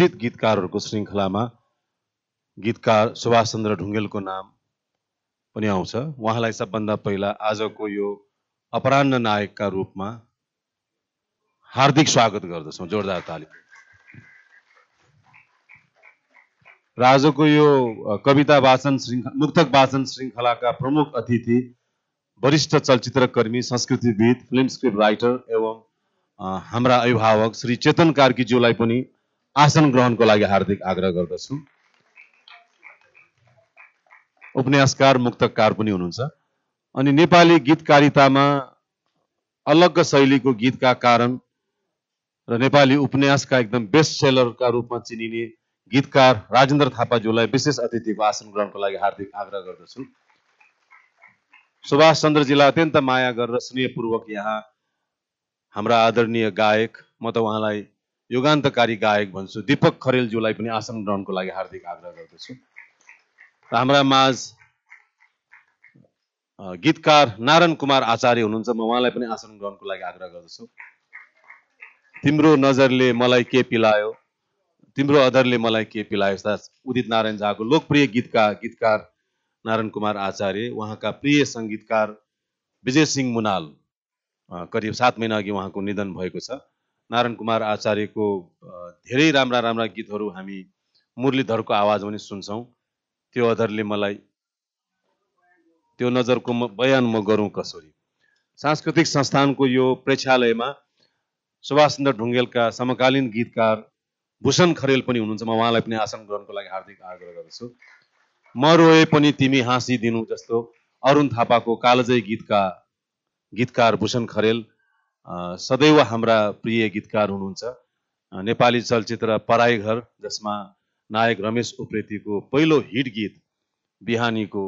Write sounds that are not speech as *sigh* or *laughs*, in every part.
प्रतिष्ठित गीतकारहरूको श्रृङ्खलामा गीतकार सुभाष चन्द्र ढुङ्गेलको नाम पनि आउँछ। उहाँलाई सबभन्दा पहिला आजको यो अपराह्न नायकका रूपमा हार्दिक स्वागत गर्दछौँ जोरदार ताली र आजको यो कविता वाचन श्रृङ्खला मुक्तक वाचन श्रृङ्खलाका प्रमुख अतिथि वरिष्ठ चलचित्रकर्मी संस्कृतिविद फिल्म स्क्रिप्ट राइटर एवं हाम्रा अभिभावक श्री चेतन कार्कीज्यूलाई पनि आसन ग्रहणको लागि हार्दिक आग्रह गर्दछु। उपन्यासकार मुक्तकार पनि हुनुहुन्छ। अनि नेपाली गीतकारितामा अलग्ग शैलीको गीतका कारण र नेपाली उपन्यासका एकदम बेस्ट सेलरका रूपमा चिनिने गीतकार राजेन्द्र थापाज्यूलाई विशेष अतिथिको आसन ग्रहणको लागि हार्दिक आग्रह गर्दछु। सुभाष चन्द्रजीलाई अत्यन्त माया गरेर स्नेहपूर्वक यहाँ हाम्रा आदरणीय गायक म त उहाँलाई युगान्तकारी गायक भन्छु। दिपक खरेलज्यूलाई पनि आसन ग्रहणको लागि हार्दिक आग्रह गर्दछु। र हाम्रा माझ गीतकार नारायण कुमार आचार्य हुनुहुन्छ। म उहाँलाई पनि आसन ग्रहणको लागि आग्रह गर्दछु। तिम्रो नजरले मलाई के पिलायो? तिम्रो अदरले मलाई के पिलायो? यस्ता उदित नारायण झाको लोकप्रिय गीतका गीतकार नारायण कुमार आचार्य उहाँका प्रिय सङ्गीतकार विजय सिंह मुनाल करिब सात महिना अघि उहाँको निधन भएको छ। नारायण कुमार आचार्यको धेरै राम्रा राम्रा गीतहरू हामी मुरलीधरको आवाज पनि सुन्छौँ। त्यो अधरले मलाई त्यो नजरको म बयान म गरौँ कसरी? सांस्कृतिक संस्थानको यो प्रेक्षालयमा सुभाषचन्द्र ढुङ्गेलका समकालीन गीतकार भूषण खरेल पनि हुनुहुन्छ। म उहाँलाई पनि आसन ग्रहणको लागि हार्दिक आग्रह गर्दछु। म रोए पनि तिमी हाँसिदिनु जस्तो अरुण थापाको कालजय गीतका गीतकार भूषण खरेल सदैव हाम्रा प्रिय गीतकार हुनुहुन्छ। नेपाली चलचित्र पराई घर जसमा नायक रमेश उप्रेतीको पहिलो हिट गीत बिहानीको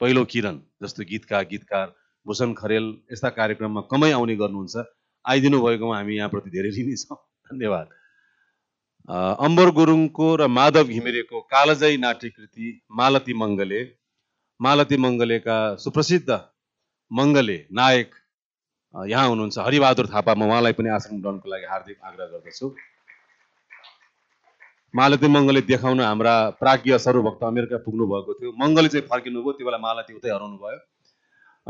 पहिलो किरण जस्तो गीतका गीतकार भूषण खरेल यस्ता कार्यक्रममा कमै आउने गर्नुहुन्छ। आइदिनु भएकोमा हामी यहाँप्रति धेरै ऋणी छौँ। धन्यवाद। अम्बर गुरुङको र माधव घिमिरेको कालजयी नाट्यकृति मालती मङ्गले मालती मङ्गलेका सुप्रसिद्ध मङ्गले नायक यहाँ हुनुहुन्छ हरिबहादुर थापा। म उहाँलाई पनि आसन ग्रहणको लागि हार्दिक आग्रह गर्दछु। मालती मङ्गले देखाउन हाम्रा प्राज्ञ सर्वभक्त अमेरिका पुग्नु भएको थियो। मङ्गले चाहिँ फर्किनु भयो त्यो बेला मालती उतै हराउनु भयो।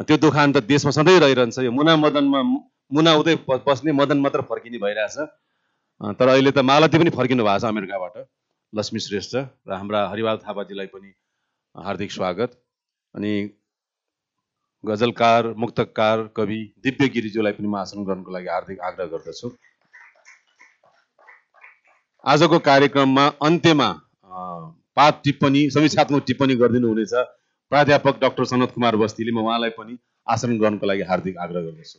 त्यो दोकान त देशमा सधैँ रहिरहन्छ। यो मुना मदनमा मुना उतै बस्ने मदन मात्र फर्किने भइरहेछ। तर अहिले त मालती पनि फर्किनु भएको छ अमेरिकाबाट। लक्ष्मी श्रेष्ठ र हाम्रा हरिवाल थापाजीलाई पनि हार्दिक स्वागत। अनि गजलकार मुक्तकार कवि दिव्य गिरिज्यूलाई पनि म आसन गर्नको लागि हार्दिक आग्रह गर्दछु। आजको कार्यक्रममा अन्त्यमा पाठ टिप्पणी समीक्षात्मक टिप्पणी गरिदिनु हुनेछ। प्राध्यापक डाक्टर सनत कुमार बस्तीले म उहाँलाई पनि आसन ग्रहणको लागि हार्दिक आग्रह गर्दछु।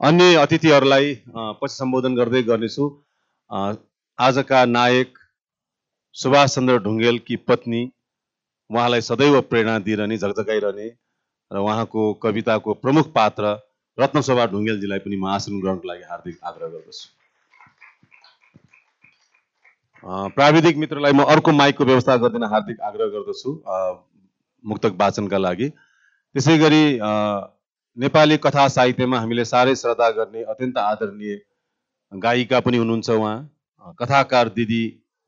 अन्य अतिथिहरूलाई पछि सम्बोधन गर्दै गर्नेछु। आजका नायक सुभाष चन्द्र ढुङ्गेलकी पत्नी उहाँलाई सदैव प्रेरणा दिइरहने झकझकाइरहने र उहाँको कविताको प्रमुख पात्र रत्नशोभा ढुङ्गेलजीलाई पनि म आसन ग्रहणको लागि हार्दिक आग्रह गर्दछु। प्राविधिक मित्रलाई म अर्को माइकको व्यवस्था गरिदिन हार्दिक आग्रह गर्दछु मुक्तक वाचनका लागि। त्यसै गरी नेपाली कथा साहित्यमा हामीले साह्रै श्रद्धा गर्ने अत्यन्त आदरणीय गायिका पनि हुनुहुन्छ उहाँ। कथाकार दिदी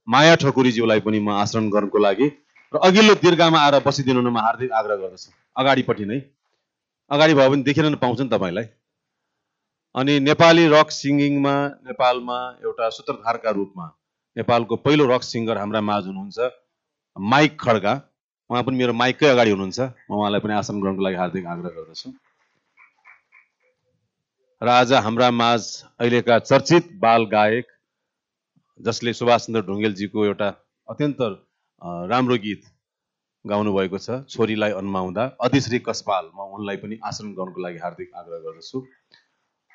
माया ठकुरीज्यूलाई पनि म आश्रम गर्नको लागि र अघिल्लो दीर्घामा आएर बसिदिनु म हार्दिक आग्रह गर्दछु। अगाडिपट्टि नै। अगाडि भयो भने देखिन पाउँछ नि तपाईँलाई। अनि नेपाली रक सिङ्गिङमा नेपालमा एउटा सूत्रधारका रूपमा नेपालको पहिलो रक सिङ्गर हाम्रा माझ हुनुहुन्छ माइक खड्गा उहाँ पनि मेरो माइककै अगाडि हुनुहुन्छ। म उहाँलाई पनि आसन ग्रहणको लागि हार्दिक आग्रह गर्दछु। र आज हाम्रा माझ अहिलेका चर्चित बाल गायक जसले सुभाष चन्द्र ढुङ्गेलजीको एउटा अत्यन्त राम्रो गीत गाउनु भएको छ। छोरीलाई अन्माउँदा। अधिश्री कस्पाल म उनलाई पनि आसन ग्रहणको लागि हार्दिक आग्रह गर्दछु।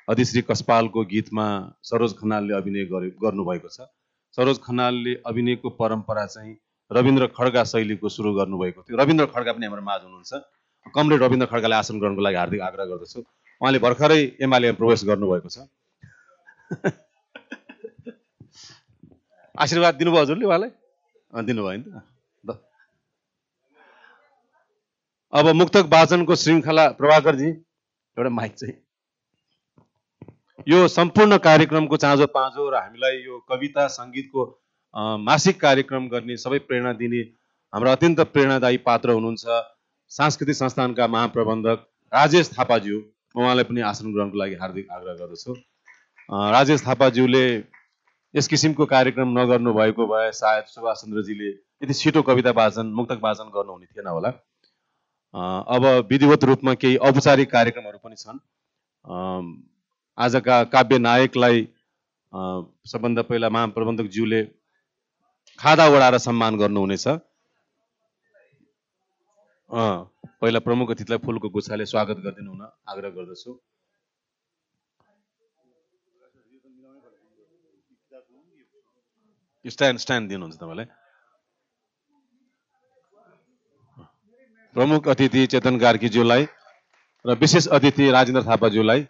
अधिश्री कस्पालको गीतमा सरोज खनालले अभिनय गरे गर्नुभएको छ। सरोज खनालले अभिनयको परम्परा चाहिँ रविन्द्र खड्गा शैलीको सुरु गर्नुभएको थियो। रविन्द्र खड्गा पनि हाम्रो माझ हुनुहुन्छ। कमरेड रविन्द्र खड्गालाई आसन गर्नको लागि हार्दिक आग्रह गर्दछु। उहाँले भर्खरै एमाले प्रवेश गर्नुभएको छ। *laughs* आशीर्वाद दिनुभयो हजुरले उहाँलाई? दिनुभयो नि त। अब मुक्तक वाचनको श्रृङ्खला प्रभाकरजी एउटा माइक चाहिँ। यो सम्पूर्ण कार्यक्रमको चाँजो पाँजो र हामीलाई यो कविता सङ्गीतको मासिक कार्यक्रम गर्ने सबै प्रेरणा दिने हाम्रो अत्यन्त प्रेरणादायी पात्र हुनुहुन्छ सांस्कृतिक संस्थानका महाप्रबन्धक राजेश थापाज्यू। उहाँलाई पनि आसन ग्रहणको लागि हार्दिक आग्रह गर्दछु। राजेश थापाज्यूले यस किसिमको कार्यक्रम नगर्नु भएको भए सायद सुभाष चन्द्रजीले यति छिटो कविता वाचन मुक्तक वाचन गर्नुहुने थिएन होला। अब विधिवत रूपमा केही औपचारिक कार्यक्रमहरू पनि छन्। आजका काव्य नायकलाई सबभन्दा पहिला महाप्रबन्धकज्यूले खादा ओढाएर सम्मान गर्नुहुनेछ। पहिला प्रमुख अतिथिलाई फुलको गुच्छाले स्वागत गरिदिनु हुन आग्रह गर्दछु। स्ट्यान्ड स्ट्यान्ड दिनुहुन्छ तपाईँलाई प्रमुख अतिथि चेतन कार्कीज्यूलाई र विशेष अतिथि राजेन्द्र थापाज्यूलाई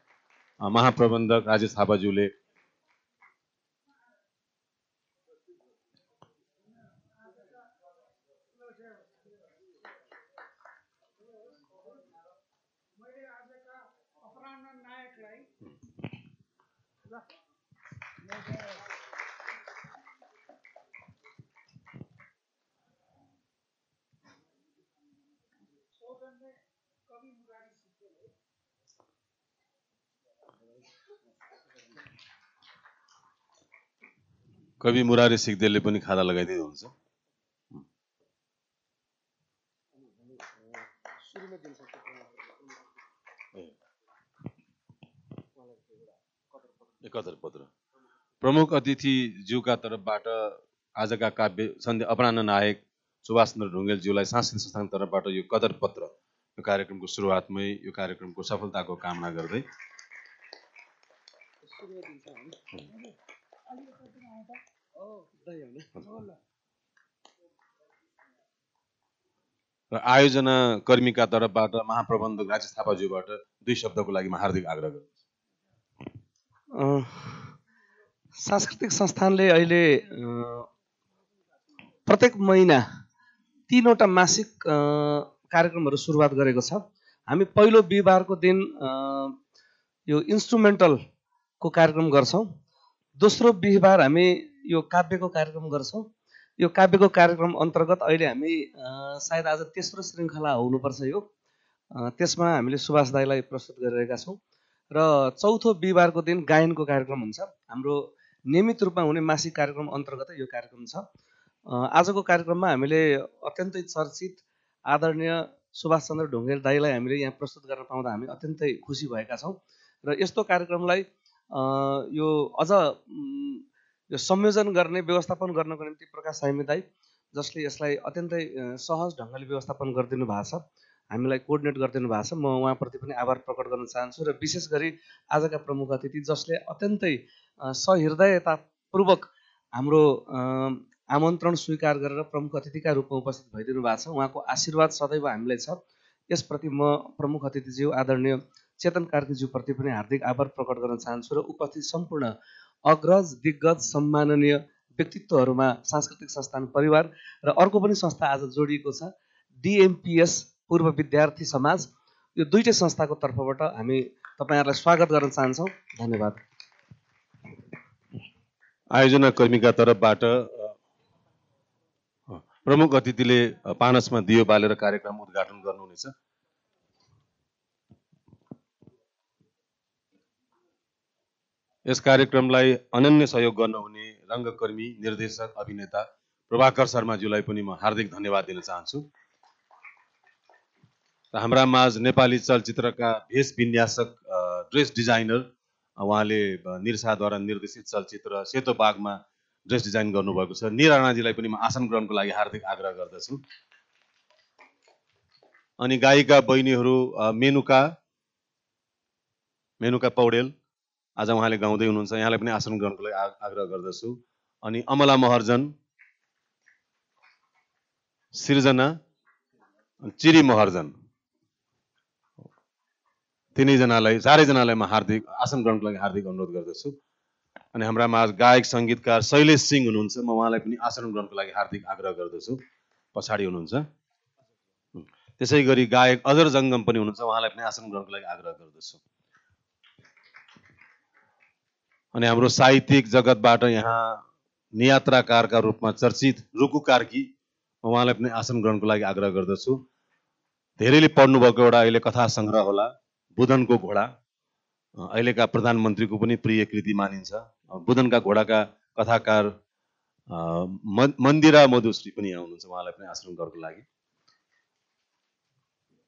महाप्रबन्धक राजेश थापाज्यूले कवि मुरारी सिग्देलले पनि खादा लगाइदिनुहुन्छ एकहत्तर पत्र। प्रमुख अतिथिज्यूका तर्फबाट आजका काव्य सन्ध्या अपराह्न नायक सुभाष चन्द्र ढुङ्गेलज्यूलाई सांस्कृतिक संस्थान तर्फबाट यो कदर पत्र यो कार्यक्रमको सुरुवातमै यो कार्यक्रमको सफलताको कामना गर्दै। र आयोजना कर्मीका तर्फबाट महाप्रबन्धक राजेश थापाज्यूबाट दुई शब्दको लागि म हार्दिक आग्रह गर्छु सांस्कृतिक संस्थानले अहिले प्रत्येक महिना तिनवटा मासिक कार्यक्रमहरू सुरुवात गरेको छ। हामी पहिलो बिहिबारको दिन यो इन्स्ट्रुमेन्टलको कार्यक्रम गर्छौँ। दोस्रो बिहिबार हामी यो काव्यको कार्यक्रम गर्छौँ। यो काव्यको कार्यक्रम अन्तर्गत अहिले हामी सायद आज तेस्रो श्रृङ्खला हुनुपर्छ यो। त्यसमा हामीले सुभाष दाईलाई प्रस्तुत गरिरहेका छौँ। र चौथो बिहिबारको दिन गायनको कार्यक्रम हुन्छ। हाम्रो नियमित रूपमा हुने मासिक कार्यक्रम अन्तर्गत यो कार्यक्रम छ। आजको कार्यक्रममा हामीले अत्यन्तै चर्चित आदरणीय सुभाष चन्द्र ढुङ्गेल दाईलाई हामीले यहाँ प्रस्तुत गर्न पाउँदा हामी अत्यन्तै खुसी भएका छौँ। र यस्तो कार्यक्रमलाई यो अझ यो संयोजन गर्ने व्यवस्थापन गर्नको निम्ति प्रकाश साइमी दाई जसले यसलाई अत्यन्तै सहज ढङ्गले व्यवस्थापन गरिदिनु भएको छ। हामीलाई कोअर्डिनेट गरिदिनु भएको छ। म उहाँप्रति पनि आभार प्रकट गर्न चाहन्छु र विशेष गरी आजका प्रमुख अतिथि जसले अत्यन्तै सहृदयतापूर्वक हाम्रो आमन्त्रण स्वीकार गरेर प्रमुख अतिथिका रूपमा उपस्थित भइदिनु भएको छ। उहाँको आशीर्वाद सदैव हामीलाई छ। यसप्रति म प्रमुख अतिथिज्यू आदरणीय चेतन कार्कीज्यूप्रति पनि हार्दिक आभार प्रकट गर्न चाहन्छु र उपस्थित सम्पूर्ण अग्रज दिग्गज सम्माननीय व्यक्तित्वहरूमा सांस्कृतिक संस्थान परिवार र अर्को पनि संस्था आज जोडिएको छ डिएमपिएस पूर्व विद्यार्थी समाज। यो दुइटै संस्थाको तर्फबाट हामी तपाईँहरूलाई स्वागत गर्न चाहन्छौँ। धन्यवाद। आयोजना कर्मीका तर्फबाट प्रमुख अतिथिले पानसमा दियो बालेर कार्यक्रम उद्घाटन गर्नुहुनेछ। यस कार्यक्रमलाई अनन्य सहयोग गर्नुहुने रङ्गकर्मी निर्देशक अभिनेता प्रभाकर शर्माज्यूलाई पनि म हार्दिक धन्यवाद दिन चाहन्छु। हाम्रा माझ नेपाली चलचित्रका भेष विन्यासक ड्रेस डिजाइनर उहाँले निरसाद्वारा निर्देशित चलचित्र सेतो बागमा ड्रेस डिजाइन गर्नुभएको छ। निर राणाजीलाई पनि म आसन ग्रहणको लागि हार्दिक आग्रह गर्दछु। अनि गायिका बहिनीहरू मेनुका मेनुका पौडेल आज उहाँले गाउँदै हुनुहुन्छ यहाँलाई पनि आसन ग्रहणको लागि आग्रह गर्दछु। अनि अमला महर्जन सिर्जना चिरी महर्जन। तिनैजनालाई चारैजनालाई म हार्दिक आसन ग्रहणको लागि हार्दिक अनुरोध गर्दछु। अनि हाम्रा माझ गायक सङ्गीतकार शैलेश सिंह हुनुहुन्छ म उहाँलाई पनि आसन ग्रहणको लागि हार्दिक आग्रह गर्दछु। पछाडि हुनुहुन्छ। त्यसै गरी गायक अजर जङ्गम पनि हुनुहुन्छ उहाँलाई पनि आसन ग्रहणको लागि आग्रह गर्दछु। अनि हाम्रो साहित्यिक जगतबाट यहाँ नियात्राकारका रूपमा चर्चित रुकु कार्की उहाँलाई पनि आसन ग्रहणको लागि आग्रह गर्दछु। धेरैले पढ्नुभएको एउटा अहिले कथा सङ्ग्रह होला बुधनको घोडा। अहिलेका प्रधानमन्त्रीको पनि प्रिय कृति मानिन्छ। बुधनका घोडाका कथाकार मन्दिरा मधुश्री पनि यहाँ हुनुहुन्छ उहाँलाई पनि आश्रम गर्नको लागि।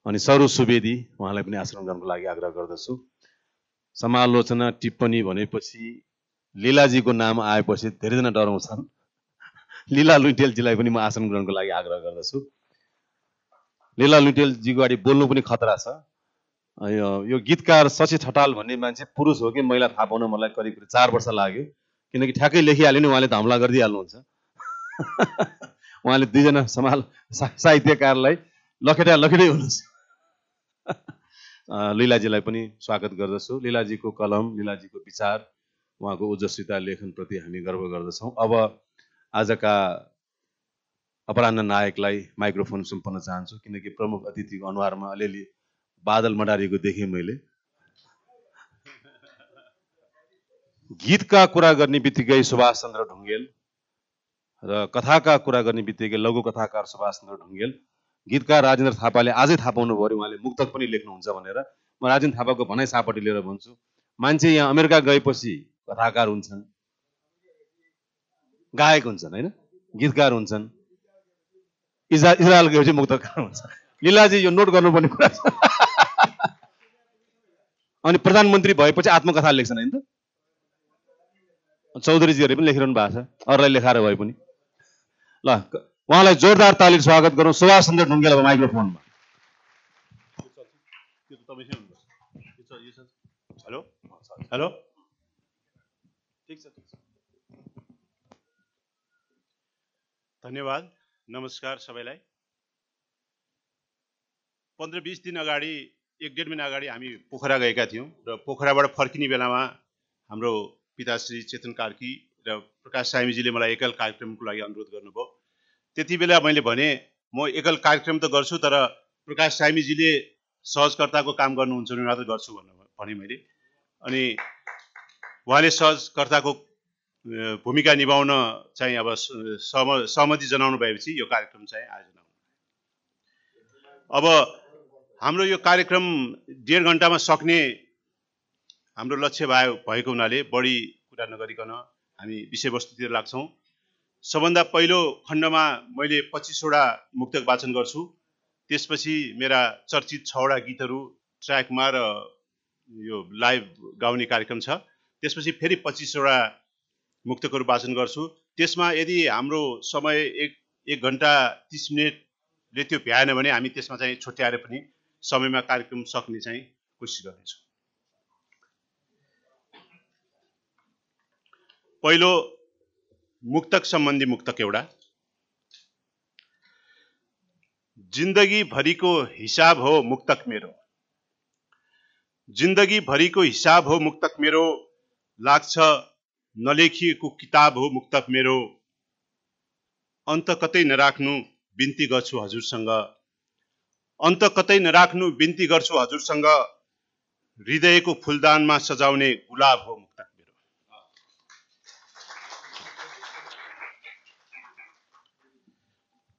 अनि सरो सुवेदी उहाँलाई पनि आश्रम गर्नको लागि आग्रह गर्दछु। समालोचना टिप्पणी भनेपछि लीलाजीको नाम आएपछि धेरैजना डराउँछन्। लीला लुइटेलजीलाई पनि म आसन ग्रहणको लागि आग्रह गर्दछु। लीला लुइटेलजीको अगाडि बोल्नु पनि खतरा छ। यो गीतकार शशी ठटाल भन्ने मान्छे पुरुष हो कि महिला थाहा पाउन मलाई करिब करिब चार वर्ष लाग्यो। किनकि ठ्याक्कै लेखिहाल्यो नि उहाँले त हमला गरिदिइहाल्नुहुन्छ। *laughs* उहाँले दुईजना समाल साहित्यकारलाई लखेटा लखेटै हुनुहुन्छ। *laughs* लीलाजीलाई पनि स्वागत गर्दछु। लीलाजीको कलम लीलाजीको विचार उहाँको ओजस्विता लेखनप्रति हामी गर्व गर्दछौँ। अब आजका अपराह्न नायकलाई माइक्रोफोन सुम्पन चाहन्छु किनकि प्रमुख अतिथिको अनुहारमा अलिअलि बादल मडारिएको देखेँ मैले। गीतका कुरा गर्ने बित्तिकै सुभाष चन्द्र ढुङ्गेल र कथाका कुरा गर्ने बित्तिकै लघु कथाकार सुभाष चन्द्र ढुङ्गेल। गीतकार राजेन्द्र थापाले आजै थाहा पाउनु भयो उहाँले मुक्तक पनि लेख्नुहुन्छ भनेर। म राजेन्द्र थापाको भनाइ सापट्टि लिएर भन्छु मान्छे यहाँ अमेरिका गएपछि कथाकार हुन्छन् गायक हुन्छन् होइन? गीतकार हुन्छन् इजरा इजरायल गएपछि मुक्तकार हुन्छ लीलाजी यो नोट गर्नुपर्ने कुरा छ। अनि प्रधानमन्त्री भएपछि आत्मकथा लेख्छन् होइन त? चौधरीजीहरूले पनि लेखिरहनु भएको छ अरूलाई लेखाएर भए पनि। ल उहाँलाई जोरदार तालिम स्वागत गरौँ। सुभाष चन्द्र ढुङ्गेल माइक्रोफोनमा। हेलो? हेलो? धन्यवाद। नमस्कार सबैलाई। पन्ध्र बिस दिन अगाडि एक डेढ महिना अगाडि हामी पोखरा गएका थियौँ र पोखराबाट फर्किने बेलामा हाम्रो पिताश्री चेतन कार्की र प्रकाश सामीजीले मलाई एकल कार्यक्रमको लागि अनुरोध गर्नुभयो। त्यति बेला मैले भने म एकल कार्यक्रम त गर्छु तर प्रकाश सामीजीले सहजकर्ताको काम गर्नुहुन्छ भने मात्र गर्छु भन्नु भने मैले। अनि उहाँले सहजकर्ताको भूमिका निभाउन चाहिँ अब सहमति जनाउनु भएपछि यो कार्यक्रम चाहिँ आयोजना अब हाम्रो यो कार्यक्रम डेढ घन्टामा सक्ने हाम्रो लक्ष्य भयो भएको हुनाले बढी कुरा नगरिकन हामी विषयवस्तुतिर लाग्छौँ। सबभन्दा पहिलो खण्डमा मैले पच्चिसवटा मुक्तक वाचन गर्छु। त्यसपछि मेरा चर्चित छवटा गीतहरू ट्र्याकमा र यो लाइभ गाउने कार्यक्रम छ। त्यसपछि फेरि पच्चिसवटा मुक्तकहरू वाचन गर्छु। त्यसमा यदि हाम्रो समय एक एक घन्टा तिस मिनटले त्यो भ्याएन भने हामी त्यसमा चाहिँ छुट्याएर पनि समयमा कार्यक्रम सक्ने चाहिँ कोसिस गर्नेछौँ। पहिलो मुक्तक सम्बन्धी मुक्तक एउटा। जिन्दगी भरिको हिसाब हो मुक्तक मेरो। जिन्दगी भरिको हिसाब हो मुक्तक मेरो। लाग्छ नलेखिएको किताब हो मुक्तक मेरो। अन्त कतै नराख्नु बिन्ती गर्छु हजुरसँग। अन्त कतै नराख्नु बिन्ती गर्छु हजुरसँग। हृदयको फुलदानमा सजाउने गुलाब हो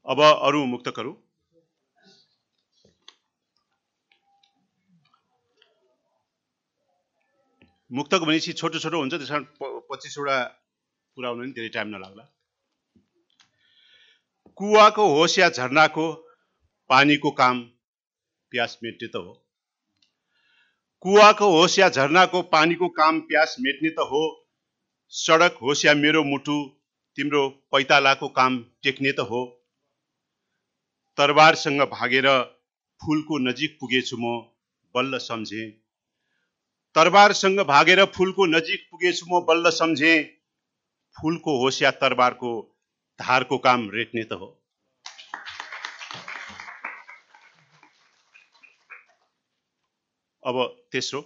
अब अरू मुक्तकहरू मुक्तक भनेपछि छोटो छोटो हुन्छ त्यस कारण पच्चिसवटा पुरा हुनु पनि धेरै टाइम नलाग्ला। कुवाको होस् या झरनाको पानीको काम प्यास मेट्ने त हो। कुवाको होस् या झरनाको पानीको काम प्यास मेट्ने त हो। सडक होस् या मेरो मुटु तिम्रो पैतालाको काम टेक्ने त हो। तरबारसँग भागेर फुलको नजिक पुगेछु म बल्ल सम्झेँ। तरबारसँग भागेर फुलको नजिक पुगेछु म बल्ल सम्झेँ। फुलको होस् या तरबारको धारको काम रेट्ने त हो। अब तेस्रो।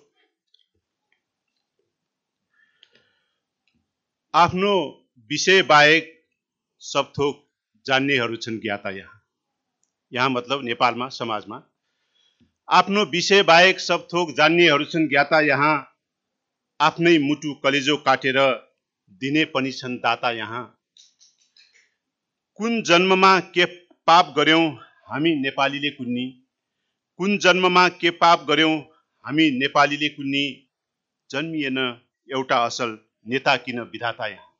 आफ्नो विषय बाहेक सब थोक जान्नेहरू छन् ज्ञाता यहाँ यहाँ मतलब नेपालमा समाजमा। आफ्नो विषय बाहेक सब थोक जान्नेहरू छन् ज्ञाता यहाँ आफ्नै मुटु कलेजो काटेर दिने पनि छन् दाता यहाँ। कुन जन्ममा के पाप गर्यौँ हामी नेपालीले कुन्नी? कुन जन्ममा के पाप गर्यौँ हामी नेपालीले कुन्नी? जन्मिएन एउटा असल नेता किन विधाता यहाँ?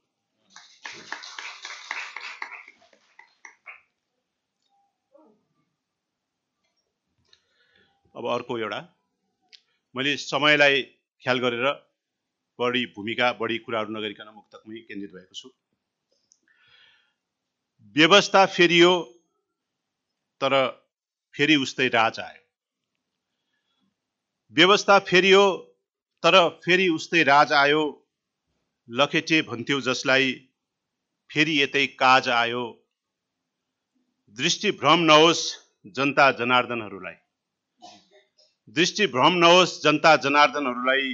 अब अर्को एउटा। मैले समयलाई ख्याल गरेर बढी भूमिका बढी कुराहरू नगरिकन मुक्तकमै केन्द्रित भएको छु। व्यवस्था फेरियो तर फेरि उस्तै राज आयो। व्यवस्था फेरियो तर फेरि उस्तै राज आयो लखेटे भन्थ्यौ जसलाई फेरि यतै काज आयो। दृष्टि भ्रम नहोस् जनता जनार्दनहरूलाई। दृष्टि भ्रम नहोस् जनता जनार्दनहरूलाई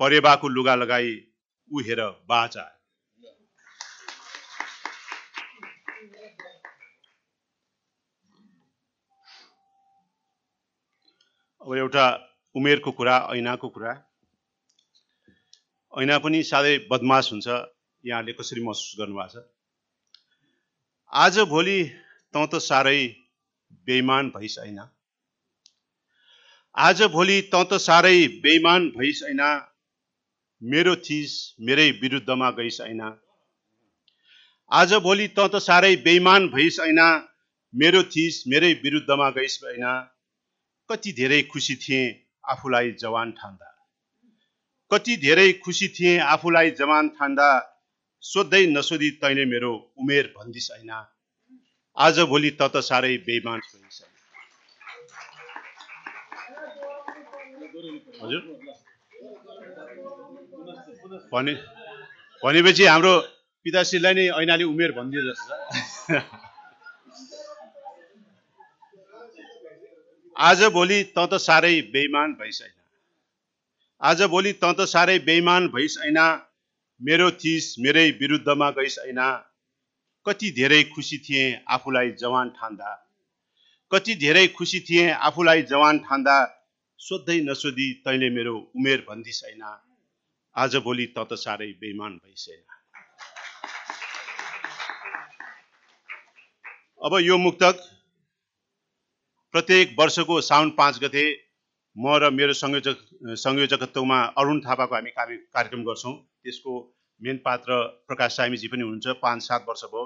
परेवाको लुगा लगाई ऊ हेर बाचा। अब एउटा उमेरको कुरा ऐनाको कुरा। ऐना पनि साह्रै बदमास हुन्छ यहाँले कसरी महसुस गर्नुभएको छ? आज भोलि तँ त साह्रै बेइमान भइस ऐना। आज भोलि तँ त साह्रै बेइमान भइस ऐना मेरो थिस मेरै विरुद्धमा गइस ऐना आज भोलि तँ त साह्रै बेइमान भइस ऐना मेरो थिस मेरै विरुद्धमा गइस ऐना कति धेरै खुसी थिएँ आफूलाई जवान ठान्दा। कति धेरै खुसी थिएँ आफूलाई जवान ठान्दा। सोध्दै नसोधी तैँले मेरो उमेर भन्दिस ऐना आज भोलि त त साह्रै बेइमान भइस हजुर। भने भनेपछि हाम्रो पिताश्रीलाई नै ऐनाले उमेर भनिदियो जस्तो छ। आज भोलि त त साह्रै बेइमान भइस आज भोलि त त साह्रै बेइमान भइस ऐना मेरो थिस मेरै विरुद्धमा गइस ऐना कति धेरै खुसी थिएँ आफूलाई जवान ठान्दा। कति धेरै खुसी थिएँ आफूलाई जवान ठान्दा। सोध्दै नसोधी तैँले मेरो उमेर भन्दिस ऐना आज भोलि त त साह्रै बेइमान भइस ऐना अब यो मुक्तक प्रत्येक वर्षको साउन पाँच गते म र मेरो संयोजक संयोजकत्वमा अरुण थापाको हामी कार्य कार्यक्रम गर्छौँ। त्यसको मेन पात्र प्रकाश सामीजी पनि हुनुहुन्छ पाँच सात वर्ष भयो।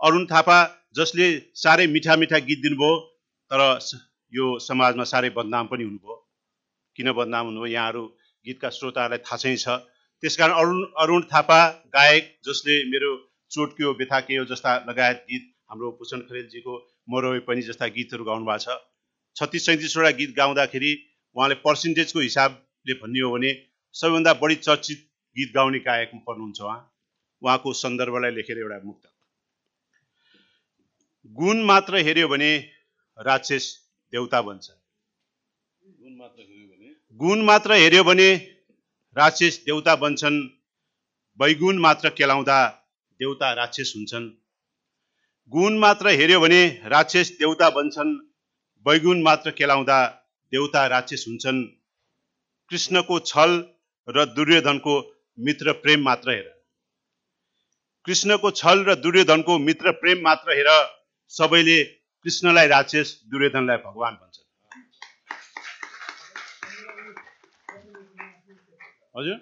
अरुण थापा जसले साह्रै मिठा मिठा गीत दिनुभयो तर यो समाजमा साह्रै बदनाम पनि हुनुभयो। किन बदनाम हुनुभयो यहाँहरू गीतका श्रोताहरूलाई थाहा चाहिँ छ। त्यसकारण अरुण अरुण थापा गायक जसले मेरो चोटक्यो व्यथा के हो जस्ता लगायत गीत हाम्रो भूषण खरेलजीको मरोए पनि जस्ता गीतहरू गाउनु भएको छ। छत्तिस सैँतिसवटा गीत गाउँदाखेरि उहाँले पर्सेन्टेजको हिसाबले भन्ने हो भने सबैभन्दा बढी चर्चित गीत गाउने गायक पर्नुहुन्छ उहाँ। उहाँको सन्दर्भलाई लेखेर एउटा मुक्त। गुण मात्र हेऱ्यो भने राक्षस देउता बन्छ। गुण मात्र हेऱ्यो भने राक्षस देउता बन्छन् वैगुण मात्र केलाउँदा देउता राक्षस हुन्छन्। गुण मात्र हेऱ्यो भने राक्षस देउता बन्छन् वैगुण मात्र केलाउँदा देउता राक्षस हुन्छन्। कृष्णको छल र दुर्योधनको मित्र प्रेम मात्र हेर। कृष्णको छल र दुर्योधनको मित्र प्रेम मात्र हेर सबैले कृष्णलाई राक्षस दुर्योधनलाई भगवान भन्छन्। हजुर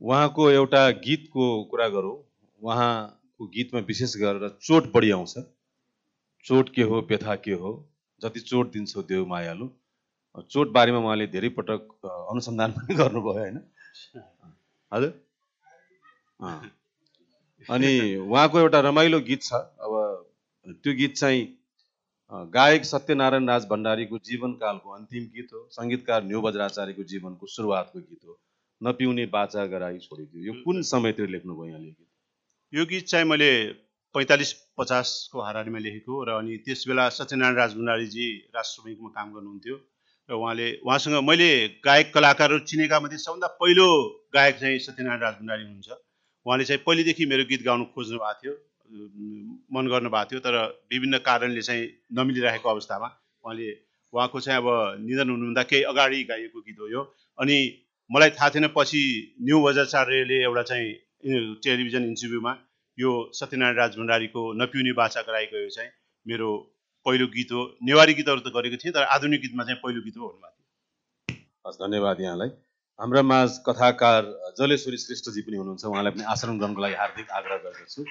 उहाँको एउटा गीतको कुरा गरौँ। उहाँको गीतमा विशेष गरेर चोट बढी आउँछ। चोट के हो व्यथा के हो जति चोट दिन्छौ देव मायालु। चोट बारेमा उहाँले धेरै पटक अनुसन्धान पनि *laughs* गर्नुभयो होइन? हजुर। अनि उहाँको एउटा रमाइलो गीत छ। अब त्यो गीत चाहिँ गायक सत्यनारायण राज भण्डारीको जीवनकालको अन्तिम गीत हो। सङ्गीतकार न्यु बज्राचार्यको जीवनको सुरुवातको गीत हो। नपिउने बाचा गराई छोडिदियो। यो कुन समयतिर लेख्नुभयो यहाँले गीत? यो गीत चाहिँ मैले पैँतालिस पचासको हाराहारीमा लेखेको र अनि त्यस बेला सत्यनारायण राज भण्डारीजी राष्ट्र समितिमा काम गर्नुहुन्थ्यो र उहाँले उहाँसँग मैले गायक कलाकारहरू चिनेका मध्ये सबभन्दा पहिलो गायक चाहिँ सत्यनारायण राज भण्डारी हुनुहुन्छ। उहाँले चाहिँ पहिलेदेखि मेरो गीत गाउनु खोज्नु भएको थियो। मन गर्नुभएको थियो तर विभिन्न कारणले चाहिँ नमिलिरहेको अवस्थामा उहाँले उहाँको चाहिँ अब निधन हुनुहुँदा केही अगाडि गाइएको गीत हो यो। अनि मलाई थाहा थिएन पछि न्यु बजाचार्यले एउटा चाहिँ टेलिभिजन इन्टरभ्यूमा यो सत्यनारायण राज भण्डारीको नपिउने बाचा गराएको यो चाहिँ मेरो पहिलो गीत हो। नेवारी गीतहरू त गरेको थिएँ तर आधुनिक गीतमा चाहिँ पहिलो गीत हो भन्नुभएको थियो। हस् धन्यवाद यहाँलाई। हाम्रा माझ कथाकार जलेश्वरी श्रेष्ठजी पनि हुनुहुन्छ उहाँलाई पनि आचरण गर्नको लागि हार्दिक आग्रह गर्दछु।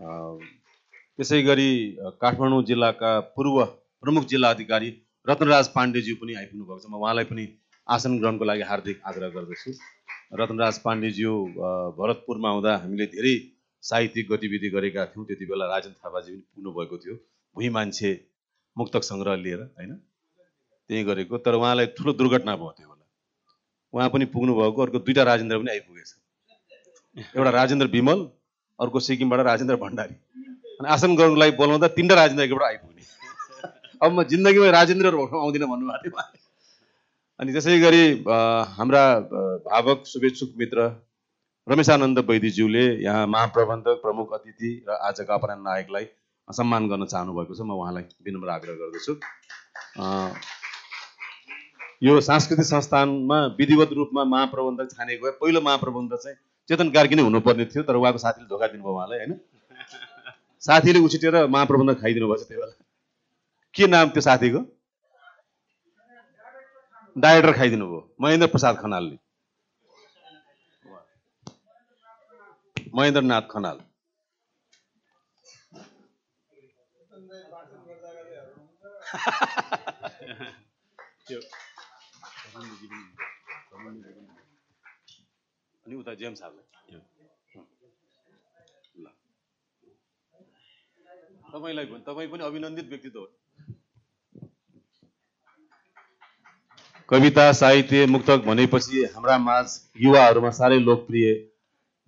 त्यसै गरी काठमाडौँ जिल्लाका पूर्व प्रमुख जिल्ला अधिकारी रत्नराज पाण्डेज्यू पनि आइपुग्नु भएको छ। म उहाँलाई पनि आसन ग्रहणको लागि हार्दिक आग्रह गर्दछु। रत्नराज पाण्डेज्यू भरतपुरमा हुँदा हामीले धेरै साहित्यिक गतिविधि गरेका थियौँ। त्यति बेला राजेन्द्र थापाजी पनि पुग्नु भएको थियो। भुइँ मान्छे मुक्तक सङ्ग्रह लिएर होइन? त्यही गरेको। तर उहाँलाई ठुलो दुर्घटना भयो त्यो बेला। उहाँ पनि पुग्नु भएको अर्को दुईवटा राजेन्द्र पनि आइपुगेछ एउटा राजेन्द्र विमल अर्को सिक्किमबाट राजेन्द्र भण्डारी। अनि आसन गर्नुको लागि बोलाउँदा तिनवटा राजेन्द्र एकबाट आइपुग्ने। अब म जिन्दगीमा राजेन्द्रहरू आउँदिनँ भन्नुभएको थियो। अनि त्यसै गरी हाम्रा भावक शुभेच्छुक मित्र रमेशानन्द वैद्यज्यूले यहाँ महाप्रबन्धक प्रमुख अतिथि र आजका अपराह नायकलाई सम्मान गर्न चाहनु भएको छ। म उहाँलाई विनम्र आग्रह गर्दछु। यो सांस्कृतिक संस्थानमा विधिवत रूपमा महाप्रबन्धक छानेको पहिलो महाप्रबन्धक चाहिँ चेतन कार्की नै हुनुपर्ने थियो तर उहाँको साथीले धोका दिनुभयो उहाँलाई होइन? साथीले उछिटेर महाप्रबन्धक खाइदिनु भएछ त्यो बेला। के नाम त्यो साथीको? डाइरेक्टर खाइदिनु भयो महेन्द्र प्रसाद खनालले। महेन्द्रनाथ खनाल। त्यो। अनि उता जेम्स साहबलाई ल। तपाईँलाई तपाईँ पनि अभिनन्दित व्यक्तित्व हो। कविता साहित्य मुक्तक भनेपछि हाम्रा माझ युवाहरूमा साह्रै लोकप्रिय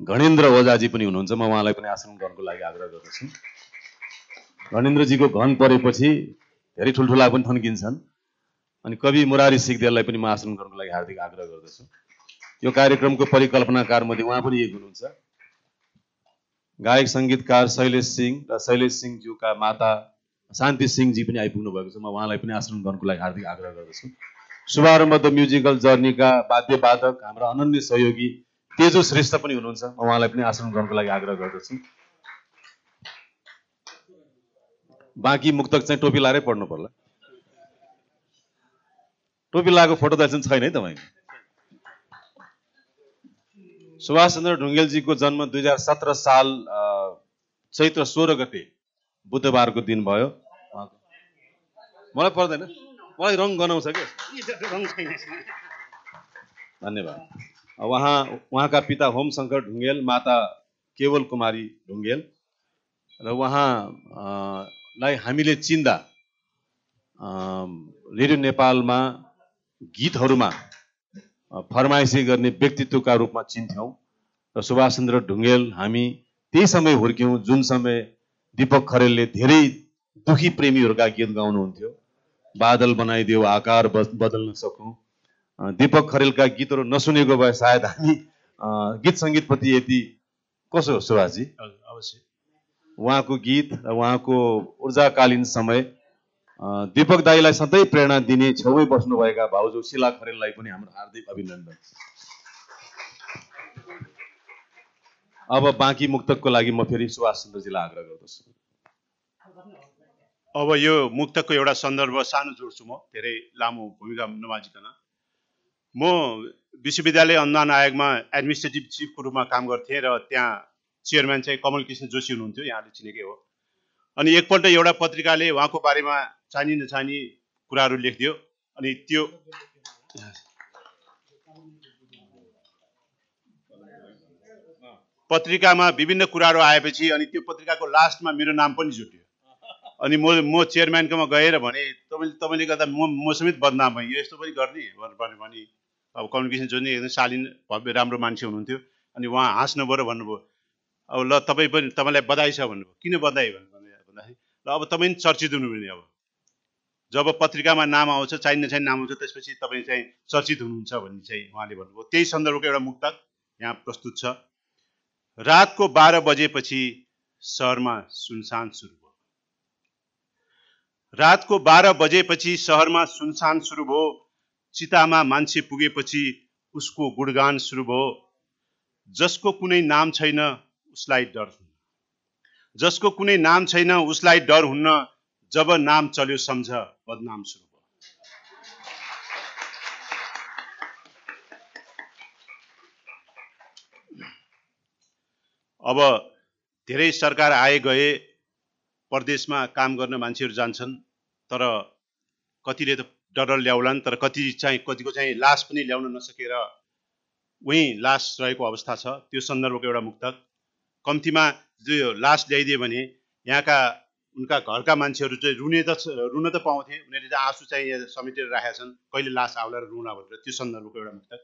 घणेन्द्र ओझाजी पनि हुनुहुन्छ। म उहाँलाई पनि आसन गर्नको लागि आग्रह गर्दछु। घणेन्द्रजीको घन परेपछि धेरै ठुल्ठुला पनि थन्किन्छन्। अनि कवि मुरारी सिगदेललाई पनि म आसन गर्नको लागि हार्दिक आग्रह गर्दछु। यो कार्यक्रमको परिकल्पनाकार मध्ये उहाँ पनि एक हुनुहुन्छ। गायक सङ्गीतकार शैलेश सिंह र शैलेश सिंहज्यूका माता शान्ति सिंहजी पनि आइपुग्नु भएको छ। म उहाँलाई पनि आसन गर्नको लागि हार्दिक आग्रह गर्दछु। शुभारम्भ द म्युजिकल जर्नीका वाद्यवादक हाम्रा अनन्य सहयोगी तेजु श्रेष्ठ पनि हुनुहुन्छ। म उहाँलाई पनि आसन गर्नको लागि आग्रह गर्दछु। बाँकी मुक्तक चाहिँ टोपी लाएरै पढ्नु पर्ला। टोपी लगाएको फोटो त छैन है तपाईँको सुभाष चन्द्र ढुङ्गेलजीको जन्म दुई हजार सत्र साल चैत्र सोह्र गते बुधबारको दिन भयो। मलाई पर्दैन। मलाई रङ गनाउँछ क्या धन्यवाद। उहाँ उहाँका पिता होम शङ्कर ढुङ्गेल माता केवल कुमारी ढुङ्गेल। र उहाँ अ, लाई हामीले चिन्दा रेडियो नेपालमा गीतहरूमा फरमाइसी गर्ने व्यक्तित्वका रूपमा चिन्थ्यौँ। र सुभाषचन्द्र ढुङ्गेल हामी त्यही समय हुर्क्यौँ जुन समय दिपक खरेलले धेरै दुखी प्रेमीहरूका गीत गाउनुहुन्थ्यो। बादल बनाइदियो आकार बद- बदल्न सकौँ। दिपक खरेलका गीतहरू नसुनेको भए सायद हामी गीत सङ्गीतप्रति यति कसो हो सुभाषजी? अवश्य। उहाँको गीत र उहाँको ऊर्जाकालीन समय दिपक दाईलाई सधैँ प्रेरणा दिने छेउमै बस्नुभएका भाउजू शिला खरेललाई पनि हाम्रो हार्दिक अभिनन्दन। अब बाँकी मुक्तकको लागि म फेरि सुभाष चन्द्रजीलाई आग्रह गर्दछु। अब यो मुक्तकको एउटा सन्दर्भ सानो जोड्छु म धेरै लामो भूमिका नमाजिकन। म विश्वविद्यालय अनुदान आयोगमा एडमिनिस्ट्रेटिभ चिफको रूपमा काम गर्थेँ र त्यहाँ चेयरम्यान चाहिँ कमल कृष्ण जोशी हुनुहुन्थ्यो यहाँले चिनेकै हो। अनि एकपल्ट एउटा पत्रिकाले उहाँको बारेमा चानी नचानी कुराहरू लेखिदियो। अनि त्यो पत्रिकामा विभिन्न कुराहरू आएपछि अनि त्यो पत्रिकाको लास्टमा मेरो नाम पनि जुट्यो। अनि म म चेयरम्यानकोमा गएर भने तपाईँले तपाईँले गर्दा म म समेत बदनाम भएँ। यस्तो पनि गर्ने। भनेर भने अब कम्युनिकेसन जो नि एकदम शालीन भव्य राम्रो मान्छे हुनुहुन्थ्यो। अनि उहाँ हाँस्नुभयो र भन्नुभयो अब ल तपाईँ पनि तपाईँलाई बधाई छ भन्नुभयो। किन बधाई? भन्नु भन्दाखेरि ल अब तपाईँ पनि चर्चित हुनुभयो नि अब। जब पत्रिकामा नाम आउँछ चाहिने नचाहिने नाम आउँछ त्यसपछि तपाईँ चाहिँ चर्चित हुनुहुन्छ भन्ने चाहिँ उहाँले भन्नुभयो। त्यही सन्दर्भको एउटा मुक्तक यहाँ प्रस्तुत छ। रातको बाह्र बजेपछि सहरमा सुनसान सुरु भयो। रातको बाह्र बजेपछि सहरमा सुनसान सुरु भयो। चितामा मान्छे पुगेपछि उसको गुणगान सुरु भयो। जसको कुनै नाम छैन उसलाई डर हुन्न। जसको कुनै नाम छैन उसलाई डर हुन्न। जब नाम चल्यो सम्झ। बदनाम सुरु भयो अब धेरै सरकार आए गए परदेशमा काम गर्न मान्छेहरू जान्छन् तर कतिले त डर ल्याउलान् तर कति चाहिँ कतिको चाहिँ लास पनि ल्याउन नसकेर उहीँ लास रहेको अवस्था छ। त्यो सन्दर्भको एउटा मुक्तक। कम्तीमा जो लास ल्याइदियो भने यहाँका उनका घरका मान्छेहरू चाहिँ रुने त रुन त पाउँथे। उनीहरूले चाहिँ आँसु चाहिँ समेटेर राखेका छन्। कहिले लास आउला र रुला भनेर त्यो सन्दर्भको एउटा मुक्तक।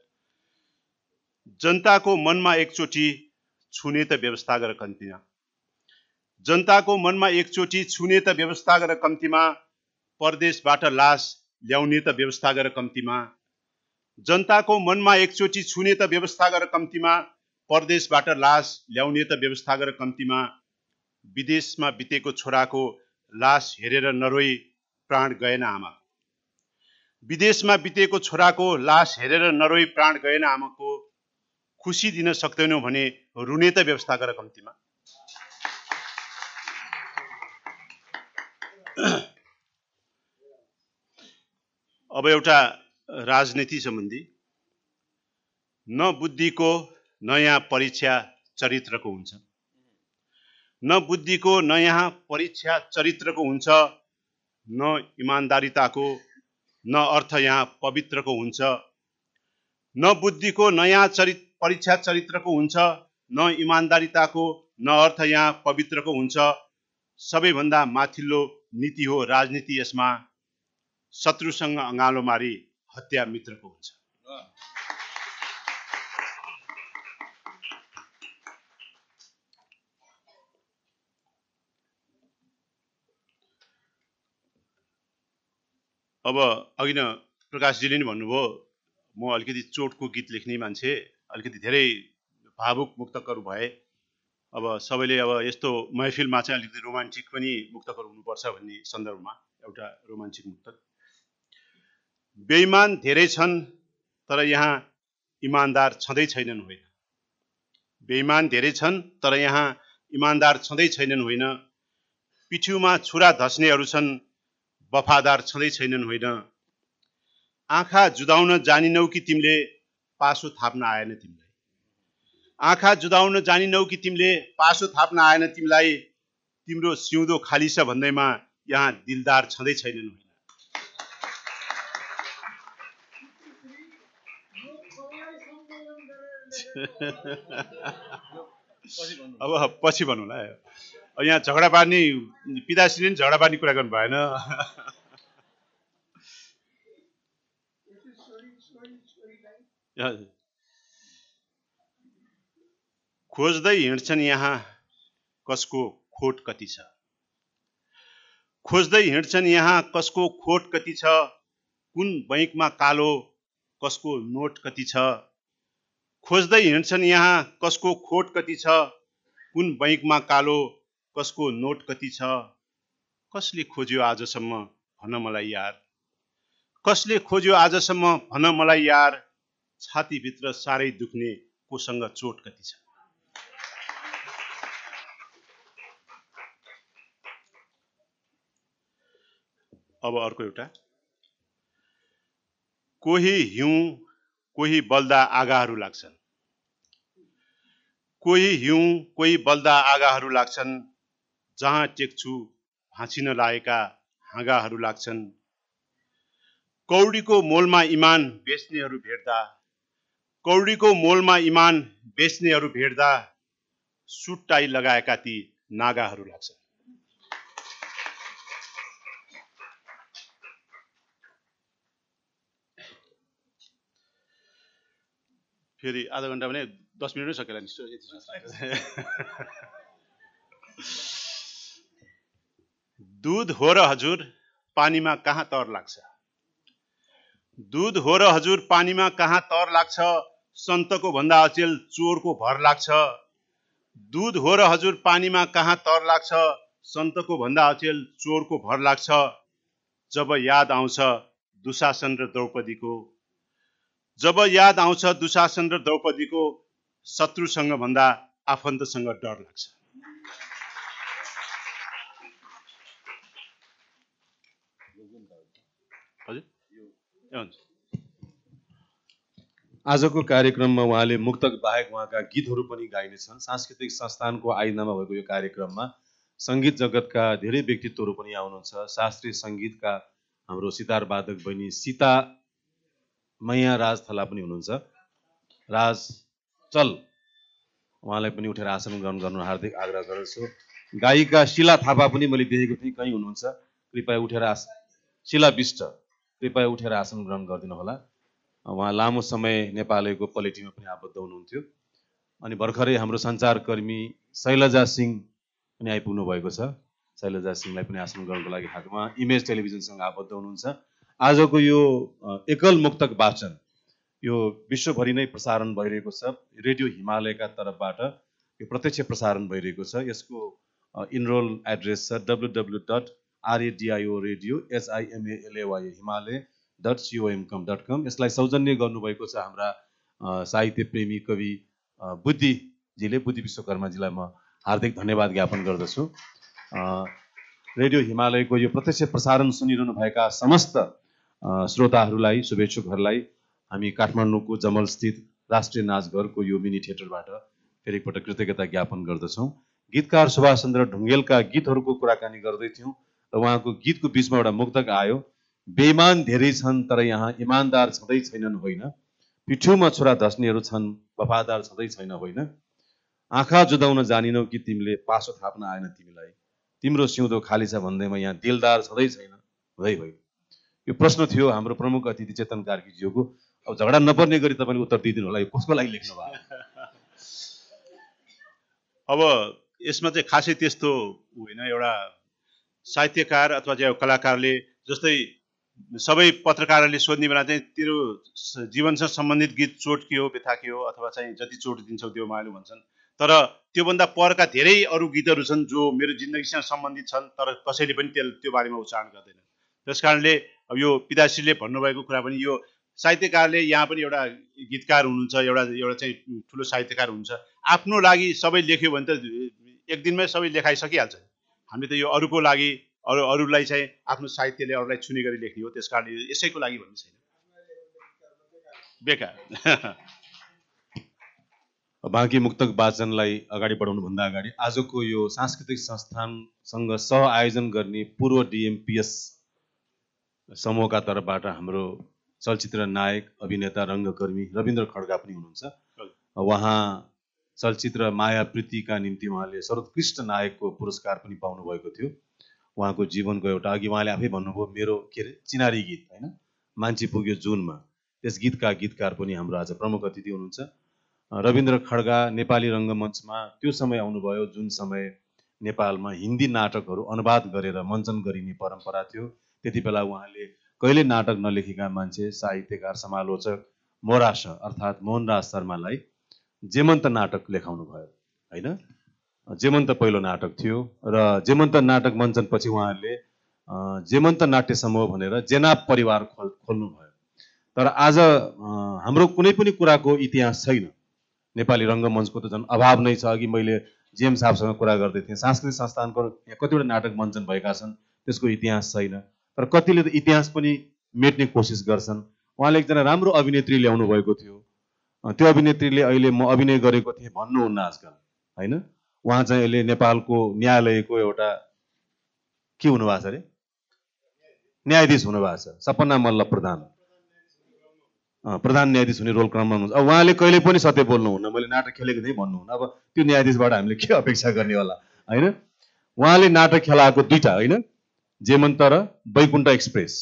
जनताको मनमा एकचोटि छुने त व्यवस्था गर कम्तीमा। जनताको मनमा एकचोटि छुने त व्यवस्था गर कम्तीमा। परदेशबाट लास ल्याउने त व्यवस्था गर कम्तीमा। जनताको मनमा एकचोटि छुने त व्यवस्था गर कम्तीमा। परदेशबाट लास ल्याउने त व्यवस्था गर कम्तीमा। विदेशमा बितेको छोराको लास हेरेर नरोई प्राण गएन आमा। विदेशमा बितेको छोराको लास हेरेर नरोई प्राण गएन आमाको खुसी दिन सक्दैनौ भने रुने त व्यवस्था गर कम्तीमा। अब एउटा राजनीति सम्बन्धी। न बुद्धिको न यहाँ परीक्षा चरित्रको हुन्छ। न बुद्धिको न यहाँ परीक्षा चरित्रको हुन्छ न इमान्दारिताको न अर्थ यहाँ पवित्रको हुन्छ। न बुद्धिको न यहाँ चरित परीक्षा चरित्रको हुन्छ न इमान्दारिताको न अर्थ यहाँ पवित्रको हुन्छ। सबैभन्दा माथिल्लो नीति हो राजनीति यसमा। शत्रुसँग अँगालो मारी हत्या मित्रको हुन्छ। अब अघि न प्रकाशजीले नि भन्नुभयो म अलिकति चोटको गीत लेख्ने मान्छे अलिकति धेरै भावुक मुक्तकहरू भए। अब सबैले अब यस्तो महफिलमा चाहिँ अलिकति रोमान्टिक पनि मुक्तकहरू हुनुपर्छ भन्ने सन्दर्भमा एउटा रोमान्टिक मुक्तक। बेइमान धेरै छन् तर यहाँ इमान्दार छँदै छैनन् होइन। बेइमान धेरै छन् तर यहाँ इमान्दार छँदै छैनन् होइन। पिठ्युमा छुरा धस्नेहरू छन् वफादार छँदै छैनन् होइन। आँखा जुदाउन जानिनौ कि तिमीले पासो थाप्न आएन तिमीलाई? आँखा जुदाउन जानिनौ कि तिमीले पासो थाप्न आएन तिमीलाई? तिम्रो सिउँदो खाली छ भन्दैमा यहाँ दिलदार छँदै छैनन् होइन। *laughs* अब पछि भनौँला यहाँ झगडा पार्ने पिताश्रीले पनि झगडा पार्ने कुरा गर्नु भएन। खोज्दै हिँड्छन् यहाँ कसको खोट कति छ? खोज्दै हिँड्छन् यहाँ कसको खोट कति छ? कुन बैङ्कमा कालो कसको नोट कति छ? खोज्दै हिँड्छन् यहाँ कसको खोट कति छ? कुन बैङ्कमा कालो कसको नोट कति छ? कसले खोज्यो आजसम्म भन मलाई यार। कसले खोज्यो आजसम्म भन मलाई यार? छातीभित्र साह्रै दुख्ने कोसँग चोट कति छ? अब अर्को एउटा। कोही हिउँ कोही बल्दा आगाहरू लाग्छन्। कोही हिउँ कोही बल्दा आगाहरू लाग्छन्। जहाँ टेक्छु भाँचिन लागेका हाँगाहरू लाग्छन्। कौडीको मोलमा इमान बेच्नेहरू भेट्दा कौडीको मोलमा इमान बेच्नेहरू भेट्दा सुट टाई लगाएका ती नागाहरू लाग्छन्। फेरि आधा घन्टा भने दस मिनटमै सकेला नि। दुध हो र हजुर पानीमा कहाँ तर लाग्छ? दुध हो र हजुर पानीमा कहाँ तर लाग्छ? सन्तको भन्दा अचेल चोरको भर लाग्छ। दुध हो र हजुर पानीमा कहाँ तर लाग्छ? सन्तको भन्दा अचेल चोरको भर लाग्छ। जब याद आउँछ दुशासन र द्रौपदीको। जब याद आउँछ दुशासन र द्रौपदीको शत्रुसँग भन्दा आफन्तसँग डर लाग्छ हजुर ए हुन्छ आजको कार्यक्रममा उहाँले मुक्तक बाहेक उहाँका गीतहरू पनि गाइनेछन्। सांस्कृतिक संस्थानको आइनामा भएको यो कार्यक्रममा सङ्गीत जगतका धेरै व्यक्तित्वहरू पनि आउनुहुन्छ। शास्त्रीय सङ्गीतका हाम्रो सितार वादक बहिनी सीता मैया राज थला पनि हुनुहुन्छ। राज चल। उहाँलाई पनि उठेर आसन ग्रहण गर्नु हार्दिक आग्रह गर्दछु। गायिका शिला थापा पनि मैले देखेको थिएँ कहीँ हुनुहुन्छ? कृपया उठेर आस। शिला विष्ट। कृपया उठेर आसन ग्रहण गरिदिनु होला। उहाँ लामो समय नेपालको पोलिटीमा पनि आबद्ध हुनुहुन्थ्यो। अनि भर्खरै हाम्रो सञ्चारकर्मी शैलजा सिंह पनि आइपुग्नु भएको छ। शैलजा सिंहलाई पनि आसन ग्रहणको लागि हात उहाँ इमेज टेलिभिजनसँग आबद्ध हुनुहुन्छ। आजको यो एकल मुक्तक वाचन यो विश्वभरि नै प्रसारण भइरहेको छ। रेडियो हिमालयका तर्फबाट यो प्रत्यक्ष प्रसारण भइरहेको छ। यसको इनरोल एड्रेस छ W W dot आरएडिआइओ radio एचआइएमएलएवाई Himalaya dot COM कम डट कम यसलाई सौजन्य गर्नुभएको छ हाम्रा साहित्य प्रेमी कवि बुद्धिजीले बुद्धि विश्वकर्माजीलाई म हार्दिक धन्यवाद ज्ञापन गर्दछु। रेडियो हिमालयको यो प्रत्यक्ष प्रसारण सुनिरहनु भएका समस्त श्रोताहरूलाई शुभेच्छुकहरूलाई हामी काठमाडौँको जमलस्थित राष्ट्रिय नाचघरको यो मिनी थिएटरबाट फेरि एकपटक कृतज्ञता ज्ञापन गर्दछौँ। गीतकार सुभाष चन्द्र ढुङ्गेलका गीतहरूको कुराकानी गर्दै थियौँ। र उहाँको गीतको बिचमा एउटा मुक्तक आयो बेइमान धेरै छन् तर यहाँ इमान्दार छँदै छैनन् होइन। पिठ्युमा छोरा धस्नेहरू छन् वफादार छँदै छैन होइन। आँखा जुदाउन जानिनौ कि तिमीले पासो थाप्न आएन तिमीलाई। तिम्रो सिउँदो खाली छ भन्दैमा यहाँ दिलदार छँदै छैन। हुँदै होइन यो प्रश्न थियो हाम्रो प्रमुख अतिथि चेतन कार्कीज्यूको। अब झगडा नपर्ने गरी तपाईँले उत्तर दिइदिनु होला। यो कसको लागि लेख्नु भयो? *laughs* अब यसमा चाहिँ खासै त्यस्तो होइन एउटा साहित्यकार अथवा चाहिँ कलाकारले जस्तै सबै पत्रकारहरूले सोध्ने बेला चाहिँ तेरो जीवनसँग सम्बन्धित गीत चोट के हो व्यथा के हो अथवा चाहिँ जति चोट दिन्छौ त्यो माइलो भन्छन्। तर त्योभन्दा परका धेरै अरू गीतहरू छन् जो मेरो जिन्दगीसँग सम्बन्धित छन् तर कसैले पनि त्यो त्यो बारेमा उच्चारण गर्दैन। त्यस कारणले यो पिताश्रीले भन्नुभएको कुरा पनि यो साहित्यकारले यहाँ पनि एउटा गीतकार हुनुहुन्छ एउटा एउटा चाहिँ ठुलो साहित्यकार हुनुहुन्छ। आफ्नो लागि सबै लेख्यो भने त एक दिनमै सबै लेखाइ सकिहाल्छ हामीले त यो अरूको लागि अरू अरूलाई चाहिँ आफ्नो साहित्यले अरूलाई छुने गरी लेख्ने हो त्यस कारणले यसैको लागि भन्ने छैन। बेकार। *laughs* बाँकी मुक्तक वाचनलाई अगाडि बढाउनुभन्दा अगाडि आजको यो सांस्कृतिक संस्थानसँग सह आयोजन गर्ने पूर्व डिएमपिएस समूहका तर्फबाट हाम्रो चलचित्र नायक अभिनेता रङ्गकर्मी रविन्द्र खड्गा पनि हुनुहुन्छ। उहाँ चलचित्र माया प्रीतिका निम्ति उहाँले सर्वोत्कृष्ट नायकको पुरस्कार पनि पाउनुभएको थियो। उहाँको जीवनको एउटा अघि उहाँले आफै भन्नुभयो मेरो के अरे चिनारी गीत होइन? मान्छे पुग्यो जुनमा त्यस गीतका गीतकार पनि हाम्रो आज प्रमुख अतिथि हुनुहुन्छ। रविन्द्र खड्गा नेपाली रङ्गमञ्चमा त्यो समय आउनुभयो जुन समय नेपालमा हिन्दी नाटकहरू अनुवाद गरेर मञ्चन गरिने परम्परा थियो। त्यति बेला उहाँले कहिले नाटक नलेखेका मान्छे साहित्यकार समालोचक मोरास अर्थात् मोहनराज शर्मालाई जेमन्त नाटक लेखाउनु भयो होइन? जेमन्त पहिलो नाटक थियो र जेमन्त नाटक मञ्चनपछि उहाँहरूले जेमन्त नाट्य समूह भनेर जेनाब परिवार खोल खोल्नु भयो तर आज हाम्रो कुनै पनि कुराको इतिहास छैन। नेपाली रङ्गमञ्चको त झन् अभाव नै छ अघि मैले जिएम साहबसँग कुरा गर्दै थिएँ। सांस्कृतिक संस्थानको कतिवटा नाटक मञ्चन भएका छन् त्यसको इतिहास छैन। तर कतिले त इतिहास पनि मेट्ने कोसिस गर्छन्। उहाँले एकजना राम्रो अभिनेत्री ल्याउनु भएको थियो। त्यो अभिनेत्रीले अहिले म अभिनय गरेको थिएँ भन्नुहुन्न आजकल होइन? उहाँ चाहिँ अहिले नेपालको न्यायालयको एउटा के हुनुभएको छ अरे? न्यायाधीश हुनुभएको छ सपना मल्ल प्रधान। प्रधान न्यायाधीश हुने रोल क्रममा हुनुहुन्छ। अब उहाँले कहिले पनि सत्य बोल्नुहुन्न मैले नाटक खेलेको थिएँ भन्नुहुन्न। अब त्यो न्यायाधीशबाट हामीले के अपेक्षा गर्ने होला होइन? उहाँले नाटक खेलाएको दुईटा होइन? जेमन्त र वैकुण्ठ एक्सप्रेस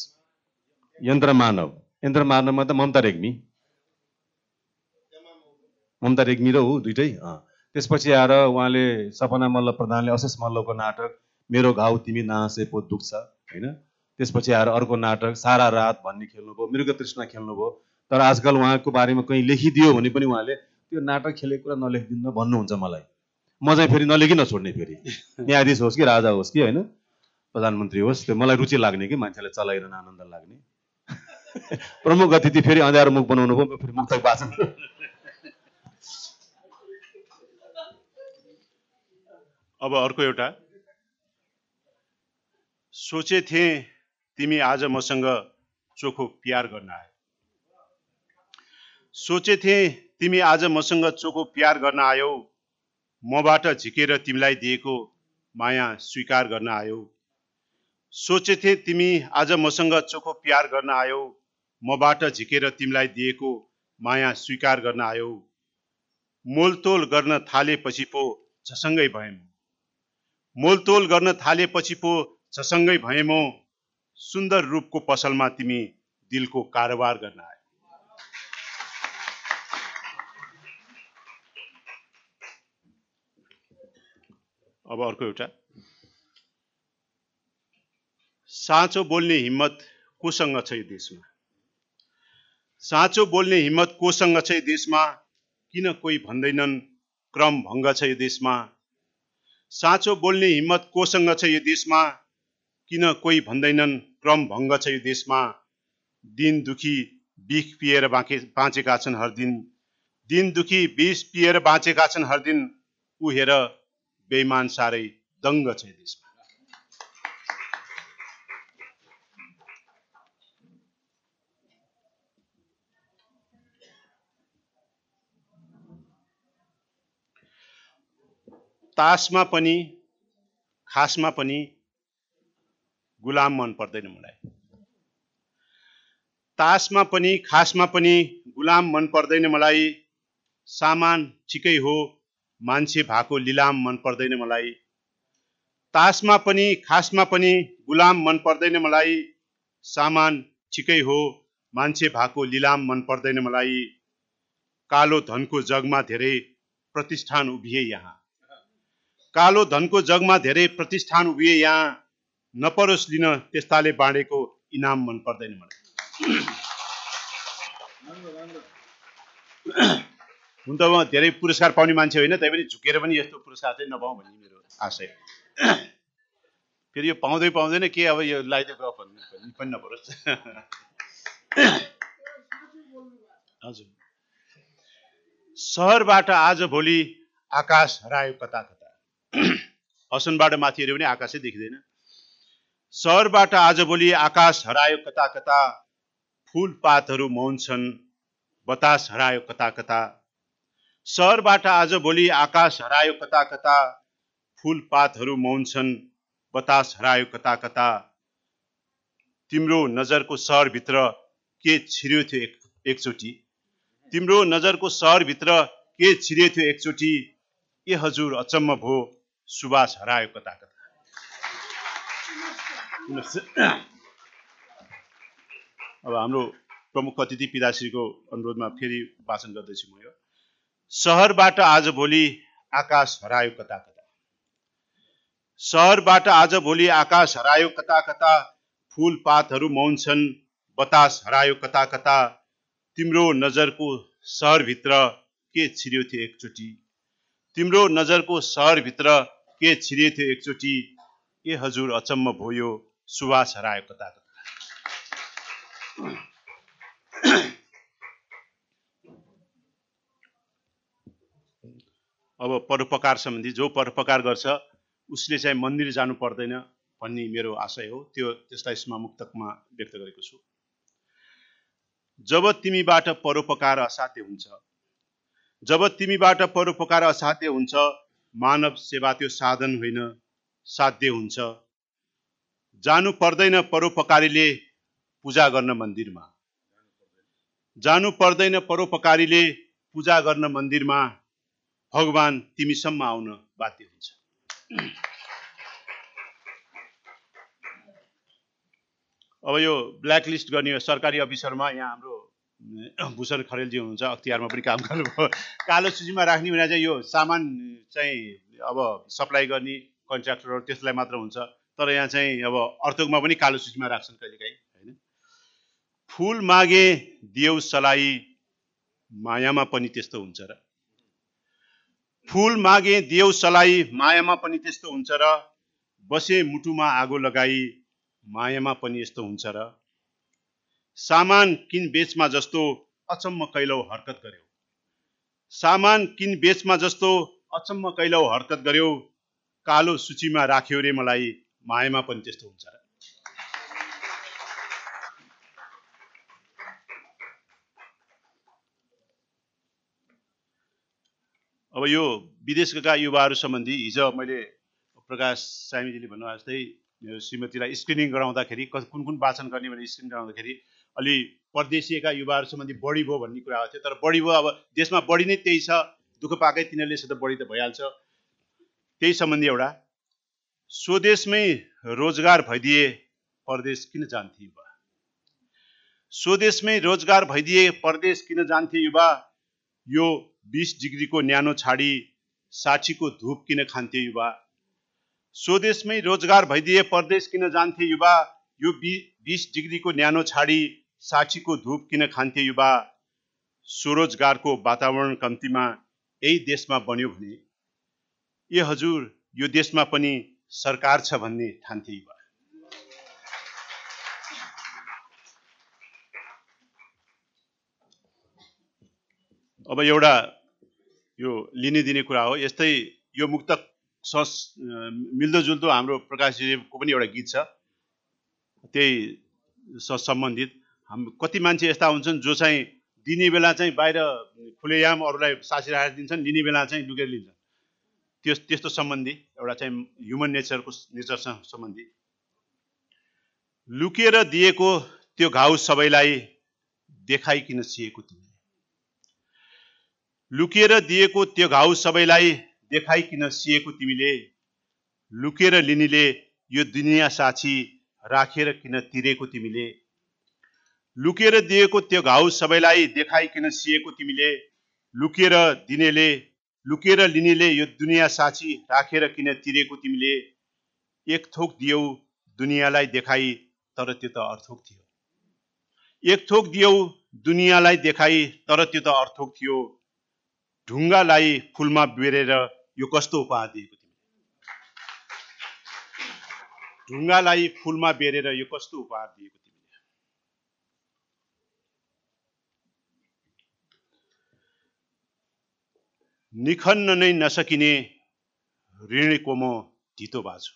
यन्त्र मानव। यन्त्र मानवमा त ममता रेग्मी। ममता रेग्मी र ऊ दुइटै। त्यसपछि आएर उहाँले सपना मल्ल प्रधानले अशेष मल्लको नाटक मेरो घाउ तिमी नहाँसे पो दुख्छ होइन? त्यसपछि आएर अर्को नाटक सारा रात भन्ने खेल्नुभयो मृग तृष्णा खेल्नुभयो। तर आजकल उहाँको बारेमा कहीँ लेखिदियो भने पनि उहाँले त्यो नाटक खेलेको कुरा नलेखिदिनु भन्नुहुन्छ मलाई। म चाहिँ फेरि नलेखी नछोड्ने फेरि। *laughs* न्यायाधीश होस् कि राजा होस् कि होइन? प्रधानमन्त्री होस् त्यो मलाई रुचि लाग्ने कि मान्छेलाई चलाइरहन आनन्द लाग्ने? *laughs* प्रमुख अतिथि फेरि अँध्यारो मुख बनाउनु भयो फेरि मुक्तक वाचन अब अर्को एउटा। सोचे थिएँ तिमी आज मसँग चोखो प्यार गर्न आयो। सोचे थिएँ तिमी आज मसँग चोखो प्यार गर्न आयौ। मबाट झिकेर तिमीलाई दिएको माया स्वीकार गर्न आयौ। सोचे थिएँ तिमी आज मसँग चोखो प्यार गर्न आयौ। मबाट झिकेर तिमीलाई दिएको माया स्वीकार गर्न आयौ। मोलतोल गर्न थालेपछि पो झसङ्गै भयौँ। मोलतोल गर्न थालेपछि पो झसङ्गै भयमो सुन्दर रूपको पसलमा तिमी दिलको कारोबार गर्न आयो अब अर्को एउटा। साँचो बोल्ने हिम्मत कोसँग छ यो देशमा? साँचो बोल्ने हिम्मत कोसँग छ यो देशमा? किन कोही भन्दैनन् क्रम भङ्ग छ यो देशमा? साँचो बोल्ने हिम्मत कोसँग छ यो देशमा? किन कोही भन्दैनन् क्रम भङ्ग छ यो देशमा? दिन दुखी बिख पिएर बाँके बाँचेका छन् हर दिन। दिन दुखी विष पिएर बाँचेका छन् हर दिन। ऊ हेर साह्रै दङ्ग छ यो देशमा। तासमा पनि खासमा पनि गुलाम मन पर्दैन मलाई। तासमा पनि खासमा पनि गुलाम मन पर्दैन मलाई। सामान ठिकै हो मान्छे भएको लिलाम मन पर्दैन मलाई। तासमा पनि खासमा पनि गुलाम मन पर्दैन मलाई। सामान ठिकै हो मान्छे भएको लिलाम मन पर्दैन मलाई। कालो धनको जगमा धेरै प्रतिष्ठान उभिए यहाँ। कालो धनको जगमा धेरै प्रतिष्ठान उभिए यहाँ नपरोस् लिन त्यस्ताले बाँडेको इनाम मन पर्दैन मलाई। हुन त म धेरै पुरस्कार पाउने मान्छे होइन तैपनि झुकेर पनि यस्तो पुरस्कार चाहिँ नपाउँ भन्ने मेरो आशय। फेरि यो पाउँदै पाउँदैन के अब यो लगाइदिएको भन्नु पनि नपरोस्। हजुर। सहरबाट आज भोलि आकाश कता कता असनबाट माथि हेऱ्यो भने आकाशै देखिँदैन। सहरबाट आजभोलि आकाश हरायो कता कता फुलपातहरू मौन छन् बतास हरायो कता कता सहरबाट आजभोलि आकाश हरायो कता कता फुलपातहरू मौन छन् बतास हरायो कता कता तिम्रो नजरको सहरभित्र के छिर्यो थियो एक एकचोटि? तिम्रो नजरको सहरभित्र के छिर्यो थियो एकचोटि? ए हजुर अचम्म भो हरायो कता कता अब हाम्रो प्रमुख अतिथि पिताश्रीको अनुरोधमा फेरि वाचन गर्दैछु म यो। सहरबाट आज भोलि आकाश हरायो कता कता सहरबाट आज भोलि आकाश हरायो कता कता फुलपातहरू मौन छन् बतास हरायो कता कता तिम्रो नजरको सहरभित्र के छिर्यो थियो एकचोटि? तिम्रो नजरको सहरभित्र के छिर्यो थियो एकचोटि ए हजुर अचम्म भयो सुवास हरायो कता अब परोपकार सम्बन्धी जो परोपकार गर्छ उसले चाहिँ मन्दिर जानु पर्दैन भन्ने मेरो आशय हो। त्यो त्यसलाई यसमा मुक्तकमा व्यक्त गरेको छु। जब तिमीबाट परोपकार असाध्य हुन्छ जब तिमीबाट परोपकार असाध्य हुन्छ मानव सेवा त्यो साधन होइन साध्य हुन्छ। जानु पर्दैन परोपकारीले पूजा गर्न मन्दिरमा। जानु पर्दैन परोपकारीले पूजा गर्न मन्दिरमा भगवान् तिमीसम्म आउन बाध्य हुन्छ। अब यो ब्ल्याक लिस्ट गर्ने सरकारी अफिसरमा यहाँ हाम्रो *coughs* भूषण खरेलजी हुनुहुन्छ अख्तियारमा पनि काम गर्नुभयो। कालो सूचीमा राख्ने भने चाहिँ यो सामान चाहिँ अब सप्लाई गर्ने कन्ट्र्याक्टरहरू त्यसलाई मात्र हुन्छ। तर यहाँ चाहिँ अब अर्थकमा पनि कालो सूचीमा राख्छन् कहिलेकाहीँ होइन? फुल मागे देउ सलाई मायामा पनि त्यस्तो हुन्छ र। फुल मागे देउ सलाई मायामा पनि त्यस्तो हुन्छ र। बसे मुटुमा आगो लगाई मायामा पनि यस्तो हुन्छ र। सामान किन बेचमा जस्तो अचम्म कैलौ हरकत गर्यो। सामान किन बेचमा जस्तो अचम्म कैलौ हरकत गर्यो कालो सूचीमा राख्यो रे मलाई मायामा पनि त्यस्तो हुन्छ र। अब यो विदेश गएका युवाहरू सम्बन्धी हिजो मैले प्रकाश सामीजीले भन्नुभयो जस्तै मेरो श्रीमतीलाई स्क्रिनिङ गराउँदाखेरि कुन कुन वाचन गर्ने भनेर स्क्रिनिङ गराउँदाखेरि अलि परदेशीका युवाहरू सम्बन्धी बढी भयो भन्ने कुरा थियो। तर बढी भयो अब देशमा बढी नै त्यही छ। दुःख पाएकै तिनीहरूले सधैँ बढी त भइहाल्छ। त्यही सम्बन्धी एउटा स्वदेशमै रोजगार भइदिए परदेश किन जान्थे युवा? स्वदेशमै रोजगार भइदिए परदेश किन जान्थे युवा? यो बिस डिग्रीको न्यानो छाडी साठीको धुप किन खान्थे युवा? स्वदेशमै रोजगार भइदिए परदेश किन जान्थे युवा? यो बि बिस डिग्रीको न्यानो छाडी साठीको धुप किन खान्थे युवा स्वरोजगारको वातावरण कम्तीमा यही देशमा बन्यो भने? ए हजुर यो देशमा पनि सरकार छ भन्ने ठान्थे युवा। अब एउटा यो लिने दिने कुरा हो यस्तै यो मुक्तक सस मिल्दोजुल्दो हाम्रो प्रकाशजीको पनि एउटा गीत छ त्यही सम्बन्धित। हाम कति मान्छे यस्ता हुन्छन् जो चाहिँ दिने बेला चाहिँ बाहिर खुलेआम अरूलाई सासी राखेर दिन्छन् लिने बेला चाहिँ लुकेर लिन्छन्। त्यो त्यस्तो सम्बन्धी एउटा चाहिँ ह्युमन नेचरको नेचरसँग सम्बन्धी। लुकेर दिएको त्यो घाउ सबैलाई देखाइकिन सिएको तिमीले। लुकेर दिएको त्यो घाउ सबैलाई देखाइकिन सिएको तिमीले लुकेर लिनेले यो दुनियाँ साक्षी राखेर किन तिरेको तिमीले लुकेर दिएको त्यो घाउ सबैलाई देखाइकिन सिएको तिमीले लुकेर दिनेले लुकेर लिनेले यो दुनियाँ साक्षी राखेर किन तिरेको तिमीले? एक थोक दियौ दुनियाँलाई देखाई तर त्यो त अर्थोक थियो। एक थोक दियौ दुनियाँलाई देखाई तर त्यो त अर्थोक थियो। ढुङ्गालाई फुलमा बेरेर यो कस्तो उपहार दिएको तिमीले? ढुङ्गालाई फुलमा बेरेर यो कस्तो उपहार दिएको निखन्न नै नसकिने ऋणको म धितो बाछु।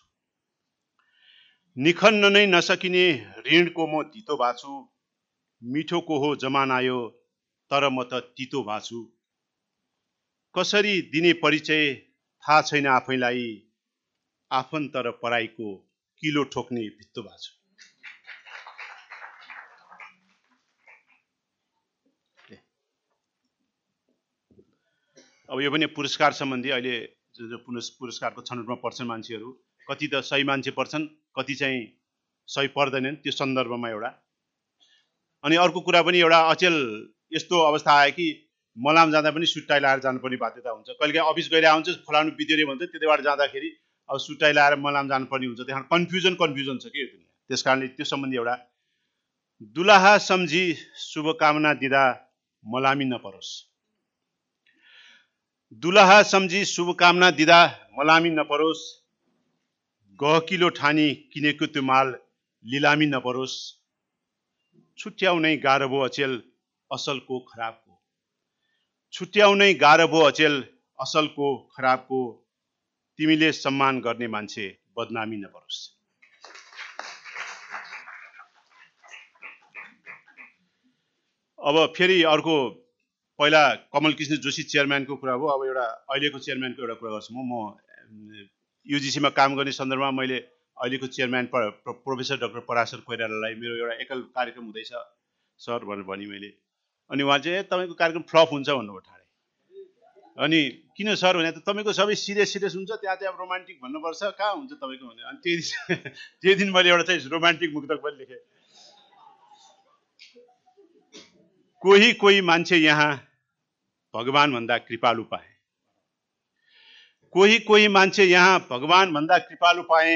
निखन्न नै नसकिने ऋणको म धितो बाछु। मिठोको हो जमान आयो तर म त तितो भाछु कसरी दिने परिचय थाहा छैन आफैलाई। आफन्त र पराईको किलो ठोक्ने भित्तो भएको छु अब यो पनि पुरस्कार सम्बन्धी अहिले पुरस्कारको छनौटमा पर्छन् मान्छेहरू कति त सही मान्छे पर्छन् कति चाहिँ सही पर्दैनन् त्यो सन्दर्भमा एउटा। अनि अर्को कुरा पनि एउटा अचेल यस्तो अवस्था आयो कि मलाम जाँदा पनि सुट्टाइ लाएर जानुपर्ने बाध्यता हुन्छ। कहिलेकाहीँ अफिस गइरहेको हुन्छ फलानु बित्यो अरे भन्छ त्यतिबाट जाँदाखेरि अब सुट्टाइ लाएर मलाम जानुपर्ने हुन्छ। त्यहाँ कन्फ्युजन कन्फ्युजन छ कि यो दुनियाँ। त्यस कारणले त्यो सम्बन्धी एउटा दुलाहा सम्झी शुभकामना दिँदा मलामी नपरोस्। दुलाहा सम्झी शुभकामना दिँदा मलामी नपरोस्। गहकिलो ठानी किनेको त्यो माल लिलामी नपरोस्। छुट्याउनै गाह्रो भयो अचेल असलको खराबको। छुट्याउनै गाह्रो भयो अचेल असलको खराबको। तिमीले सम्मान गर्ने मान्छे बदनामी नपरोस्। अब फेरि अर्को पहिला कमल कृष्ण जोशी चेयरम्यानको कुरा हो। अब एउटा अहिलेको चेयरम्यानको एउटा कुरा गर्छु म। म युजिसीमा काम गर्ने सन्दर्भमा मैले अहिलेको चेयरम्यान प्र प्र- प्रोफेसर डाक्टर पराशर कोइरालालाई मेरो एउटा एकल कार्यक्रम हुँदैछ सर भनेर भने मैले। अनि उहाँ चाहिँ तपाईँको कार्यक्रम फ्लप हुन्छ भन्नुभयो ठाडे अनि किन सर भने त तपाईँको सबै सिरियस सिरियस हुन्छ त्यहाँ चाहिँ अब रोमान्टिक भन्नुपर्छ। कहाँ हुन्छ तपाईँको भने अनि त्यही दिन *laughs* त्यही दिन मैले एउटा चाहिँ रोमान्टिक मुक्तक पनि लेखेँ। कोही कोही मान्छे यहाँ भगवान भन्दा कृपालु पाए। कोही कोही मान्छे यहाँ भगवान भन्दा कृपालु पाए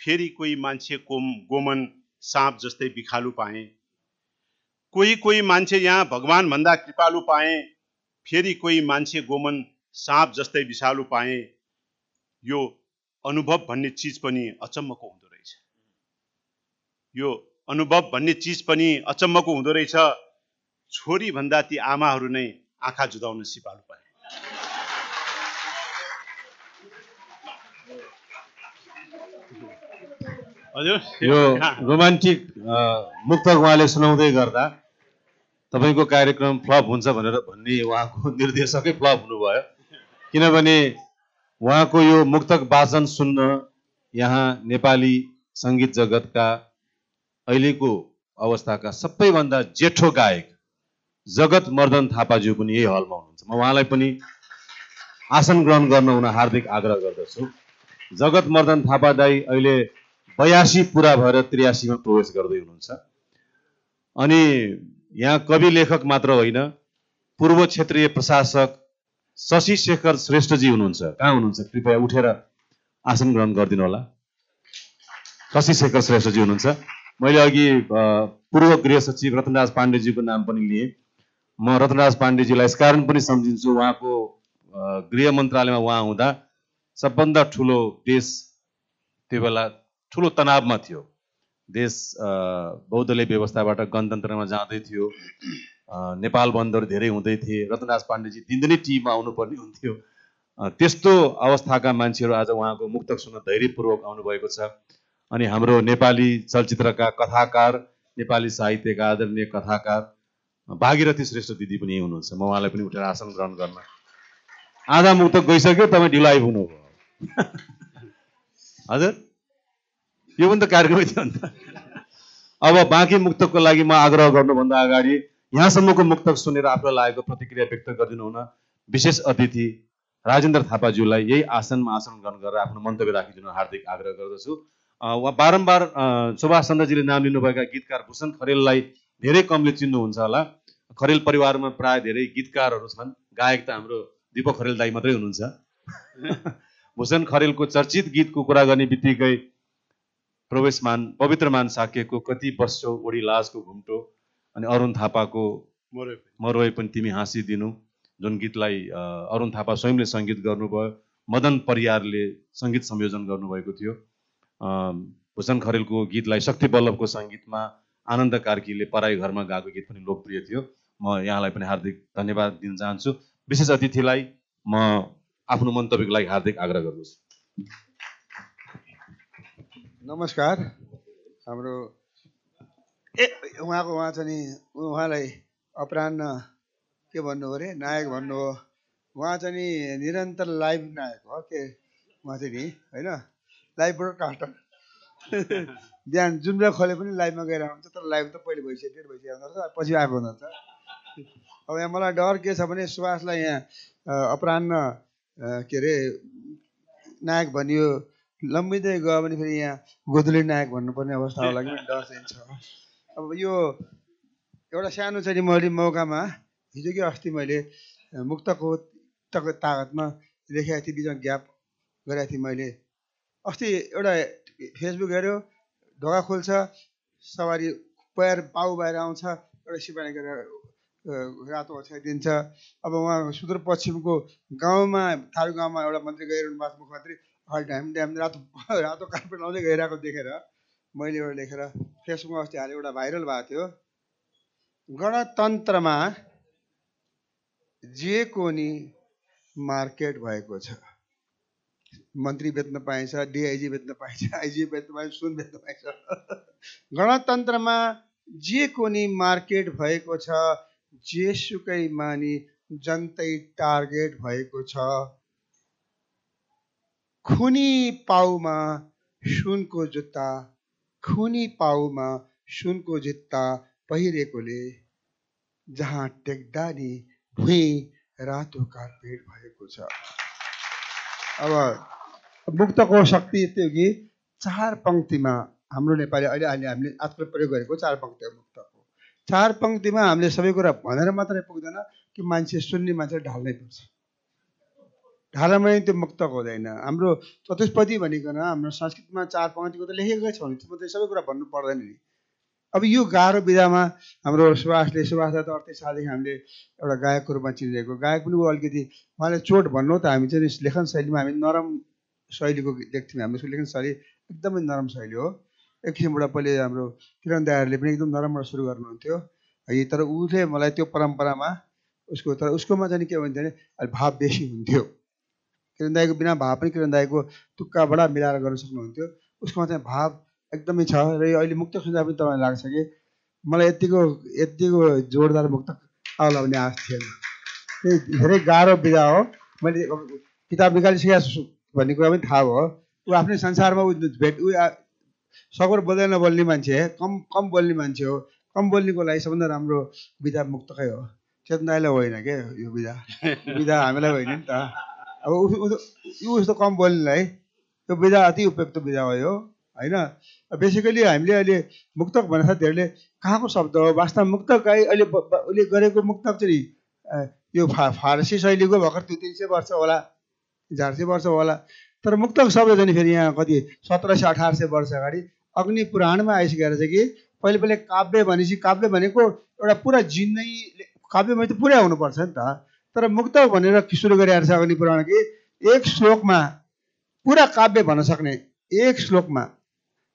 फेरि कोही मान्छे कोम गोमन साँप जस्तै बिखालु पाए। कोही कोही मान्छे यहाँ भगवान भन्दा कृपालु पाए फेरि कोही मान्छे गोमन साँप जस्तै विषालु पाएँ। यो अनुभव भन्ने चिज पनि अचम्मको हुँदो रहेछ। यो अनुभव भन्ने चिज पनि अचम्मको हुँदो रहेछ। छोरी भन्दा ती आमाहरू नै आँखा जुदाउन सिपालु पाए हजुर? यो रोमान्टिक मुक्तक उहाँले सुनाउँदै गर्दा तपाईँको कार्यक्रम फ्लप हुन्छ भनेर भन्ने उहाँको *laughs* निर्देशकै फ्लप हुनुभयो। किनभने उहाँको यो मुक्तक वाचन सुन्न यहाँ नेपाली सङ्गीत जगतका अहिलेको अवस्थाका सबैभन्दा जेठो गायक जगत मर्दन थापाज्यू पनि यही हलमा हुनुहुन्छ। म उहाँलाई पनि आसन ग्रहण गर्न हुन हार्दिक आग्रह गर्दछु। जगत मर्दन थापा दाई अहिले बयासी पुरा भएर त्रियासीमा प्रवेश गर्दै हुनुहुन्छ। अनि यहाँ कवि लेखक मात्र होइन पूर्व क्षेत्रीय प्रशासक शशि शेखर श्रेष्ठजी हुनुहुन्छ। कहाँ हुनुहुन्छ? कृपया उठेर आसन ग्रहण गरिदिनु होला। शशि शेखर श्रेष्ठजी हुनुहुन्छ। मैले अघि पूर्व गृह सचिव रतनराज पाण्डेजीको नाम पनि लिएँ। म रतनराज पाण्डेजीलाई यस कारण पनि सम्झिन्छु उहाँको गृह मन्त्रालयमा उहाँ हुँदा सबभन्दा ठुलो देश त्यो बेला ठुलो तनावमा थियो। देश बहुदलीय व्यवस्थाबाट गणतन्त्रमा जाँदै थियो। नेपाल बन्दहरू धेरै हुँदै थिए। रतनराज पाण्डेजी दिनदिनै टिभीमा आउनुपर्ने हुन्थ्यो। त्यस्तो अवस्थाका मान्छेहरू आज उहाँको मुक्तक सुन्न धैर्यपूर्वक आउनुभएको छ। अनि हाम्रो नेपाली चलचित्रका कथाकार नेपाली साहित्यका आदरणीय कथाकार भागीरथी श्रेष्ठ दिदी पनि यही हुनुहुन्छ। म उहाँलाई पनि उठेर आसन ग्रहण गर्न। आधा मुक्तक गइसक्यो तपाईँ ढिलो आइपुग्नु *laughs* हजुर? यो पनि त कार्यक्रमै थियो अन्त अब बाँकी मुक्तकको लागि म आग्रह गर्नुभन्दा अगाडि यहाँसम्मको मुक्तक सुनेर आफूलाई लागेको प्रतिक्रिया व्यक्त गरिदिनु हुन विशेष अतिथि राजेन्द्र थापाज्यूलाई यही आसनमा आसन ग्रहण गरेर आफ्नो मन्तव्य राखिदिनु हार्दिक आग्रह गर्दछु। उहाँ बारम्बार सुभाष चन्द्रजीले नाम लिनुभएका गीतकार भूषण खरेललाई धेरै कमले चिन्नुहुन्छ होला। खरेल परिवारमा प्राय धेरै गीतकारहरू छन्। गायक त हाम्रो दिपक खरेल दाई मात्रै हुनुहुन्छ। *laughs* भूषण खरेलको चर्चित गीतको कुरा गर्ने बित्तिकै प्रवेशमान पवित्रमान साकेको कति बस्छौ ओडी लाजको घुम्टो अनि अरुण थापाको मोरे मरोए पनि तिमी हाँसिदिनु। जुन गीतलाई अरुण थापा स्वयंले सङ्गीत गर्नुभयो मदन परियारले सङ्गीत संयोजन गर्नुभएको थियो। भूषण खरेलको गीतलाई शक्ति बल्लभको सङ्गीतमा आनन्द कार्कीले पराई घरमा गाएको गीत पनि लोकप्रिय थियो। म यहाँलाई पनि हार्दिक धन्यवाद दिन चाहन्छु। विशेष अतिथिलाई म आफ्नो मन्तव्यको लागि हार्दिक आग्रह गर्दछु। नमस्कार। हाम्रो ए उहाँको उहाँ चाहिँ उहाँलाई अपरान्न के भन्नु अरे नायक भन्नु हो। उहाँ चाहिँ नि निरन्तर लाइभ नायक हो के? उहाँ चाहिँ नि होइन? Live broadcaster. बिहान जुन बेला खोले पनि लाइभमा गएर आउँछ तर लाइभ त पहिले भइसक्यो डेट भइसकेको हुँदो रहेछ पछि आएको हुँदो रहेछ। अब यहाँ मलाई डर के छ भने सुभाषलाई यहाँ अपरान्न के अरे नायक भनियो लम्बिँदै गयो भने फेरि यहाँ गोदुली नायक भन्नुपर्ने अवस्था होला कि डर चाहिँ छ। अब यो एउटा सानो चाहिँ मैले मौकामा हिजो कि अस्ति मैले मुक्तको तक तागतमा लेखेको थिएँ बिचमा ग्याप गरेको थिएँ मैले। अस्ति एउटा फेसबुक हेऱ्यो ढोका खोल्छ सवारी पैर पाउ बाहिर आउँछ एउटा सिपाही गरेर रातो ओछ्याइदिन्छ अब उहाँ सुदूरपश्चिमको गाउँमा थारू गाउँमा एउटा मन्त्री गइरहनु भएको छ, मुख्यमन्त्री हल ड्याम ड्याम रातो रातो कार्पेट लाउँदै गइरहेको देखेर मैले एउटा लेखेर फेसबुकमा अस्ति हालेँ एउटा भाइरल भएको थियो। गणतन्त्रमा जे को नि मार्केट भएको छ। मन्त्री बेच्न पाइन्छ डिआइजी बेच्न पाइन्छ आइजी बेच्न पाइन्छ सुन बेच्न पाइन्छ। गणतन्त्रमा जे को नि मार्केट भएको छ जेसुकै मानि जनतै टार्गेट भएको छ खुनी पाउमा सुनको जुत्ता खुनी पाउमा सुनको जुत्ता पहिरेकोले जहाँ टेक्दा भुइँ रातो कार्पेट भएको छ। अब मुक्तको शक्ति हो कि चार पङ्क्तिमा हाम्रो नेपाली अहिले अहिले हामीले आजकल प्रयोग गरेको चार पङ्क्ति हो मुक्तको। चार पङ्क्तिमा हामीले सबै कुरा भनेर मात्रै पुग्दैन कि मान्छे सुन्ने मान्छे ढाल्नै पर्छ। ढालामै त्यो मुक्तक हुँदैन। हाम्रो चतुष्पदी भनिकन हाम्रो संस्कृतमा चार पङ्क्तिको त लेखेकै छ भने त सबै कुरा भन्नु पर्दैन नि। अब यो गाह्रो विधामा हाम्रो सुभाषले सुभाष त अडतिस सालदेखि हामीले एउटा गायकको रूपमा चिनिरहेको। गायक पनि ऊ अलिकति उहाँले चोट भन्नु त हामी चाहिँ लेखन शैलीमा हामी नरम शैलीको देख्थ्यौँ हाम्रो लेखन शैली एकदमै नरम शैली हो। एक किसिमबाट पहिले हाम्रो किरण दायरले पनि एकदम नरमबाट सुरु गर्नुहुन्थ्यो। है तर उसले मलाई त्यो परम्परामा उसको तर उसकोमा चाहिँ के भन्थ्यो भने अलिक भाव बेसी हुन्थ्यो। किरण दाईको बिना भाव पनि किरण दाईको तुक्काबाट मिलाएर गर्न सक्नुहुन्थ्यो। उसकोमा चाहिँ भाव एकदमै छ। र यो अहिले मुक्त सुझाव पनि तपाईँलाई लाग्छ कि मलाई यतिको यतिको जोरदार मुक्त आउला भन्ने आश थिएन। धेरै गाह्रो विधा हो। मैले किताब निकालिसकेको छु। भन्ने कुरा पनि थाहा भयो। ऊ आफ्नै संसारमा ऊ भेट ऊ सगोर बोल्दै नबोल्ने मान्छे कम कम बोल्ने मान्छे हो। कम बोल्नेको लागि सबभन्दा राम्रो विधा मुक्तकै हो। चेतन दाईलाई होइन के यो विधा? विधा हामीलाई होइन नि त। अब ऊ उस्तो कम बोल्नेलाई यो विधा अति उपयुक्त विधा हो यो होइन? बेसिकली हामीले अहिले मुक्तक भन्ने साथीहरूले कहाँको शब्द हो? वास्तव मुक्तक आई अहिले उसले गरेको मुक्तक चाहिँ यो फा फारसी शैलीको भर्खर दुई तिन सय वर्ष होला। चार सय वर्ष होला। तर मुक्तक शब्द चाहिँ फेरि यहाँ कति सत्र सय अठार सय वर्ष अगाडि अग्नि पुराणमा आइसकेर चाहिँ कि पहिले पहिले काव्य भनेपछि काव्य भनेको एउटा पुरा जिन्दै काव्य भने त पुरै हुनुपर्छ नि त। तर मुक्तक भनेर सुरु गरिरहेको छ अग्नि पुराण कि एक श्लोकमा पुरा काव्य भन्न सक्ने एक श्लोकमा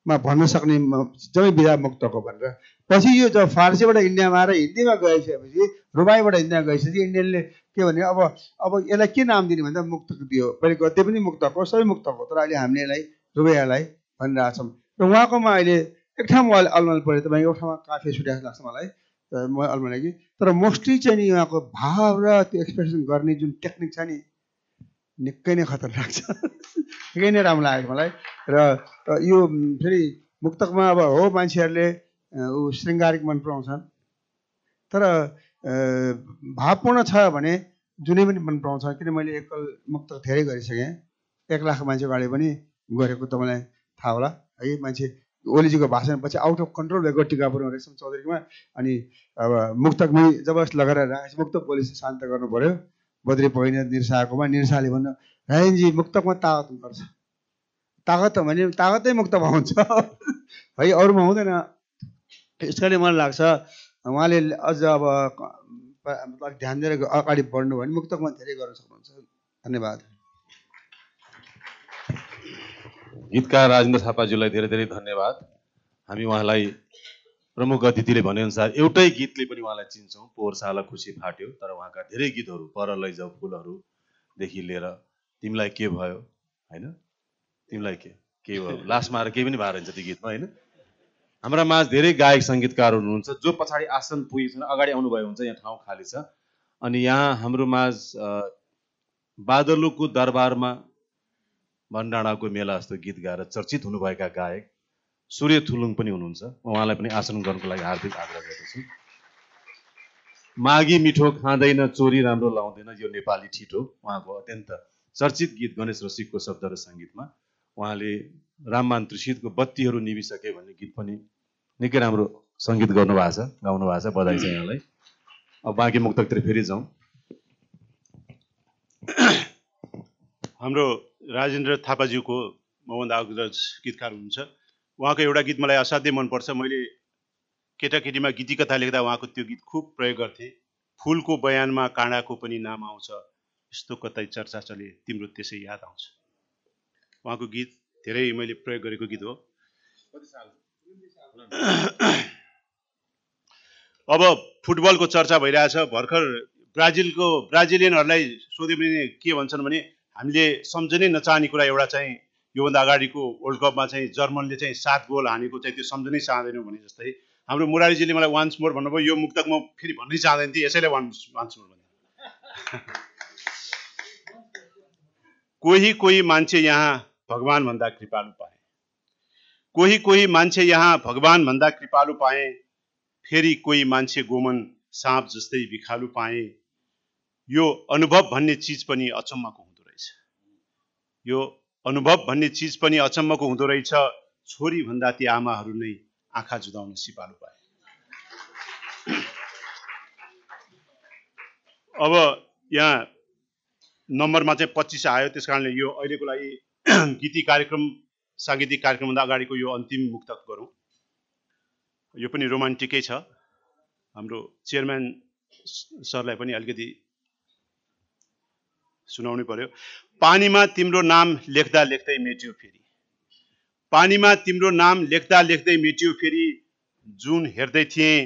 मा भन्न सक्ने म- जम्मै विधा मुक्तको भनेर। पछि यो जब फारसीबाट इन्डियामा आएर हिन्दीमा गइसकेपछि रुबाईबाट हिन्दीमा गइसकेपछि इन्डियनले के भने अब अब यसलाई के नाम दिने भन्दा मुक्तक दियो। पहिले गद्य पनि मुक्तक हो सबै मुक्तक हो। तर अहिले हामीले यसलाई रुबैयालाई भनिरहेछौँ र उहाँकोमा अहिले एक ठाउँमा अहिले अलमल पऱ्यो तपाईँ एउटा ठाउँमा काफे छुट्या जस्तो लाग्छ मलाई म अलमल कि। तर मोस्टली चाहिँ नि उहाँको भाव र त्यो एक्सप्रेसन गर्ने जुन टेक्निक छ नि निकै नै खतरनाक छ। निकै नै राम्रो लागेको मलाई। र यो फेरि मुक्तकमा अब हो मान्छेहरूले ऊ शृङ्गारिक मन पराउँछन्। तर भावपूर्ण छ भने जुनै पनि मन पराउँछ किन मैले एकल मुक्तक धेरै गरिसकेँ। एक लाख मान्छेको अगाडि पनि गरेको तपाईँलाई थाहा होला। है मान्छे ओलीजीको भाषणपछि आउट अफ कन्ट्रोल भएको टिकापुरमा रेशम चौधरीमा। अनि अब मुक्तकमै जबरजस्त लगाएर राखेपछि मुक्तक पोलिस शान्त गर्नु पऱ्यो बद्री पहिने निर्साकोमा निर्साले भन्नु रायनजी मुक्तकमा तागत हुनुपर्छ तागत हो भने तागतै मुक्तमा हुन्छ *laughs* है अरूमा हुँदैन। यसकारणले मलाई लाग्छ उहाँले अझ अब अलिक ध्यान दिएर अगाडि बढ्नु भने मुक्तकमा धेरै गर्न सक्नुहुन्छ। धन्यवाद। गीतकार राजेन्द्र थापाज्यूलाई धेरै धेरै धन्यवाद। हामी उहाँलाई प्रमुख अतिथिले भनेअनुसार एउटै गीतले पनि उहाँलाई चिन्छौँ। पोहोर साल खुसी फाट्यो तर उहाँका धेरै गीतहरू पर लैजाऊ फुलहरूदेखि लिएर तिमीलाई के भयो होइन? तिमीलाई के के भयो? लास्टमा आएर केही पनि भएर हुन्छ त्यो गीतमा होइन? हाम्रा माझ धेरै गायक सङ्गीतकारहरू हुनुहुन्छ जो पछाडि आसन पुगेको छैन अगाडि आउनुभयो हुन्छ यहाँ ठाउँ खाली छ। अनि यहाँ हाम्रो माझ बादलुको दरबारमा भनडाँडाको मेला जस्तो गीत गाएर चर्चित हुनुभएका गायक सूर्य थुलुङ पनि हुनुहुन्छ। उहाँलाई पनि आसन गर्नको लागि हार्दिक आग्रह गर्दछु। मागी मिठो खाँदैन चोरी राम्रो लाउँदैन यो नेपाली ठिटो उहाँको अत्यन्त चर्चित गीत गणेश रसिकको शब्द र सङ्गीतमा। उहाँले राममान त्रिसितको बत्तीहरू निभिसके भन्ने गीत पनि निकै राम्रो सङ्गीत गर्नुभएको छ गाउनु भएको छ बधाई छ यहाँलाई। अब बाँकी मुक्तकतिर फेरि जाउँ। हाम्रो राजेन्द्र थापाज्यूको मभन्दा अग्रज गीतकार हुनुहुन्छ। उहाँको एउटा गीत मलाई असाध्यै मनपर्छ। मैले केटाकेटीमा गीती कथा लेख्दा उहाँको त्यो गीत खुब प्रयोग गर्थेँ। फुलको बयानमा काँडाको पनि नाम आउँछ। यस्तो कतै चर्चा चले तिम्रो त्यसै याद आउँछ। उहाँको गीत धेरै मैले प्रयोग गरेको गीत हो। *clears throat* अब फुटबलको चर्चा भइरहेछ। भर्खर ब्राजिलको ब्राजिलियनहरूलाई सोध्यो भने के भन्छन् भने हामीले सम्झनै नचाहने कुरा एउटा चाहिँ योभन्दा अगाडिको वर्ल्ड कपमा चाहिँ जर्मनले चाहिँ सात गोल हानेको चाहिँ त्यो सम्झनै चाहँदैनौँ भने जस्तै। हाम्रो मुरारीजीले मलाई वान्स मोर भन्नुभयो यो मुक्तक म फेरि भन्नै चाहँदैन थिएँ यसैले वान्स वान्स मोर भने कोही कोही मान्छे यहाँ भगवान् भन्दा कृपालु पाए। कोही कोही मान्छे यहाँ भगवान् भन्दा कृपालु पाए फेरि कोही मान्छे गोमन साँप जस्तै भिखालु पाए। यो अनुभव भन्ने चिज पनि अचम्मको हुँदो रहेछ। यो अनुभव भन्ने चिज पनि अचम्मको हुँदो रहेछ। छोरी भन्दा ती आमाहरू नै आँखा जुदाउन सिपालु पाए। अब यहाँ नम्बरमा चाहिँ पच्चिस आयो त्यस कारणले यो अहिलेको लागि *clears throat* गीती कार्यक्रम साङ्गीतिक कार्यक्रमभन्दा अगाडिको यो अन्तिम मुक्तक गरौँ। यो पनि रोमान्टिकै छ। हाम्रो चेयरम्यान सरलाई पनि अलिकति सुनाउनु पर्यो। पानीमा तिम्रो नाम लेख्दा लेख्दै मेट्यो फेरि। पानीमा तिम्रो नाम लेख्दा लेख्दै मेट्यो फेरि। जुन हेर्दै थिएँ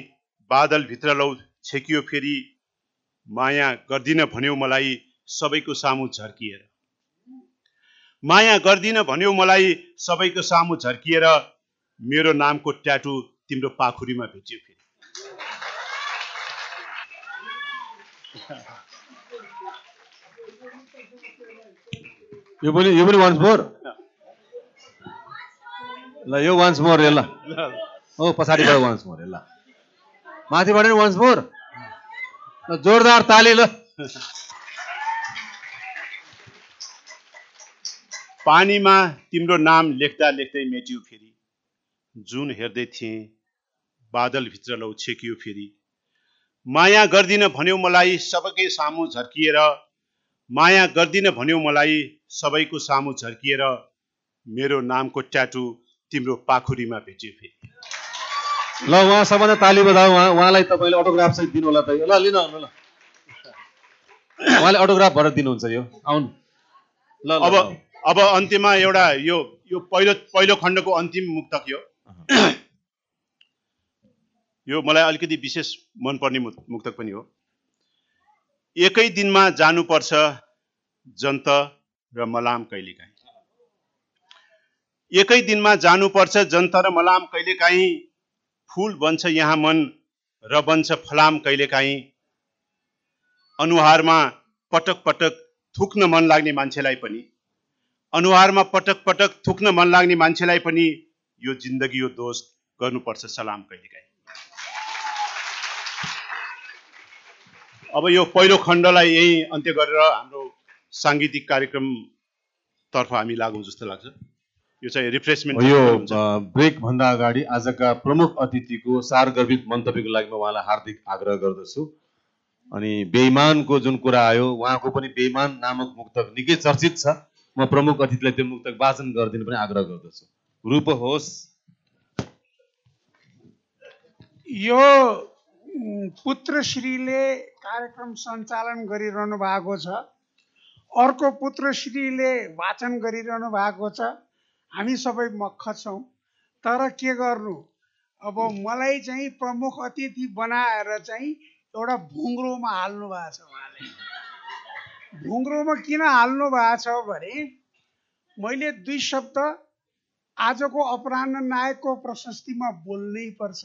बादलभित्र लौ छेकियो फेरि। माया गर्दिन भन्यो मलाई सबैको सामु झर्किएर। माया गर्दिन भन्यो मलाई सबैको सामु झर्किएर मेरो नामको ट्याटु तिम्रो पाखुरीमा भेटियो फेरि। यो पनि यो पनि वान्स मोर ल यो वान्स मोर ल हो पछाडिबाट वान्स मोर ल माथिबाट वान्स मोर जोरदार ताली ल। पानीमा तिम्रो नाम लेख्दा लेख्दै मेटियो फेरि। जुन हेर्दै थिएँ बादलभित्र लौ छेकियो फेरि। माया गर्दिन भन्यो मलाई सबैकै सामु झर्किएर माया गर्दिन भन्यो मलाई सबैको सामु झर्किएर मेरो नामको ट्याटु तिम्रो पाखुरीमा भेटियो फेरि। ल उहाँ सबभन्दा ताली बजाऊ उहाँ उहाँलाई तपाईँले अटोग्राफ चाहिँ दिनु होला त। ल लिन आउनु ल। उहाँले अटोग्राफ भएर दिनुहुन्छ यो। आउनु। ल अब अब अन्त्यमा एउटा यो यो पहिलो पहिलो खण्डको अन्तिम मुक्तक यो *clears throat* यो मलाई अलिकति विशेष मनपर्ने मुक्तक पनि हो। एकै दिनमा जानुपर्छ जन्त र मलाम कहिलेकाहीँ। एकै दिनमा जानुपर्छ जन्त र मलाम कहिलेकाहीँ फुल बन्छ यहाँ मन र बन्छ फलाम कहिलेकाहीँ। अनुहारमा पटक पटक थुक्न मन लाग्ने मान्छेलाई पनि अनुहारमा पटक पटक थुक्न मन लाग्ने मान्छेलाई पनि यो जिन्दगी यो दोस्त गर्नुपर्छ। सलाम कहिलेकाहीँ। अब यो पहिलो खण्डलाई यही अन्त्य गरेर हाम्रो साङ्गीतिक कार्यक्रमतर्फ हामी लागौँ जस्तो लाग्छ। यो चाहिँ रिफ्रेसमेन्ट यो ब्रेक भन्दा अगाडि आजका प्रमुख अतिथिको सारगर्भित मन्तव्यको लागि म उहाँलाई हार्दिक आग्रह गर्दछु। अनि बेइमानको जुन कुरा आयो उहाँको पनि बेइमान नामक मुक्तक निकै चर्चित छ। म प्रमुख अतिथिलाई त्यो मुक्तक वाचन गरिदिनु पनि आग्रह गर्दछु। रूप होस्। यो उम्, पुत्रश्रीले कार्यक्रम सञ्चालन गरिरहनु भएको छ। अर्को पुत्रश्रीले वाचन गरिरहनु भएको छ। हामी सबै मख छौँ। तर के गर्नु? अब मलाई चाहिँ प्रमुख अतिथि बनाएर चाहिँ एउटा भुङ्ग्रोमा हाल्नु भएको छ उहाँले। भुङ्ग्रोमा किन हाल्नु भएको छ भने मैले दुई शब्द आजको अपराह्न नायकको प्रशस्तिमा बोल्नै पर्छ।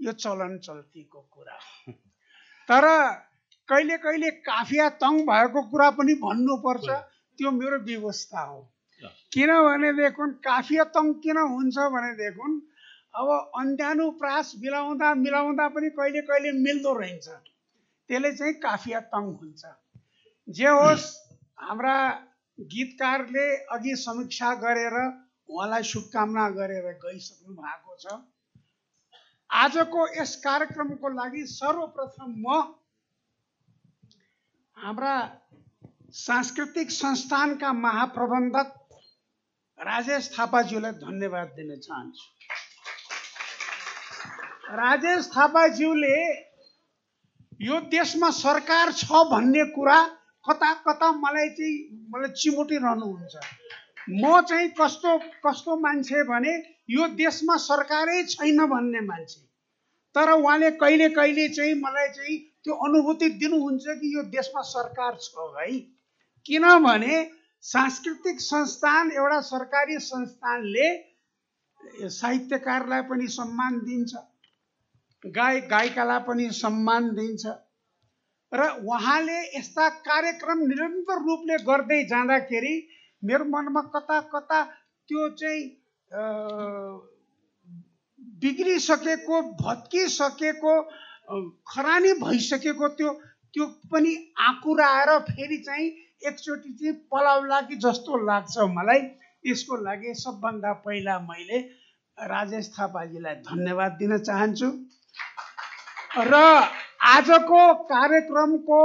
यो चलन चल्तीको कुरा तर कहिले कहिले काफिया तङ भएको कुरा पनि भन्नुपर्छ। त्यो मेरो व्यवस्था हो। किनभनेदेखि काफिया तङ किन हुन्छ भनेदेखि अब अन्त्यानुप्रास मिलाउँदा मिलाउँदा पनि कहिले कहिले मिल्दो रहन्छ। त्यसले चाहिँ काफिया तङ हुन्छ। जे होस् हाम्रा गीतकारले अघि समीक्षा गरेर उहाँलाई शुभकामना गरेर गइसक्नु भएको छ। आजको यस कार्यक्रमको लागि सर्वप्रथम म हाम्रा सांस्कृतिक संस्थानका महाप्रबन्धक राजेश थापाज्यूलाई धन्यवाद दिन चाहन्छु। राजेश थापाज्यूले यो देशमा सरकार छ भन्ने कुरा कता कता मलाई चाहिँ मलाई चिमोटिरहनुहुन्छ म चाहिँ कस्तो कस्तो मान्छे भने यो देशमा सरकारै छैन भन्ने मान्छे। तर उहाँले कहिले कहिले चाहिँ मलाई चाहिँ त्यो अनुभूति दिनुहुन्छ कि यो देशमा सरकार छ है? किनभने सांस्कृतिक संस्थान एउटा सरकारी संस्थानले साहित्यकारलाई पनि सम्मान दिन्छ गायक गायिकालाई पनि सम्मान दिन्छ। र उहाँले यस्ता कार्यक्रम निरन्तर रूपले गर्दै जाँदाखेरि मेरो मनमा कता कता त्यो चाहिँ बिग्रिसकेको भत्किसकेको खरानी भइसकेको त्यो त्यो पनि आँकुराएर फेरि चाहिँ एकचोटि चाहिँ पलाउला कि जस्तो लाग्छ मलाई। यसको लागि सबभन्दा पहिला मैले राजेश थापाजीलाई धन्यवाद दिन चाहन्छु। र आजको कार्यक्रमको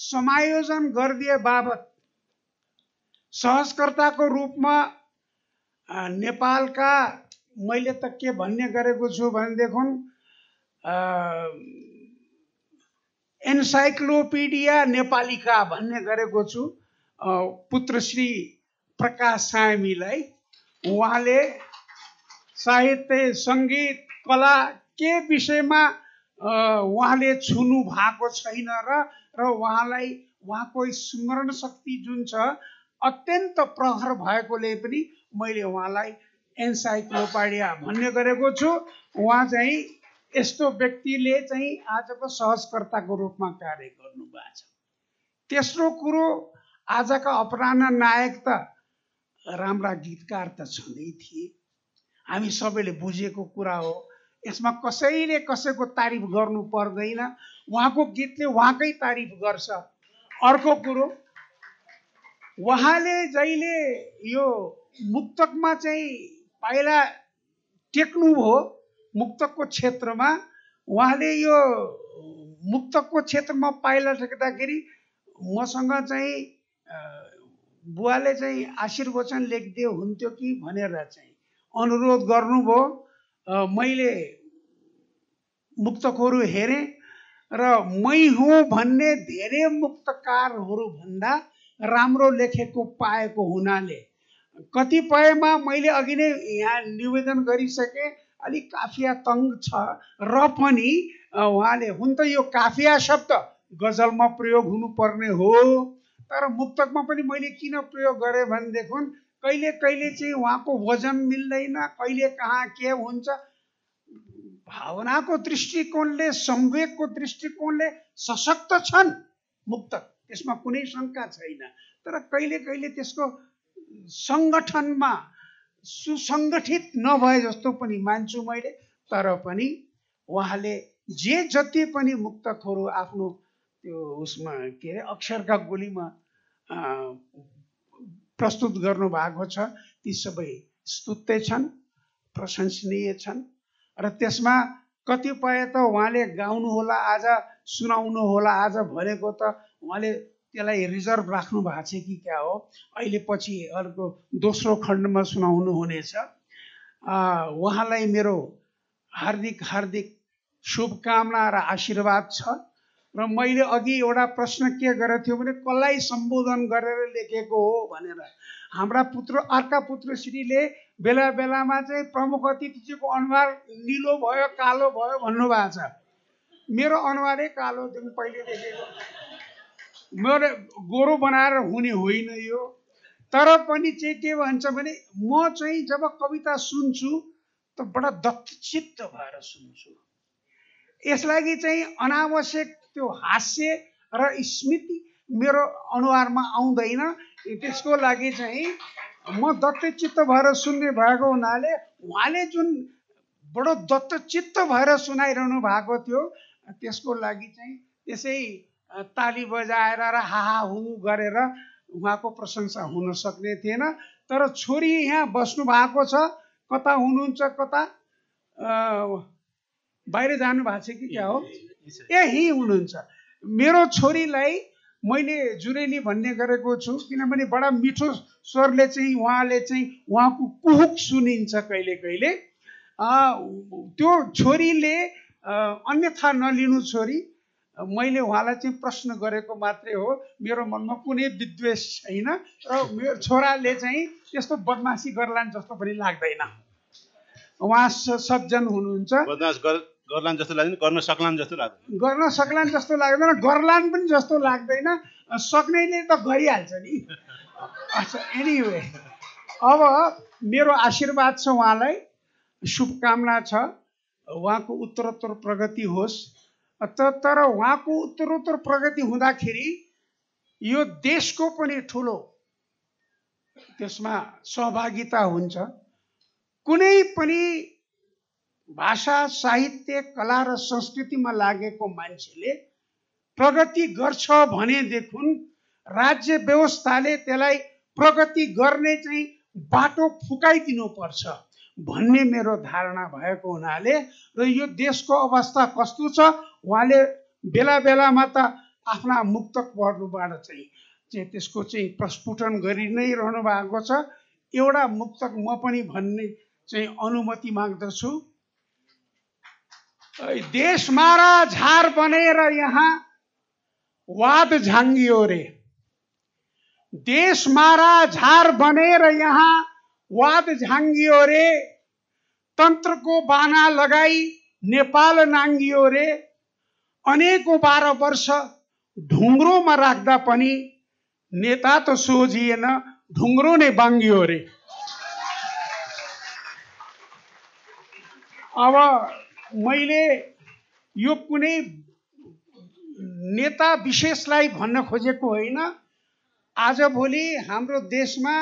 समायोजन गरिदिए बाबत सहजकर्ताको रूपमा नेपालका मैले त के भन्ने गरेको छु भनेदेखि एन्साइक्लोपिडिया नेपालिका भन्ने गरेको छु। पुत्रश्री प्रकाश सायमीलाई उहाँले साहित्य सङ्गीत कला के विषयमा उहाँले छुनु भएको छैन र र उहाँलाई उहाँको स्मरण शक्ति जुन छ अत्यन्त प्रखर भएकोले पनि मैले उहाँलाई एन्साइक्लोपिडिया भन्ने गरेको छु। उहाँ चाहिँ यस्तो व्यक्तिले चाहिँ आजको सहजकर्ताको रूपमा कार्य गर्नुभएको छ। तेस्रो कुरो आजका अपराह्न नायक त राम्रा गीतकार त छँदै थिए। हामी सबैले बुझेको कुरा हो यसमा कसैले कसैको तारिफ गर्नु पर्दैन। उहाँको गीतले उहाँकै तारिफ गर्छ। अर्को कुरो उहाँले जहिले यो मुक्तकमा चाहिँ पाइला टेक्नुभयो मुक्तकको क्षेत्रमा उहाँले यो मुक्तकको क्षेत्रमा पाइला टेक्दाखेरि मसँग चाहिँ बुवाले चाहिँ आशीर्वचन लेखिदियो हुन्थ्यो कि भनेर चाहिँ अनुरोध गर्नुभयो। मैले मुक्तकहरू हेरेँ र मै हुँ भन्ने धेरै मुक्तकारहरू भन्दा राम्रो लेखेको पाएको हुनाले कतिपयमा मैले अघि नै यहाँ निवेदन गरिसकेँ अलिक काफिया तङ्ग छ र पनि उहाँले हुन त यो काफिया शब्द गजलमा प्रयोग हुनुपर्ने हो तर मुक्तकमा पनि मैले किन प्रयोग गरेँ भनेदेखि कहिले कहिले चाहिँ उहाँको वजन मिल्दैन कहिले कहाँ के हुन्छ। भावनाको दृष्टिकोणले संवेगको दृष्टिकोणले सशक्त छन् मुक्तक त्यसमा कुनै शङ्का छैन। तर कहिले कहिले त्यसको सङ्गठनमा सुसङ्गठित नभए जस्तो पनि मान्छु मैले तर पनि उहाँले जे जति पनि मुक्तकहरू आफ्नो त्यो उसमा के अरे अक्षरका गोलीमा प्रस्तुत गर्नुभएको छ। ती सबै स्तुत्य छन् प्रशंसनीय छन् र त्यसमा कतिपय त उहाँले गाउनु होला आज सुनाउनु होला आज भनेको त उहाँले त्यसलाई रिजर्भ राख्नु भएको छ कि क्या हो? अहिले पछि अर्को दोस्रो खण्डमा सुनाउनु हुनेछ उहाँलाई मेरो हार्दिक हार्दिक शुभकामना र आशीर्वाद छ। र मैले अघि एउटा प्रश्न के गरेको थियो भने कसलाई सम्बोधन गरेर लेखेको हो? भनेर। हाम्रा पुत्र अर्का पुत्रश्रीले बेला बेलामा चाहिँ प्रमुख अतिथिजीको अनुहार निलो भयो कालो भयो भन्नुभएको छ। मेरो अनुहारै कालो थियो पहिले देखेको। मेरो गोरो बनाएर हुने होइन यो। तर पनि चाहिँ के भन्छ भने म चाहिँ जब कविता सुन्छु त बडा दत्तचित्त भएर सुन्छु। यसलागि चाहिँ अनावश्यक त्यो हास्य र स्मृति मेरो अनुहारमा आउँदैन। त्यसको लागि चाहिँ म दत्तचित्त भएर सुन्ने भएको हुनाले उहाँले जुन बडो दत्तचित्त भएर सुनाइरहनु भएको थियो त्यसको लागि चाहिँ त्यसै ताली बजाएर र हाहा हु गरेर उहाँको प्रशंसा हुन सक्ने थिएन। तर छोरी यहाँ बस्नु भएको छ कता हुनुहुन्छ कता? बाहिर जानु भएको छ कि क्या हो? यही हुनुहुन्छ। मेरो छोरीलाई मैले जुरेली भन्ने गरेको छु किनभने बडा मिठो स्वरले चाहिँ उहाँले चाहिँ उहाँको कुहुक सुनिन्छ कहिले कहिले। त्यो छोरीले अन्यथा नलिनु छोरी मैले उहाँलाई चाहिँ प्रश्न गरेको मात्रै हो। मेरो मनमा कुनै विद्वेष छैन र मेरो छोराले चाहिँ त्यस्तो बदमासी गर्लान् जस्तो पनि लाग्दैन। उहाँ सज्जन हुनुहुन्छ। गर्लान् जस्तो लाग्दैन गर्न सक्लान् जस्तो लाग्दैन। गर्न सक्लान् जस्तो लाग्दैन गर्लान् पनि जस्तो लाग्दैन सक्नेले त गरिहाल्छ नि। एनिवे अब मेरो आशीर्वाद छ उहाँलाई शुभकामना छ उहाँको उत्तरोत्तर प्रगति होस्। त तर उहाँको उत्तरोत्तर प्रगति हुँदाखेरि यो देशको पनि ठुलो त्यसमा सहभागिता हुन्छ। कुनै पनि भाषा साहित्य कला र संस्कृतिमा लागेको मान्छेले प्रगति गर्छ भनेदेखि राज्य व्यवस्थाले त्यसलाई प्रगति गर्ने चाहिँ बाटो फुकाइदिनु पर्छ भन्ने मेरो धारणा भएको हुनाले र यो देशको अवस्था कस्तो छ उहाँले बेला बेलामा त आफ्ना मुक्तक चाहिँ चाहिँ त्यसको चाहिँ प्रस्फुटन गरि नै रहनु भएको छ। एउटा मुक्तक म पनि भन्ने चाहिँ अनुमति माग्दछु। देश मारा झार बनेर यहाँ वाद झाङ्गियो रे देश मारा झार बनेर यहाँ वाद झाङ्गियो रे तन्त्रको बाना लगाई नेपाल नाङ्गियो रे अनेकौँ बाह्र वर्ष ढुङ्ग्रोमा राख्दा पनि नेता त सोझिएन ढुङ्ग्रो नै बाङ्गियो रे अब मैले यो कुनै नेता विशेषलाई भन्न खोजेको होइन। आजभोलि हाम्रो देशमा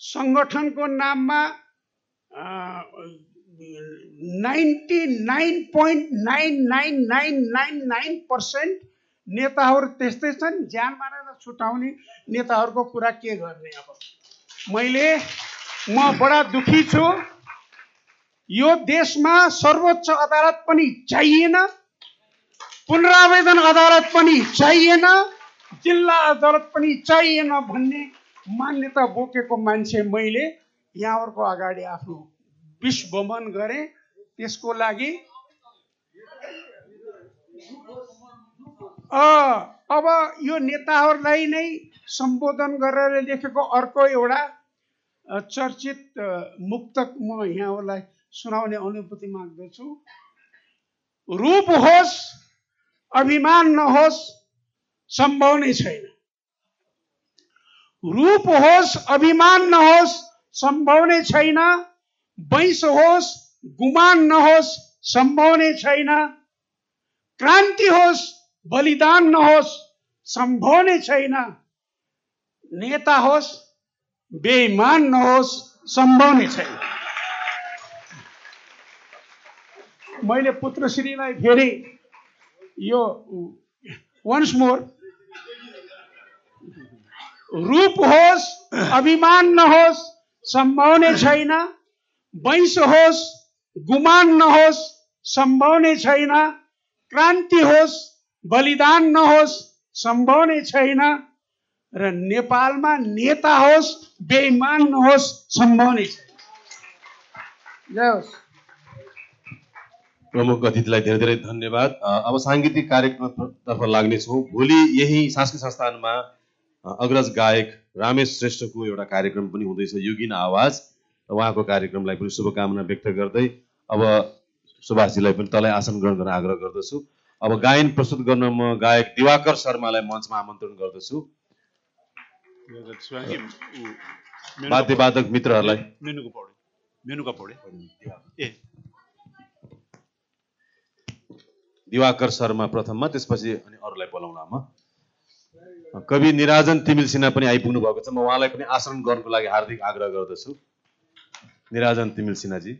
सङ्गठनको नाममा ninety nine point nine nine nine nine nine percent नेताहरू त्यस्तै छन्। ज्यान मारेर छुटाउने नेताहरूको कुरा के गर्ने अब? मैले म बडा दुखी छु। यो देशमा सर्वोच्च अदालत पनि चाहिएन पुनरावेदन अदालत पनि चाहिएन जिल्ला अदालत पनि चाहिएन भन्ने मान्यता बोकेको मान्छे मैले यहाँहरूको अगाडि आफ्नो विश्वमन गरेँ। त्यसको लागि अब यो नेताहरूलाई नै सम्बोधन गरेर लेखेको अर्को एउटा चर्चित मुक्तक म यहाँहरूलाई सुनाउने अनुभूति माग्दछु रूप होस् अभिमान नहोस् सम्भव नै छैन। रूप होस् अभिमान नहोस् सम्भव नै छैन। वैंश होस् गुमान नहोस् सम्भव नै छैन। क्रान्ति होस् बलिदान नहोस् सम्भव नै छैन। नेता होस् बेइमान नहोस् सम्भव नै छैन। मैले पुत्रश्रीलाई फेरि यो वन्स मोर। रूप होस् अभिमान नहोस् सम्भव नै छैन। वंश होस् गुमान नहोस् सम्भव नै छैन। क्रान्ति होस् बलिदान नहोस् सम्भव नै छैन। र नेपालमा नेता होस् बेइमान नहोस् सम्भव नै छैन। जय प्रमुख अतिथिलाई धेरै धेरै धन्यवाद। अब साङ्गीतिक कार्यक्रमतर्फ लाग्नेछौँ। भोलि यही सांस्कृतिक संस्थानमा अग्रज गायक रामेश श्रेष्ठको एउटा कार्यक्रम पनि हुँदैछ योगिन आवाज। र उहाँको कार्यक्रमलाई पनि शुभकामना व्यक्त गर्दै अब सुभाषजीलाई पनि तलै आसन ग्रहण गर्न आग्रह गर्दछु। अब गायन प्रस्तुत गर्न म गायक दिवाकर शर्मालाई मञ्चमा आमन्त्रण गर्दछु। वाद्यवादक मित्रहरूलाई। मेनुको मेनुका ए। दिवाकर शर्मा प्रथममा त्यसपछि अनि अरूलाई बोलाउनमा कवि निराजन तिमिल सिन्हा पनि आइपुग्नु भएको छ। म उहाँलाई पनि आसन गर्नको लागि हार्दिक आग्रह गर्दछु। निराजन तिमिल सिन्हाजी।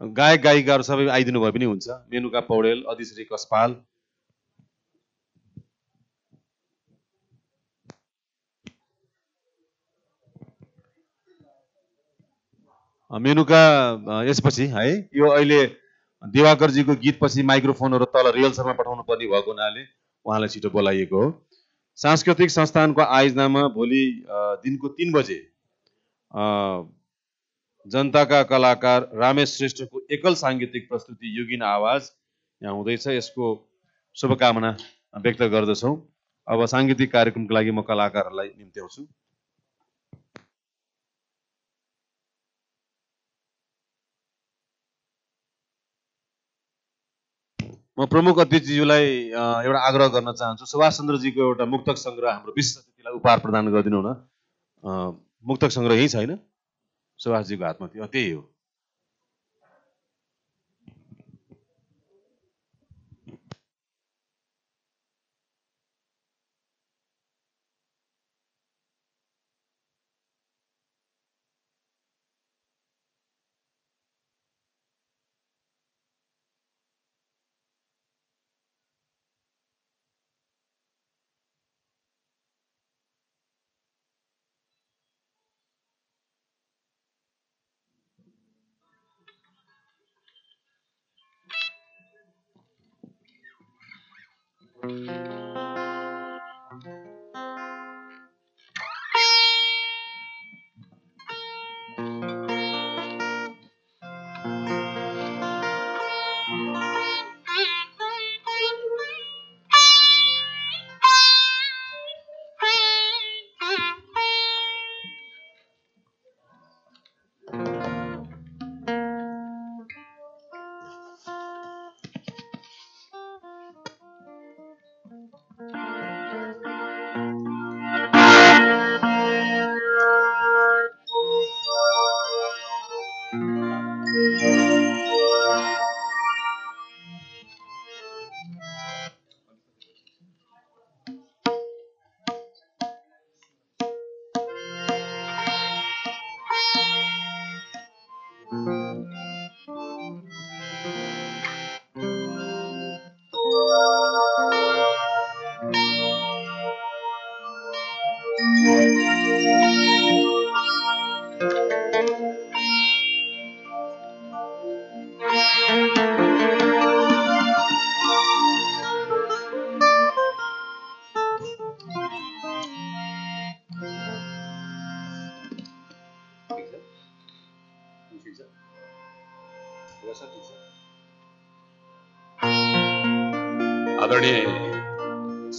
गायक गायिकाहरू सबै आइदिनु भए पनि हुन्छ। मेनुका पौडेल अधिश्री कस्पाल मेनुका यसपछि है यो अहिले दिवाकरजीको गीतपछि माइक्रोफोनहरू तल रिहर्सलमा पठाउनु पर्ने भएको हुनाले उहाँलाई छिटो बोलाइएको हो। सांस्कृतिक संस्थानको आयोजनामा भोलि दिनको तिन बजे जनताका कलाकार रामेश श्रेष्ठको एकल साङ्गीतिक प्रस्तुति योगिन आवाज यहाँ हुँदैछ। यसको शुभकामना व्यक्त गर्दछौँ। अब साङ्गीतिक कार्यक्रमको लागि म कलाकारहरूलाई निम्त्याउँछु। म प्रमुख अतिथिज्यूलाई एउटा आग्रह गर्न चाहन्छु। सुभाष चन्द्रजीको एउटा मुक्तक सङ्ग्रह हाम्रो विशेष अतिथिलाई उपहार प्रदान गरिदिनु हुन। मुक्तक सङ्ग्रह यहीँ छैन। सुभाषजीको हातमा थियो त्यही हो।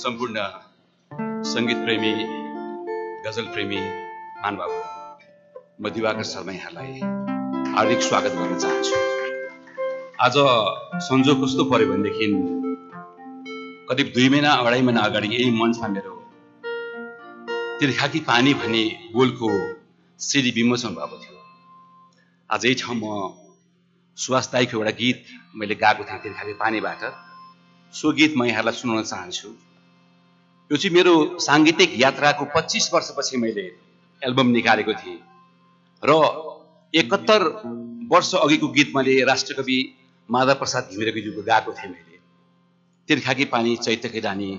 सम्पूर्ण सङ्गीत प्रेमी गजल प्रेमी महानुभाव म दिवाकर शर्मा यहाँलाई हार्दिक स्वागत गर्न चाहन्छु। आज संजोग कस्तो पर्यो भनेदेखि करिब दुई महिना अढाई महिना अगाडि यही मञ्चमा मेरो तिर्खाकी पानी भन्ने बोलको सिडी विमोचन भएको थियो। आज यही ठाउँ म सुवास दाईको एउटा गीत मैले गाएको थिएँ तिर्खाकी पानीबाट। सो गीत म यहाँलाई सुनाउन चाहन्छु। यो चाहिँ मेरो साङ्गीतिक यात्राको पच्चिस वर्षपछि मैले एल्बम निकालेको थिएँ। र एकहत्तर वर्ष अघिको गीत मैले राष्ट्रकवि माधव प्रसाद घिमिरेज्यूको गाएको थिएँ मैले। तिर्खाकी पानी चैतकी रानी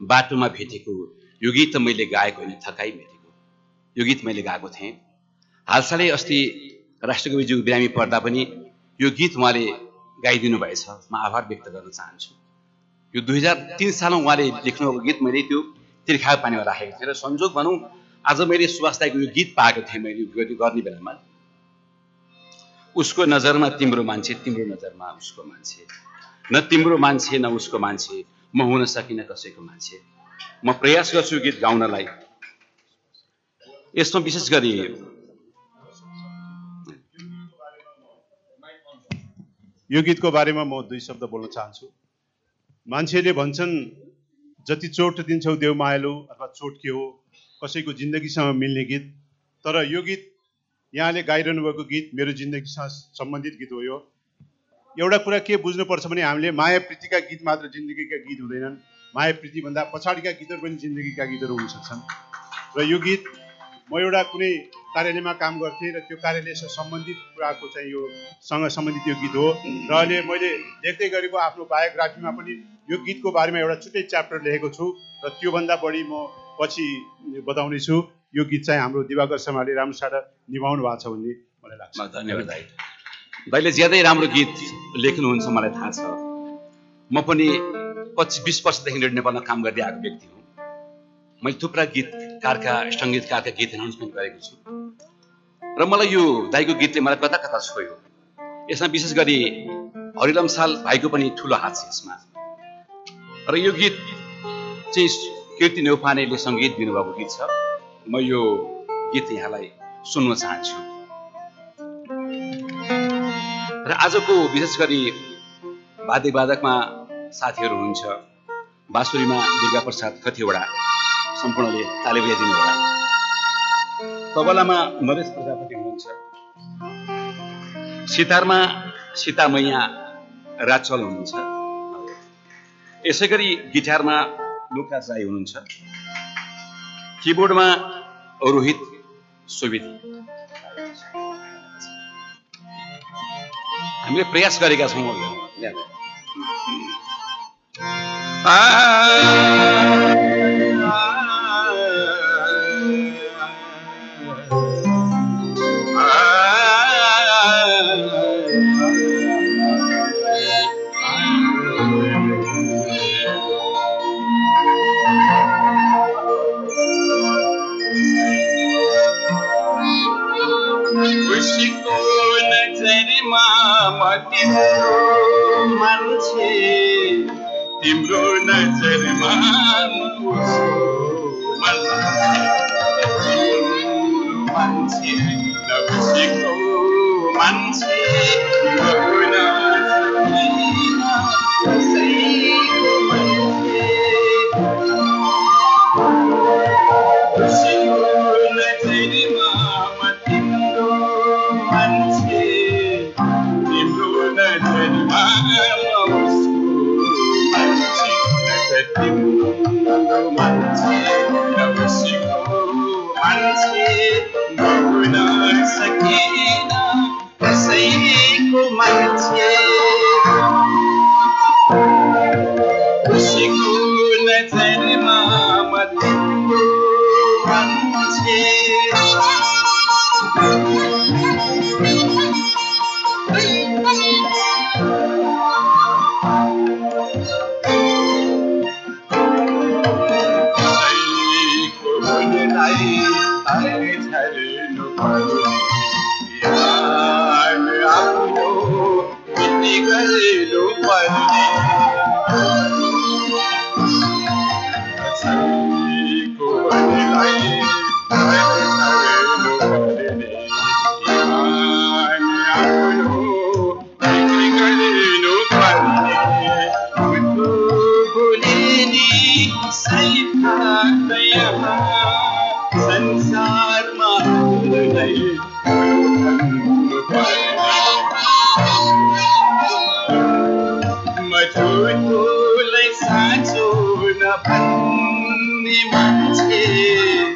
बाटोमा भेटेको यो गीत मैले गाएको होइन थकाइ भेटेको। यो गीत मैले गाएको थिएँ। हालसालै अस्ति राष्ट्रकविज्यू बिरामी पर्दा पनि यो गीत उहाँले गाइदिनु भएछ। म आभार व्यक्त गर्न चाहन्छु। यो दुई हजार तिन सालमा उहाँले लेख्नुभएको गीत मैले त्यो तिर्खा पानीमा राखेको थिएँ। र संजोग भनौँ आज मैले सुभाष दाईको यो गीत पाएको थिएँ मैले गर्ने बेलामा। उसको नजरमा तिम्रो मान्छे तिम्रो नजरमा उसको मान्छे। न तिम्रो मान्छे न उसको मान्छे। म हुन सकिनँ कसैको मान्छे। म प्रयास गर्छु गीत गाउनलाई। यसमा विशेष गरी यो गीतको बारेमा म दुई शब्द बोल्न चाहन्छु। मान्छेले भन्छन् जति चोट दिन्छौ देव मायालु अथवा चोट के हो कसैको जिन्दगीसँग मिल्ने गीत। तर यो गीत यहाँले गाइरहनु भएको गीत मेरो जिन्दगीसँग सम्बन्धित गीत हो यो। एउटा कुरा के बुझ्नुपर्छ भने हामीले माया प्रीतिका गीत मात्र जिन्दगीका गीत हुँदैनन्। माया प्रीतिभन्दा पछाडिका गीतहरू पनि जिन्दगीका गीतहरू हुन सक्छन् र यो गीत म एउटा कुनै कार्यालयमा काम गर्थेँ र त्यो कार्यालयसँग सम्बन्धित कुराको चाहिँ यो सँग सम्बन्धित यो गीत हो। र अहिले मैले लेख्दै गरेको आफ्नो बायोग्राफीमा पनि यो गीतको बारेमा एउटा छुट्टै च्याप्टर लेखेको छु र त्योभन्दा बढी म पछि बताउने छु यो गीत चाहिँ हाम्रो दिवाकर शर्माले राम्रोसँग निभाउनु भएको छ भन्ने मलाई लाग्छ। धन्यवाद दाइ दाइले ज्यादै राम्रो गीत लेख्नुहुन्छ मलाई थाहा छ। म पनि पच्चिस बिस वर्षदेखि नेपालमा काम गर्दै आएको व्यक्ति हुँ। मैले थुप्रा गीतकारका सङ्गीतकारका गीत एनाउन्समेन्ट गरेको छु। र मलाई यो दाईको गीतले मलाई कता कता छोयो। यसमा विशेष गरी हरिलम साल भाइको पनि ठुलो हात छ यसमा। र यो गीत चाहिँ कीर्ति नेउपानेले सङ्गीत दिनुभएको गीत छ। म यो गीत यहाँलाई सुन्न चाहन्छु। र आजको विशेष गरी वाद्यवादकमा साथीहरू हुनुहुन्छ। बाँसुरीमा दुर्गा प्रसाद कतिवटा सम्पूर्णले ताली बजाइदिनु होला तबलामा नरेश प्रजापति हुनुहुन्छ। सितारमा सीता मैया राजचल हुनुहुन्छ। यसै गरी गिटारमा लोकराज राई हुनुहुन्छ। किबोर्डमा रोहित सुवेदी हामीले प्रयास गरेका छौँ। खुसीको नभन्ने मान्छे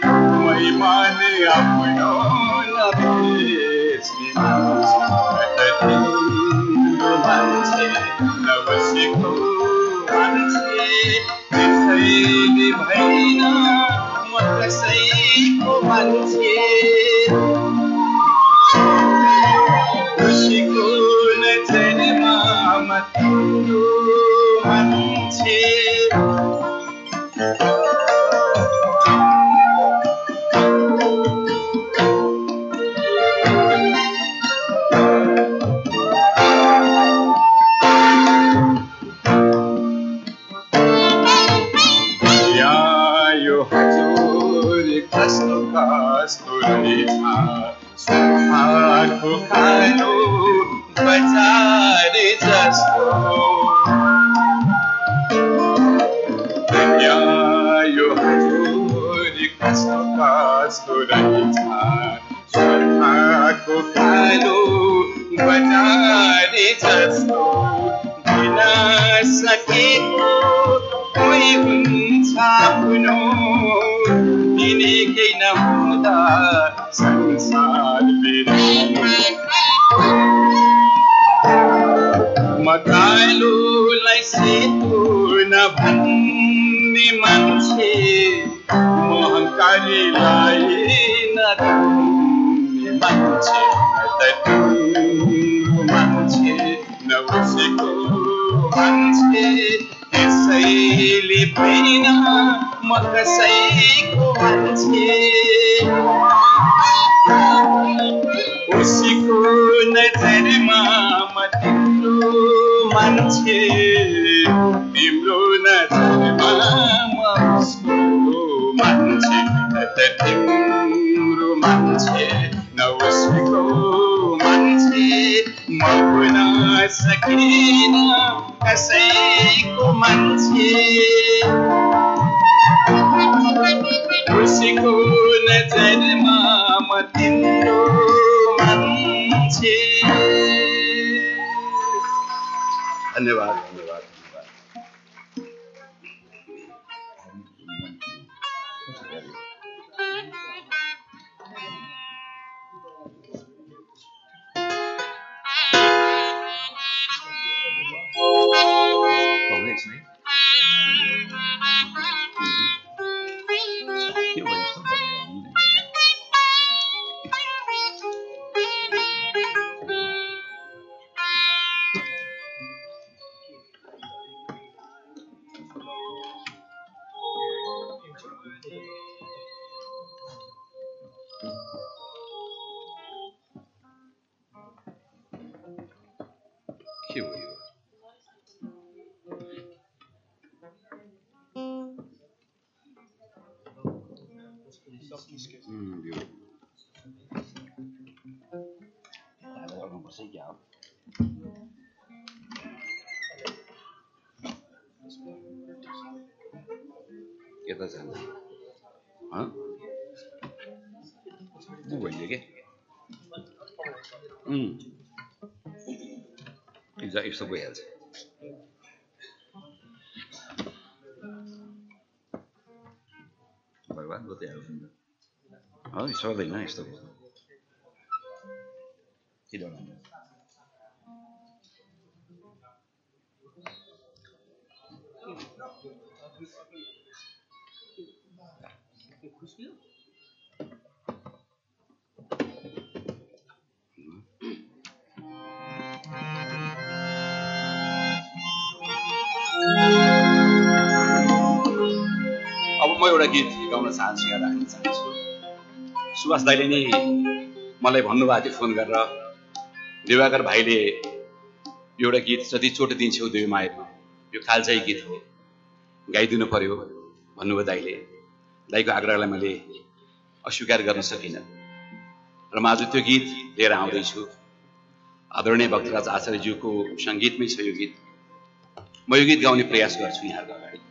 मै माने shapes the weird. Oh, it's really nice though. एउटा गीत गाउन चाहन्छु यहाँ राख्न चाहन्छु। सुभाष दाइले नै मलाई भन्नुभएको थियो फोन गरेर दिवाकर भाइले एउटा गीत जति चोट दिन्छौ दुई मायामा यो कालचाही गीत हो। गाइदिनु पर्यो भन्नुभयो दाइले दाइको आग्रहलाई मैले अस्वीकार गर्न सकिनँ। र म आज त्यो गीत लिएर आउँदैछु। आदरणीय भक्तराज आचार्यज्यूको सङ्गीतमै छ यो गीत। म यो गीत गाउने प्रयास गर्छु यहाँको अगाडि।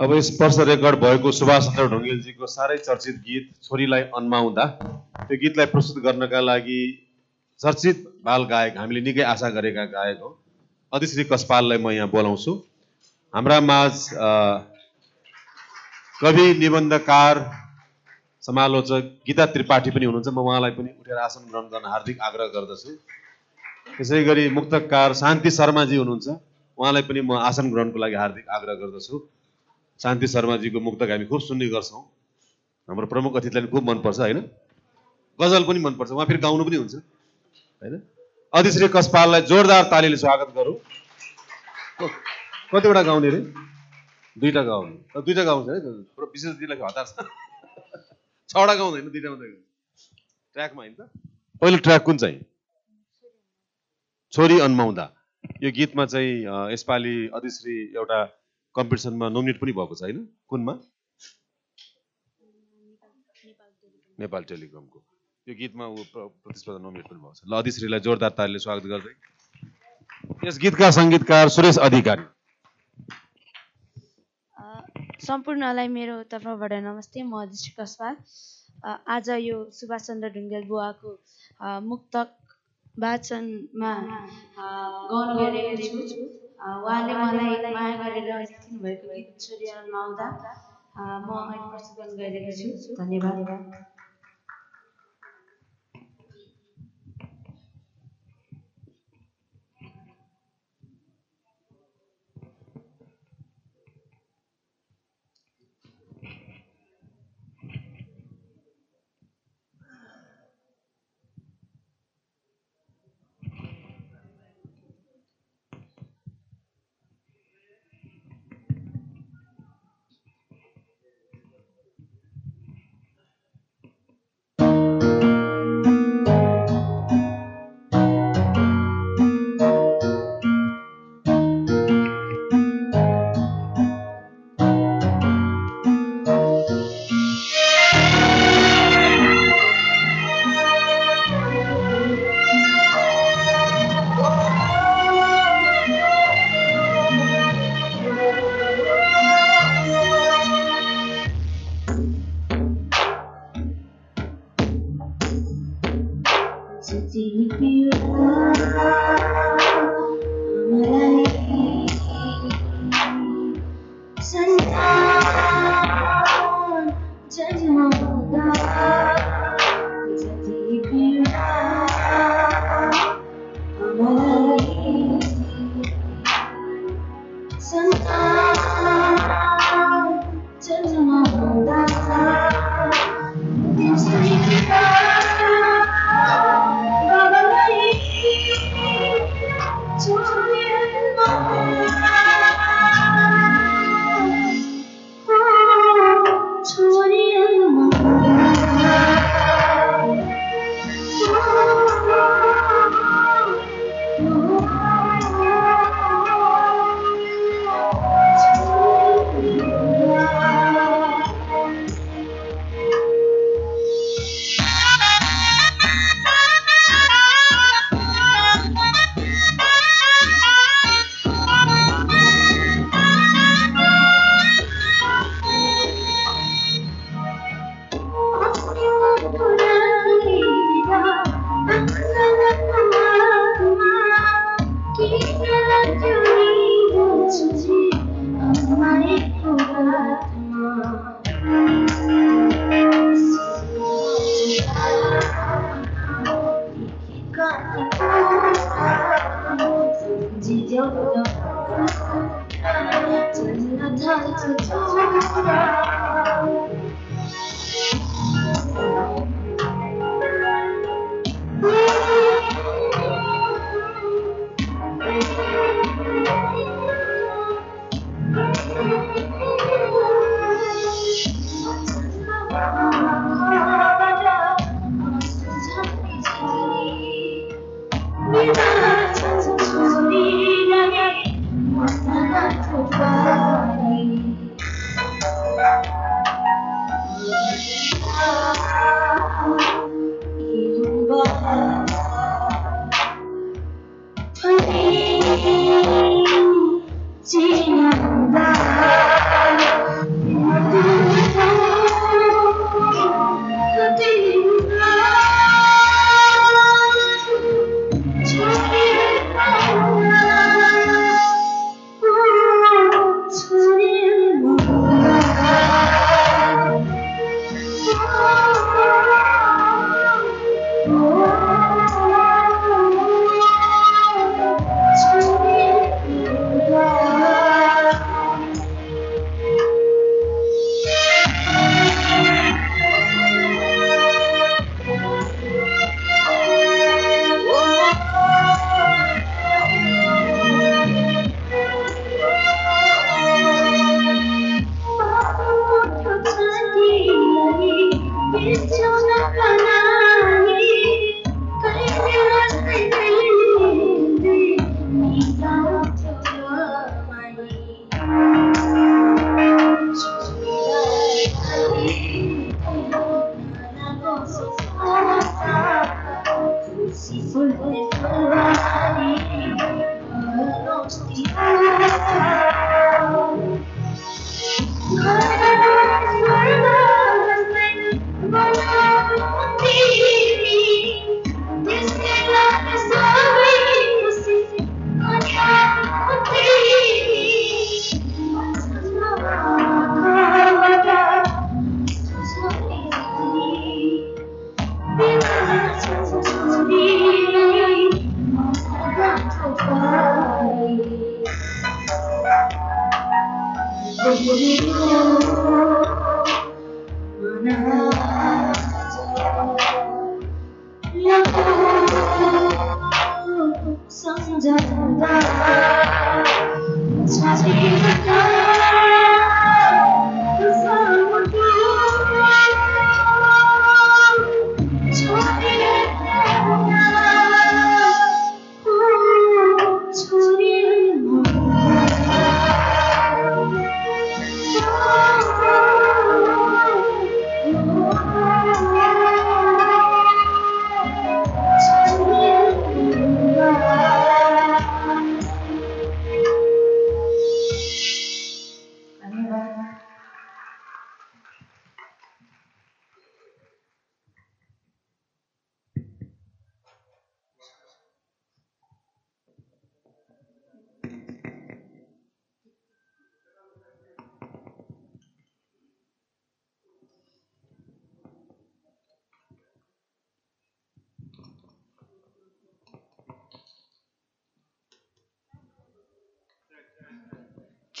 अब वर्ष रेकर्ड भएको सुभाष चन्द्र ढुङ्गेलजीको साह्रै चर्चित गीत छोरीलाई अन्माउँदा त्यो गीतलाई प्रस्तुत गर्नका लागि चर्चित बाल गायक हामीले निकै आशा गरेका गायक हो। अधिश्री कस्पाललाई म यहाँ बोलाउँछु। हाम्रा माझ कवि निबन्धकार समालोचक गीता त्रिपाठी पनि हुनुहुन्छ। म उहाँलाई पनि उठेर आसन ग्रहण गर्न हार्दिक आग्रह गर्दछु। त्यसै गरी मुक्तकार शान्ति शर्माजी हुनुहुन्छ। उहाँलाई पनि म आसन ग्रहणको लागि हार्दिक आग्रह गर्दछु। शान्ति शर्माजीको मुक्तक हामी खुब सुन्ने गर्छौँ। हाम्रो प्रमुख अतिथिलाई खुब मनपर्छ होइन? गजल पनि मनपर्छ उहाँ फेरि गाउनु पनि हुन्छ होइन? अधिश्री कस्पाललाई जोरदार तालीले स्वागत गरौँ। कतिवटा गाउने रे? दुईवटा गाउने। दुईवटा गाउँछ है विशेष दिनलाई हतार छ। छवटा गाउँदैन दुईटा मात्रै ट्र्याकमा होइन त? पहिलो ट्र्याक कुन चाहिँ? छोरी अन्माउँदा। यो गीतमा चाहिँ यसपालि अधिश्री एउटा कम्पिटिसनमा नोमिनेट पनि भएको छ होइन? कुनमा? नेपाल टेलिकमको। यो गीतमा ऊ प्र- प्रतिस्पर्धा नोमिनेट पनि भएको छ। ल अधिश्रीलाई जोरदार तालीले स्वागत गर्दै। यस गीतका सङ्गीतकार सुरेश अधिकारी। सम्पूर्णलाई मेरो तर्फबाट नमस्ते। म अधिश्री कस्वाल। आज यो सुभाष चन्द्र ढुङ्गेल बुवाको मुक्तक वाचनमा गाउन गइरहेको छु। उहाँले मलाई माया गरेर भएको गीत सूर्यमा आउँदा अ, म प्रस्तुत गर्न गइरहेको छु धन्यवाद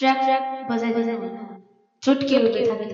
ट्र्याक ट्र्याक बजाइदिनु चुटकी रुके थाके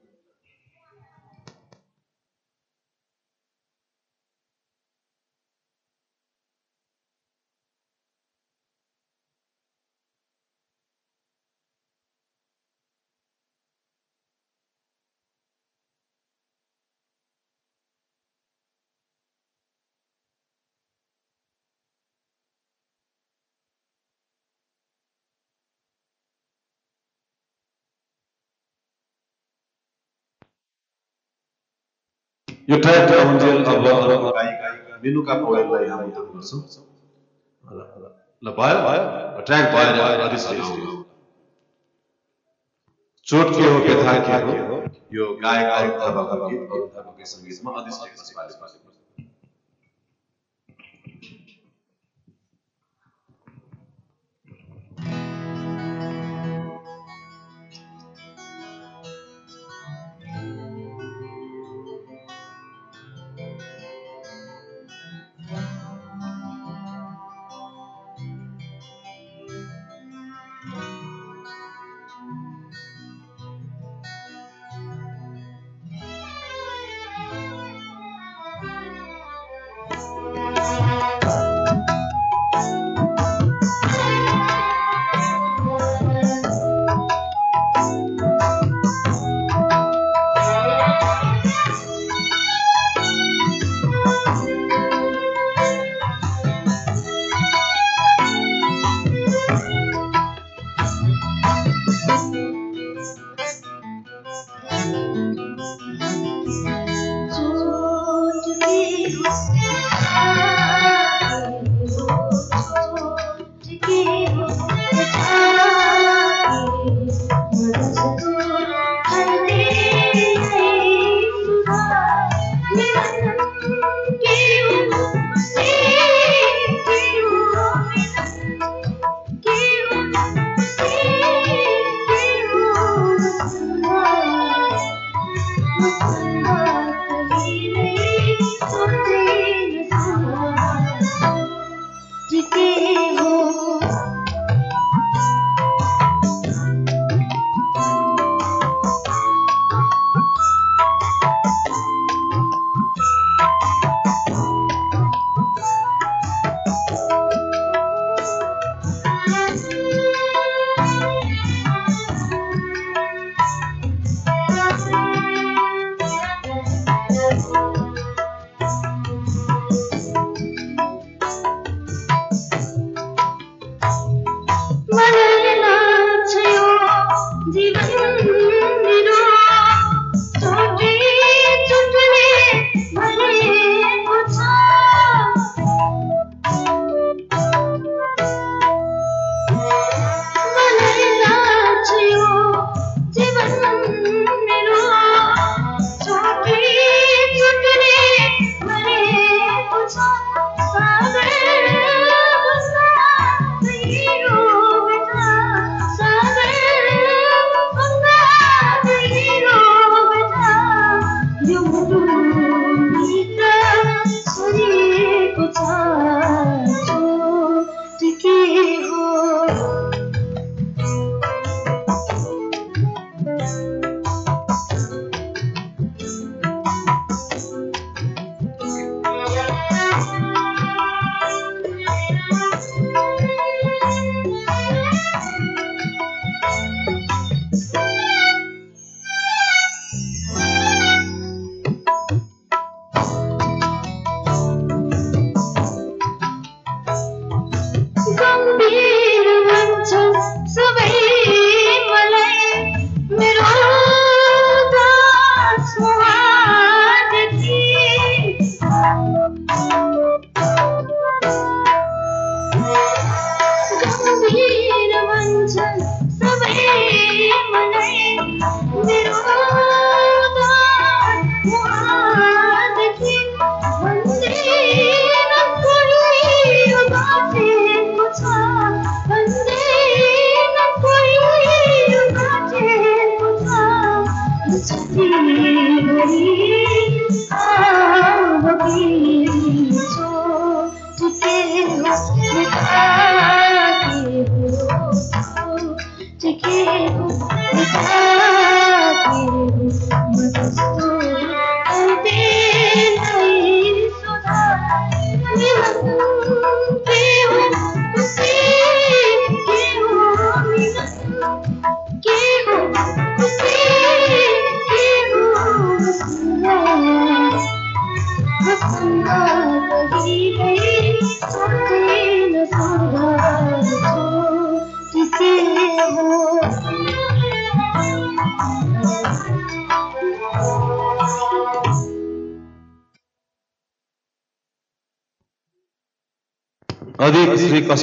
यो ट्र्याक्टर हुन्छ अब मेनुका पौडेललाई हामी काम गर्छौँ ल भयो भयो ट्र्याक भयो चोट के हो के था के हो यो गायक अरुण थापाको गीत अरुण थापाको सङ्गीतमा अदिसले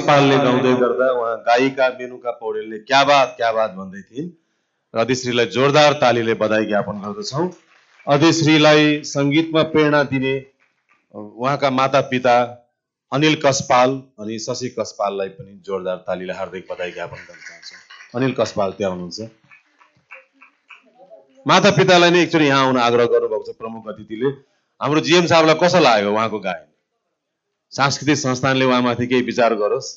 कसपालले गाउँदै गर्दा उहाँ गायिका मेनुका पौडेलले क्या बात क्या बात भन्दै थिइन्। र अधिश्रीलाई जोरदार तालीले बधाई ज्ञापन गर्दछौँ। अधिश्रीलाई सङ्गीतमा प्रेरणा दिने उहाँका माता पिता अनिल कसपाल अनि शशि कसपाललाई पनि जोरदार तालीले हार्दिक बधाई ज्ञापन गर्न चाहन्छौँ। अनिल कसपाल त्यहाँ हुनुहुन्छ। माता पितालाई नै एकचोटि यहाँ आउन आग्रह गर्नुभएको छ प्रमुख अतिथिले। हाम्रो जिएम साहबलाई कस्तो लाग्यो उहाँको गायन? सांस्कृतिक संस्थानले उहाँमाथि केही विचार गरोस्।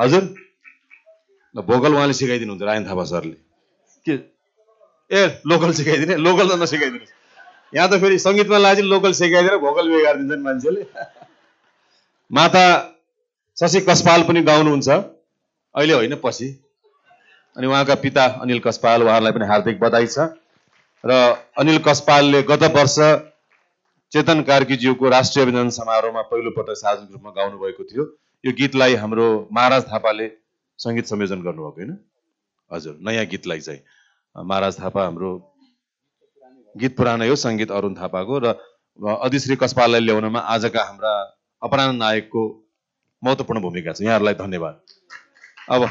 हजुर? ल भोकल उहाँले सिकाइदिनुहुन्छ रायन थापा सरले। के? ए लोकल सिकाइदिने? लोकल त नसिकाइदिनुहोस्। यहाँ त फेरि सङ्गीतमा लागि लोकल सिकाइदिएर भोकल बिगारिदिन्छन् मान्छेले। माता शशि कसपाल पनि गाउनुहुन्छ। अहिले होइन पछि। अनि उहाँका पिता अनिल कसपाल उहाँहरूलाई पनि हार्दिक बधाई छ। र अनिल कसपालले गत वर्ष चेतन कार्कीज्यूको राष्ट्रिय अभिनन्दन समारोहमा पहिलोपटक सार्वजनिक रूपमा गाउनु भएको थियो। यो गीतलाई हाम्रो महाराज थापाले सङ्गीत संयोजन गर्नुभएको होइन? हजुर नयाँ गीतलाई चाहिँ। महाराज थापा हाम्रो गीत पुरानै हो सङ्गीत अरुण थापाको र अधिश्री कस्पालाई ल्याउनमा आजका हाम्रा अपराध नायकको महत्त्वपूर्ण भूमिका छ। यहाँहरूलाई धन्यवाद। अब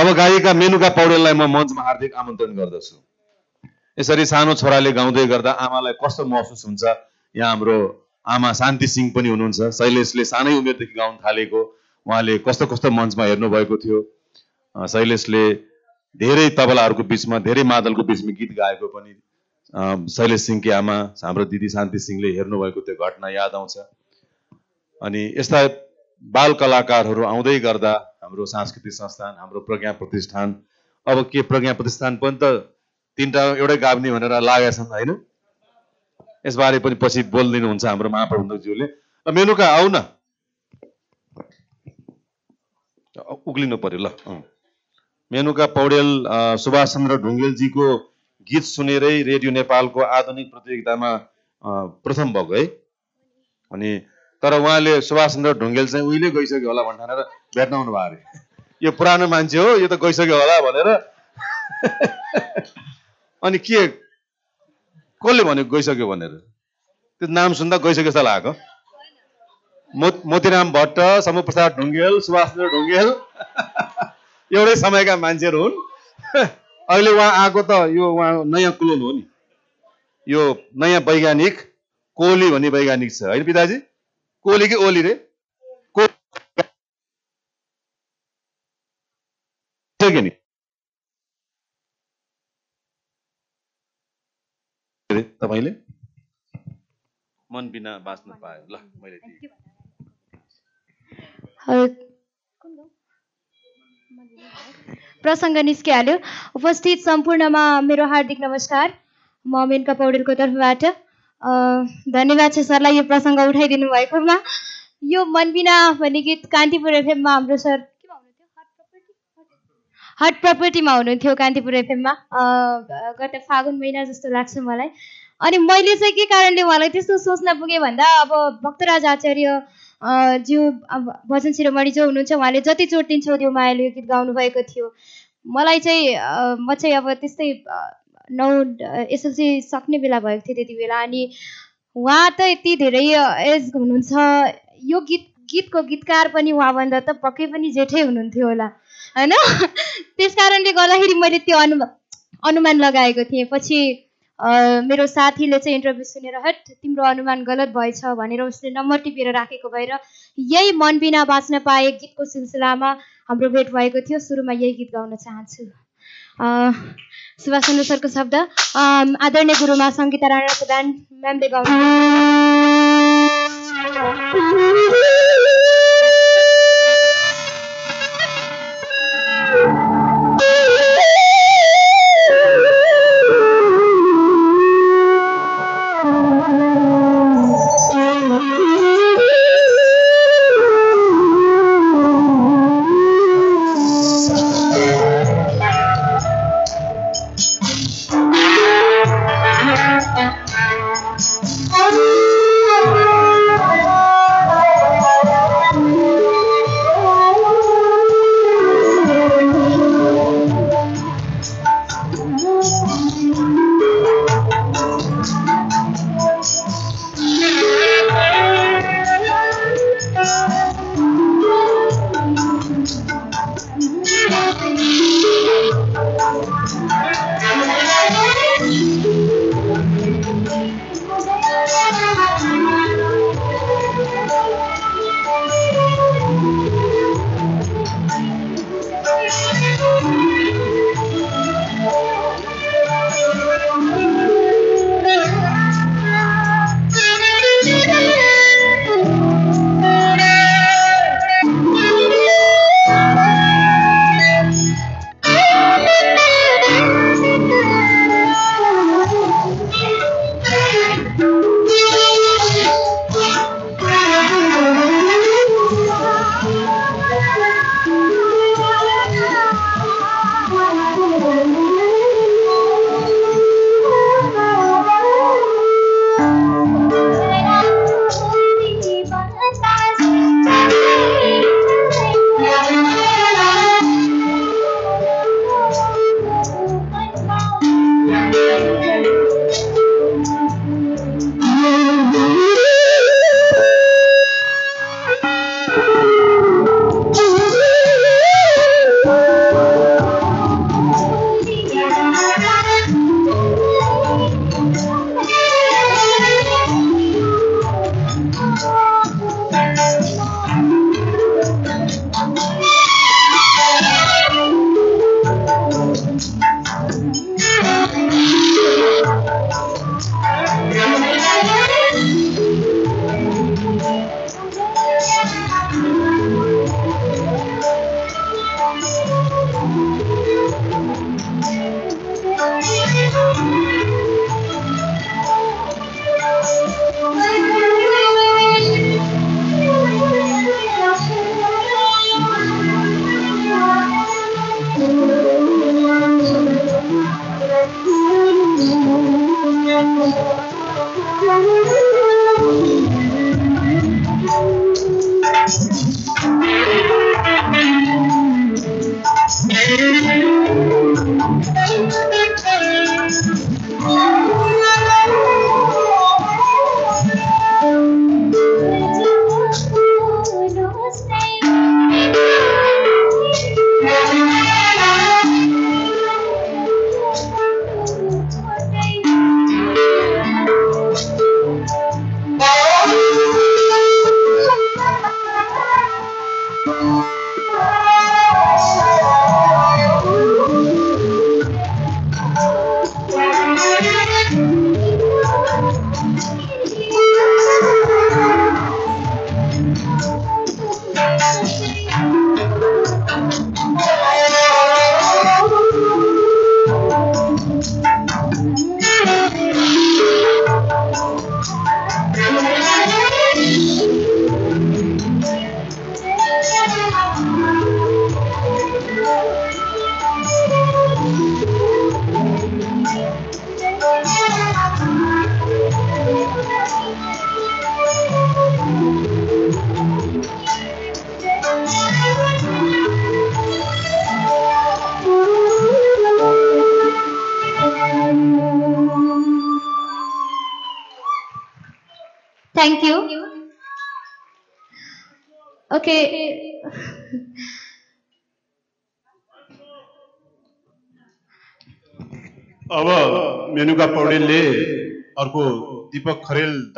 अब गायिका मेनुका पौडेललाई म मञ्चमा हार्दिक आमन्त्रण गर्दछु। यसरी सानो छोराले गाउँदै गर्दा आमालाई कस्तो महसुस हुन्छ? यहाँ हाम्रो आमा शान्ति सिंह पनि हुनुहुन्छ। शैलेशले सानै उमेरदेखि गाउन थालेको। उहाँले कस्तो कस्तो मञ्चमा हेर्नुभएको थियो। शैलेशले धेरै तबलाहरूको बिचमा धेरै मादलको बिचमा गीत गाएको पनि शैलेश सिंहकी आमा हाम्रो दिदी शान्ति सिंहले हेर्नुभएको त्यो घटना याद आउँछ। अनि यस्ता बाल कलाकारहरू आउँदै गर्दा हाम्रो सांस्कृतिक संस्थान हाम्रो प्रज्ञा प्रतिष्ठान अब के प्रज्ञा प्रतिष्ठान पनि त तिनवटा एउटै गाब्ने भनेर लागेका छन् होइन? यसबारे पनि पछि बोलिदिनुहुन्छ हाम्रो महाप्रबन्धकज्यूले। ल, मेनुका आऊ न। उक्लिनु पर्यो ल। मेनुका पौडेल सुभाष चन्द्र ढुङ्गेलजीको गीत सुनेरै रेडियो नेपालको आधुनिक प्रतियोगितामा प्रथम भएको है? अनि तर उहाँले सुभाष चन्द्र ढुङ्गेल चाहिँ उहिले गइसक्यो होला भनेर भेट्न आउनु भयो अरे। यो पुरानो मान्छे हो यो त गइसक्यो होला भनेर। *laughs* अनि के कसले भन्यो गइसक्यो भनेर? त्यो नाम सुन्दा गइसक्यो जस्तो लागेको मो मोतीराम भट्ट समु प्रसाद ढुङ्गेल सुभाष चन्द्र ढुङ्गेल। एउटै समयका मान्छेहरू हुन्। अहिले उहाँ आएको त यो उहाँ नयाँ क्लोन हो नि। यो नयाँ वैज्ञानिक कोहली भन्ने वैज्ञानिक छ। होइन पिताजी? कोहली कि ओली रे? को सक्यो नि रे, तपाईँले? मन बिना बाँच्न पायो। ल मैले। प्रसङ्ग निस्किहाल्यो। उपस्थित सम्पूर्णमा मेरो हार्दिक नमस्कार। म मेनका पौडेलको तर्फबाट। धन्यवाद छ सरलाई यो प्रसङ्ग उठाइदिनु भएकोमा। यो मनबिना भन्ने गीत कान्तिपुर एफएममा हाम्रो सर केमा हुनुहुन्थ्यो? हट प्रपर्टीमा हुनुहुन्थ्यो कान्तिपुर एफएममा। गत फागुन महिना जस्तो लाग्छ मलाई। अनि मैले चाहिँ के कारणले उहाँलाई त्यस्तो सोच्न पुगेँ भन्दा अब भक्तराज आचार्य ज्यू भजन शिरोमणि जो हुनुहुन्छ उहाँले जति चोट दिन्छौ त्यो मायाले गीत गाउनु भएको थियो। मलाई चाहिँ म चाहिँ अब त्यस्तै नौ एसएलसी सक्ने बेला भएको थियो त्यति बेला अनि उहाँ त यति धेरै एज हुनुहुन्छ। यो गीत गीतको गीतकार पनि उहाँभन्दा त पक्कै पनि जेठै हुनुहुन्थ्यो होला होइन? *laughs* त्यस कारणले गर्दाखेरि मैले त्यो अनु अनुमान लगाएको थिएँ। पछि मेरो साथीले चाहिँ इन्टरभ्यू सुनेर हट तिम्रो अनुमान गलत भएछ भनेर उसले नम्बर टिपेर राखेको भएर यही मन बिना बाँच्न पाए गीतको सिलसिलामा हाम्रो भेट भएको थियो। सुरुमा यही गीत गाउन चाहन्छु। सुभाष चन्द्र सरको शब्द। आदरणीय गुरुमा सङ्गीता राणा प्रधान म्यामले गाउनु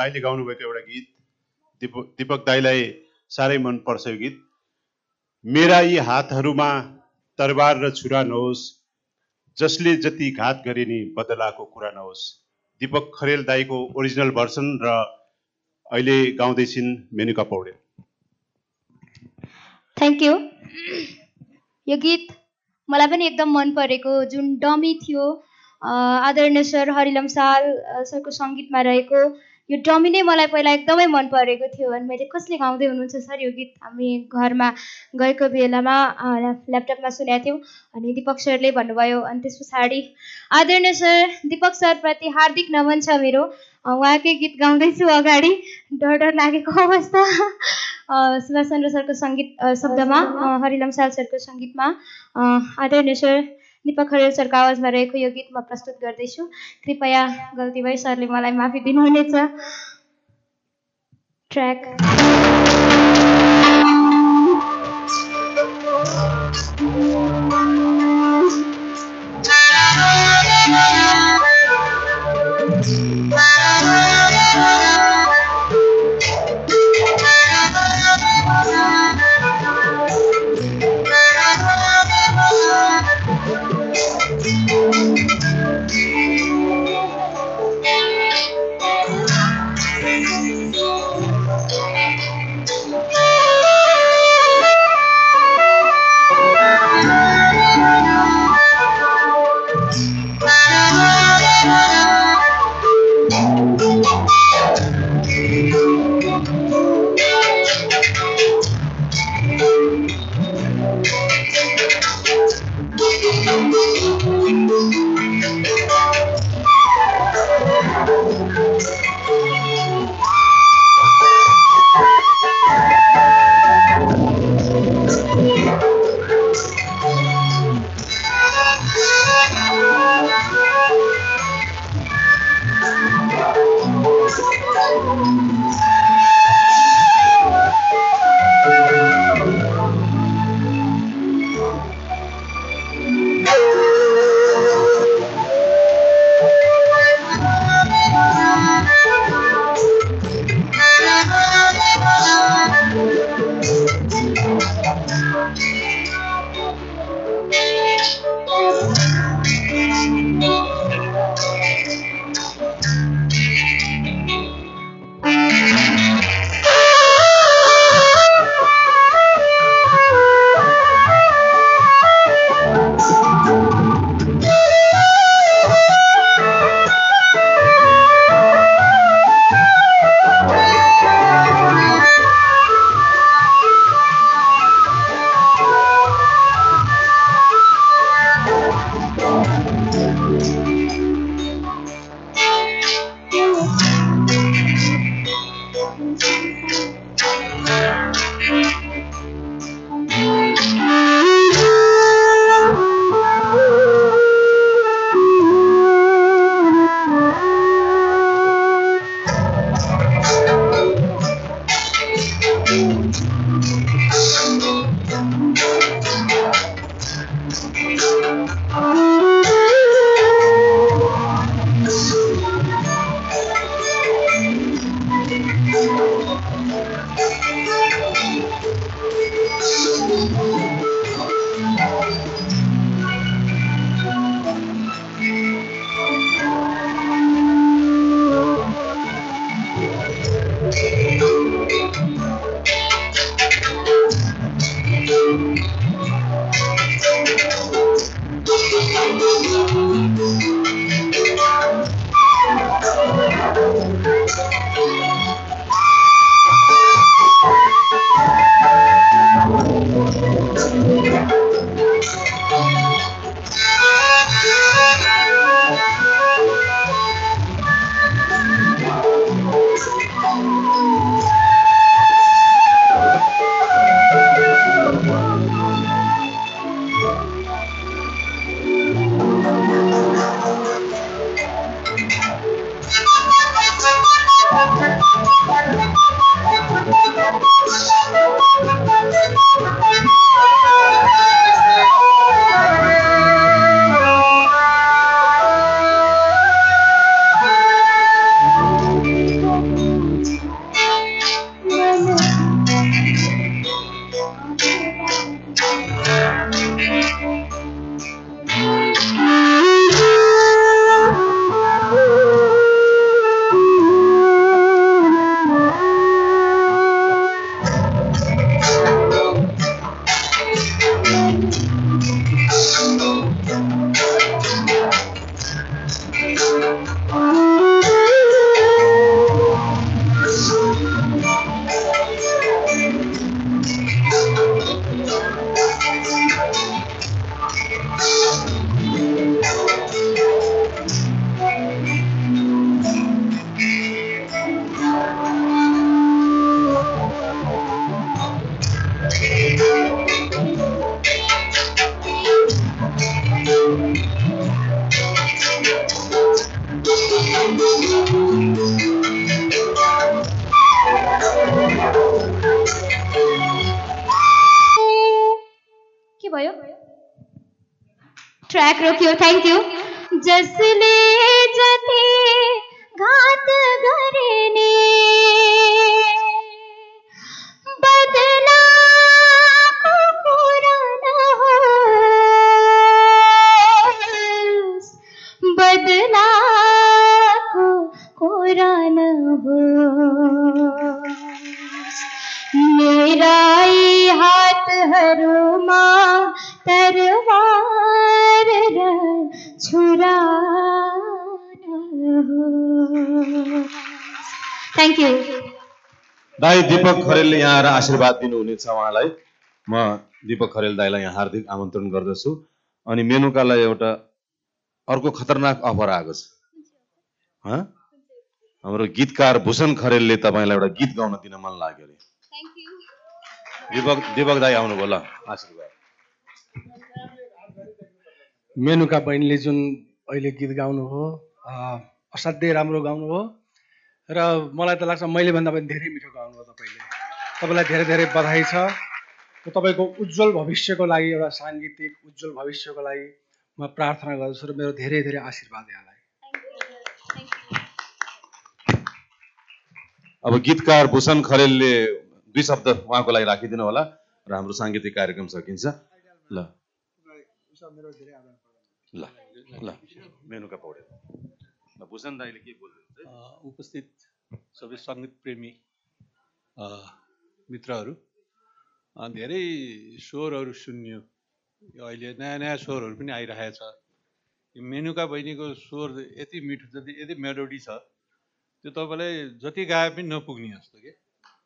दाईले गाउनुभएको एउटा गीत दिपक दिपक दाईलाई साह्रै मनपर्छ यो गीत। मेरा यी हातहरूमा तरबार र छुरा नहोस् जसले जति घात गरे नि बदलाको कुरा नहोस्। दिपक खरेल दाईको ओरिजिनल भर्सन र अहिले गाउँदैछिन् मेनुका पौडेल। थ्याङ्क यू यो गीत मलाई पनि एकदम मन परेको जुन डमी थियो आदरणीय सर हरिलम साल सरको सङ्गीतमा रहेको यो डमी नै मलाई पहिला एकदमै मन परेको थियो अनि मैले कसले गाउँदै हुनुहुन्छ सर? यो गीत हामी घरमा गएको बेलामा ल्यापटपमा सुनेको थियौँ अनि दिपक सरले भन्नुभयो अनि त्यस पछाडि आदरणीय सर दिपक सरप्रति हार्दिक नमन छ मेरो। उहाँकै गीत गाउँदैछु अगाडि। डर डर लागेको अवस्था। सुभाष चन्द्र सरको सङ्गीत शब्दमा हरिलम साल सरको सङ्गीतमा। आदरणीय सर दिपक खरेल सरको आवाजमा रहेको यो गीत म प्रस्तुत गर्दैछु। कृपया गल्ती भई सरले मलाई माफी दिनुहुनेछ। ट्र्याक। दीपक खरेलले यहाँ आएर आशीर्वाद दिनुहुनेछ उहाँलाई। म दीपक खरेल दाईलाई यहाँ हार्दिक आमन्त्रण गर्दछु। अनि मेनुकालाई एउटा अर्को खतरनाक अफर आएको छ। हँ? हाम्रो गीतकार भूषण खरेलले तपाईँलाई एउटा गीत गाउन दिन मन लाग्यो अरे। दीपक दीपक दाई आउनुभयो ल आशीर्वाद। मेनुका बहिनीले जुन अहिले गीत गाउनुभयो अ, असाध्यै राम्रो गाउनुभयो। र मलाई त लाग्छ मैले भन्दा पनि धेरै मिठो गाउनुभयो। तपाईँले तपाईँलाई धेरै धेरै बधाई छ। तपाईँको उज्जवल भविष्यको लागि एउटा साङ्गीतिक उज्जवल भविष्यको लागि म प्रार्थना गर्दछु र मेरो धेरै धेरै आशीर्वाद यहाँलाई। अब गीतकार भूषण खरेलले दुई शब्द उहाँको लागि राखिदिनु होला र हाम्रो साङ्गीतिक कार्यक्रम सकिन्छ। ल। ल। ल। मेनुका पौडेल। भूषण दाईले के बोल्नुहुन्छ उपस्थित सबै सङ्गीत प्रेमी अ, मित्रहरू। धेरै स्वरहरू सुनियो। अहिले नयाँ नयाँ स्वरहरू पनि आइरहेको छ। मेनुका बहिनीको स्वर यति मिठो जति यति मेलोडी छ त्यो तपाईँलाई जति गाए पनि नपुग्ने जस्तो के?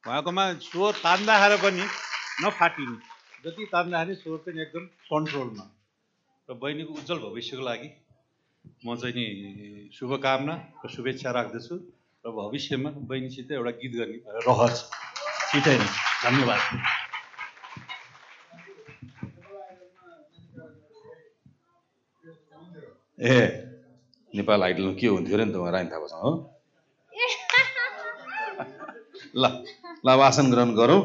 उहाँकोमा स्वर तान्दाखेरि पनि नफाटिने जति तान्दाखेरि स्वर पनि एकदम कन्ट्रोलमा। र बहिनीको उज्जवल भविष्यको लागि म चाहिँ नि शुभकामना र शुभेच्छा राख्दछु। र भविष्यमा बहिनीसित एउटा गीत गर्ने रहर छ। छिटै धन्यवाद ए नेपाल आइडलमा के हुन्थ्यो अरे नि त रानी थापासँग हो ल ल आसन ग्रहण गरौँ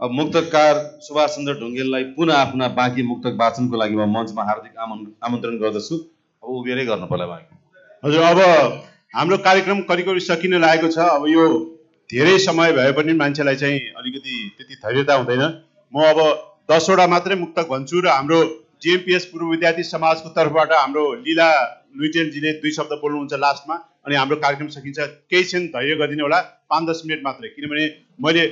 अब मुक्तकार सुभाष चन्द्र ढुङ्गेललाई पुनः आफ्ना बाँकी मुक्तक वाचनको लागि म मञ्चमा हार्दिक आमन् आमन्त्रण गर्दछु अब उभिएरै गर्नु पर्ला बाँकी हजुर अब हाम्रो कार्यक्रम करिब करिब सकिन लागेको छ अब यो धेरै समय भए पनि मान्छेलाई चाहिँ अलिकति त्यति धैर्यता हुँदैन। म अब दसवटा मात्रै मुक्तक भन्छु र हाम्रो जिएमपिएस पूर्व विद्यार्थी समाजको तर्फबाट हाम्रो लीला लुइटेनजीले दुई शब्द बोल्नुहुन्छ लास्टमा अनि हाम्रो कार्यक्रम सकिन्छ। केही क्षण धैर्य गरिदिनु होला पाँच दस मिनट मात्रै। किनभने मैले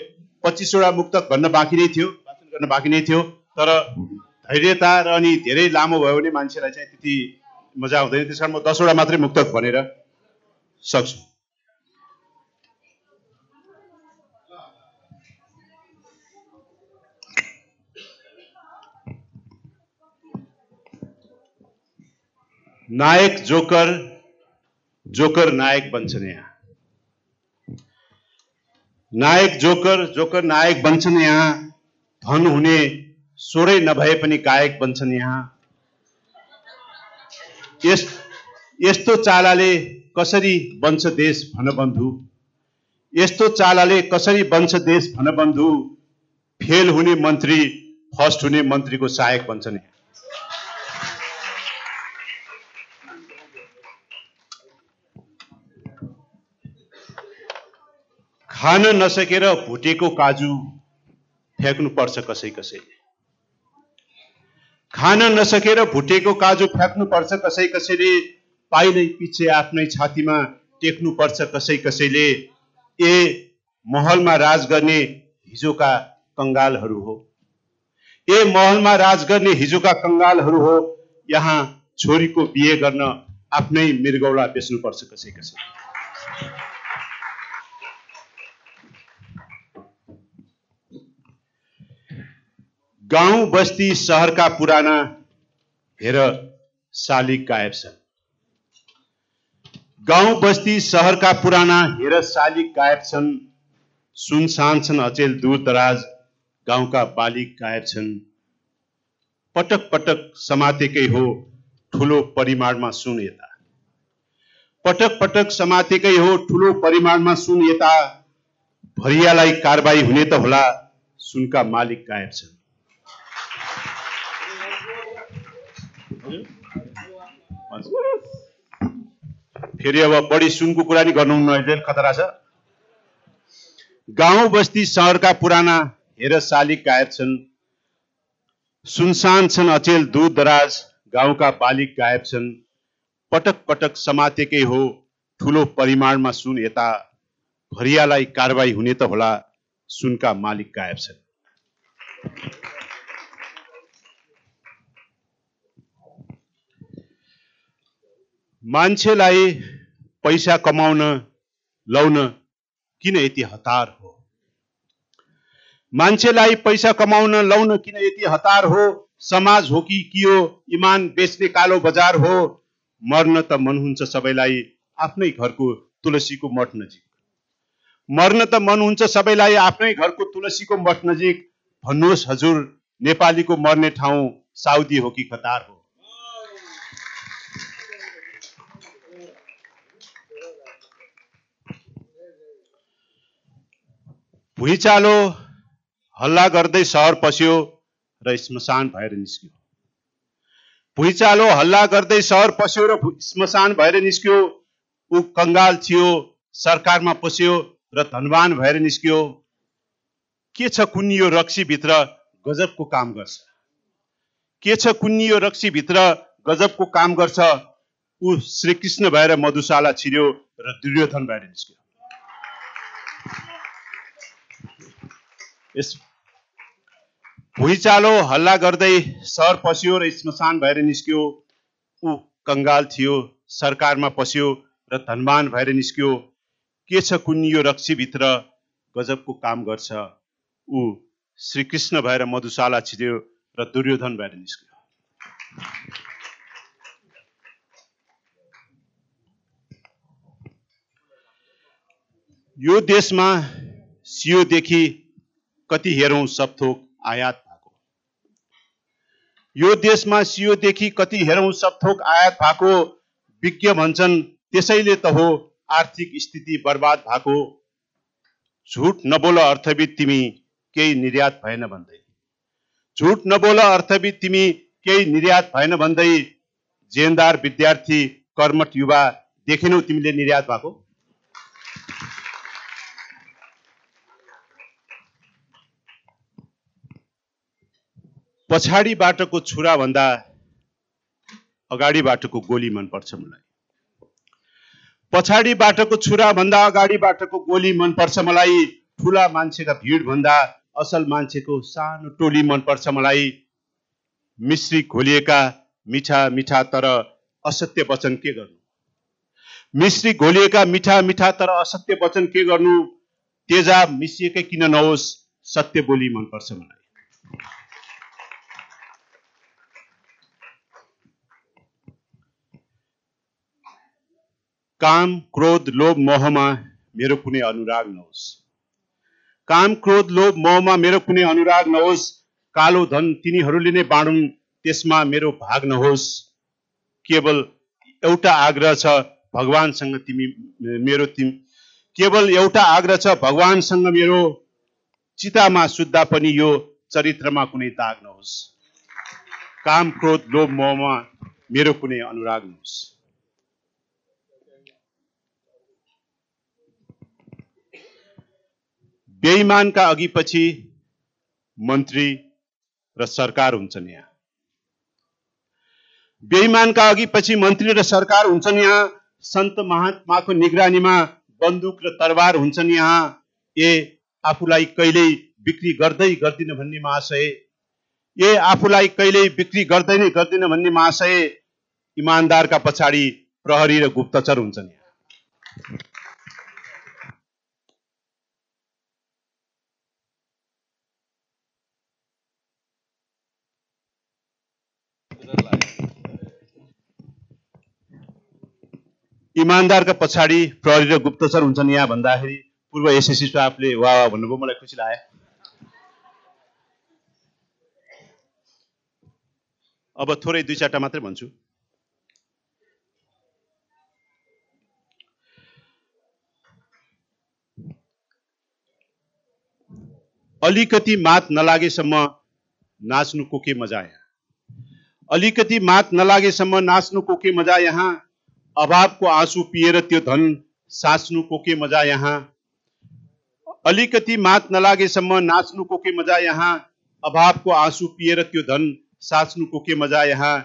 पच्चिसवटा मुक्तक भन्न बाँकी नै थियो वाचन गर्न बाँकी नै थियो। तर धैर्यता र अनि धेरै लामो भयो भने मान्छेलाई चाहिँ त्यति मजा आउँदैन। त्यस कारण म दसवटा मात्रै मुक्तक भनेर सक्छु। नायक जोकर जोकर नायक बन्छन् यहाँ। नायक जोकर जोकर नायक बन्छन् यहाँ। धन हुने स्वरै नभए पनि गायक बन्छन् यहाँ। यस यस्तो चालाले कसरी बन्छ देश भन बन्धु यस्तो चालाले कसरी बन्छ देश भन बन्धु फेल हुने मन्त्री फर्स्ट हुने मन्त्रीको सहायक बन्छन् यहाँ खान नसकेर भुटेको काजु फ्याँक्नुपर्छ कसै कसैले। खान नसकेर भुटेको काजु फ्याँक्नुपर्छ कसै कसैले पाइनै पछि आफ्नै छातीमा टेक्नुपर्छ कसै कसैले। ए महलमा राज गर्ने हिजोका कङ्गालहरू हो। ए महलमा राज गर्ने हिजोका कङ्गालहरू हो। यहाँ छोरीको बिहे गर्न आफ्नै मृगौला बेच्नुपर्छ कसै कसै गाउँ बस्ती सहरका पुराना हेर शालिग गायब छन्। गाउँ बस्ती सहरका पुराना हेर शालिग गायब छन्। सुनसान छन् अचेल दूर दराज गाउँका बालिक गायब छन्। पटक पटक समातेकै हो ठुलो परिमाणमा सुन यता। पटक पटक समातेकै हो ठुलो परिमाणमा सुन यता। भरियालाई कारबाही हुने त होला सुनका मालिक गायब छन्। फेरि अब बढी सुनको कुरा नि गर्नु अहिले खतरा छ गाउँ बस्ती सहरका पुराना हेर शालिक गायब छन् सुनसान छन् अचेल दूर दराज गाउँका बालिक गायब छन्। पटक पटक समातेकै हो ठुलो परिमाणमा सुन यता। भरियालाई कारवाही हुने त होला सुनका मालिक गायब छन्। मान्छेलाई पैसा कमाउन लाउन किन यति हतार हो? मान्छेलाई पैसा कमाउन लाउन किन यति हतार हो? समाज हो कि के हो इमान बेच्ने कालो बजार हो? मर्न त मन हुन्छ सबैलाई आफ्नै घरको तुलसीको मठ नजिक। मर्न त मन हुन्छ सबैलाई आफ्नै घरको तुलसीको मठ नजिक। भन्नुहोस् हजुर नेपालीको मर्ने ठाउँ साउदी हो कि कतार हो? भुइँचालो हल्ला गर्दै सहर पस्यो र श्मशान भएर निस्क्यो। भुइँचालो हल्ला गर्दै सहर पस्यो र श्मशान भएर निस्क्यो। ऊ कङ्गाल थियो सरकारमा पस्यो र धनवान भएर निस्क्यो। के छ कुन्नियो रक्सीभित्र गजबको काम गर्छ? के छ कुन्नियो रक्सीभित्र गजबको काम गर्छ? ऊ श्रीकृष्ण भएर मधुशाला छिर्यो र दुर्योधन भएर निस्क्यो। यस। भुइँचालो हल्ला गर्दै सहर पस्यो र श्मशान भएर निस्क्यो। ऊ कङ्गाल थियो सरकारमा पस्यो र धनवान भएर निस्क्यो। के छ कुन्नियो रक्सीभित्र? गजबको काम गर्छ। ऊ श्रीकृष्ण भएर मधुशाला छिर्यो र दुर्योधन भएर निस्क्यो। यो देशमा सियोदेखि कति हेरौँ सब थोक आयात भएको यो देशमा सियोदेखि कति हेरौँ सब थोक आयात भएको विज्ञ भन्छन् त्यसैले त हो आर्थिक स्थिति बर्बाद भएको झुट नबोल अर्थविद तिमी केही निर्यात भएन भन्दै। झुट नबोल अर्थविद तिमी केही निर्यात भएन भन्दै जेनदार विद्यार्थी कर्मठ युवा देखेनौ तिमीले निर्यात भएको पछाडि बाटोको छुरा भन्दा अगाडि बाटोको गोली मनपर्छ मलाई। पछाडि बाटोको छुरा भन्दा अगाडि बाटोको गोली मनपर्छ मलाई। ठुला मान्छेका भिड भन्दा असल मान्छेको सानो टोली मनपर्छ मलाई। मिश्री घोलिएका मिठा मिठा तर असत्य वचन के गर्नु? मिश्री घोलिएका मिठा मिठा तर असत्य वचन के गर्नु? तेजाब मिसिएकै किन नहोस्? सत्य बोली मनपर्छ मलाई। काम क्रोध लोभ मोहमा मेरो कुनै अनुराग नहोस्। काम क्रोध लोभ मोहमा मेरो कुनै अनुराग नहोस्। कालो धन तिनीहरूले नै बाँडुन् त्यसमा मेरो भाग नहोस्। केवल एउटा आग्रह छ भगवानसँग तिमी मेरो तिम केवल एउटा आग्रह छ भगवानसँग मेरो चितामा सुत्दा पनि यो चरित्रमा कुनै दाग नहोस्। काम क्रोध लोभ मोहमा मेरो कुनै अनुराग नहोस्। बेइमानका अघि पछि मन्त्री र सरकार हुन्छन् यहाँ। बेइमानका अघि पछि मन्त्री र सरकार हुन्छन् यहाँ। सन्त महात्माको निगरानीमा बन्दुक र तरबार हुन्छन् यहाँ। ए आफूलाई कहिल्यै बिक्री गर्दै गर्दिन भन्ने महाशय। ए आफूलाई कहिल्यै बिक्री गर्दैन गर्दिन भन्ने महाशय। इमान्दारका पछाडि प्रहरी र गुप्तचर हुन्छन् यहाँ। इमान्दारका पछाडि प्रहरी र गुप्तचर हुन्छन् यहाँ भन्दाखेरि पूर्व एसएससी स्टाफले वा वा भन्नुभयो मलाई खुसी लाग्यो। अब थोरै दुई चारवटा मात्रै भन्छु। अलिकति मात नलागेसम्म नाच्नुको के मजा यहाँ? अलिकति मात नलागेसम्म नाच्नुको के मजा यहाँ? अभावको आँसु पिएर त्यो धन साँच्नुको के मजा यहाँ। अलिकति मात नलागेसम्म नाच्नुको के मजा यहाँ। अभावको आँसु पिएर त्यो धन साँच्नुको के मजा यहाँ।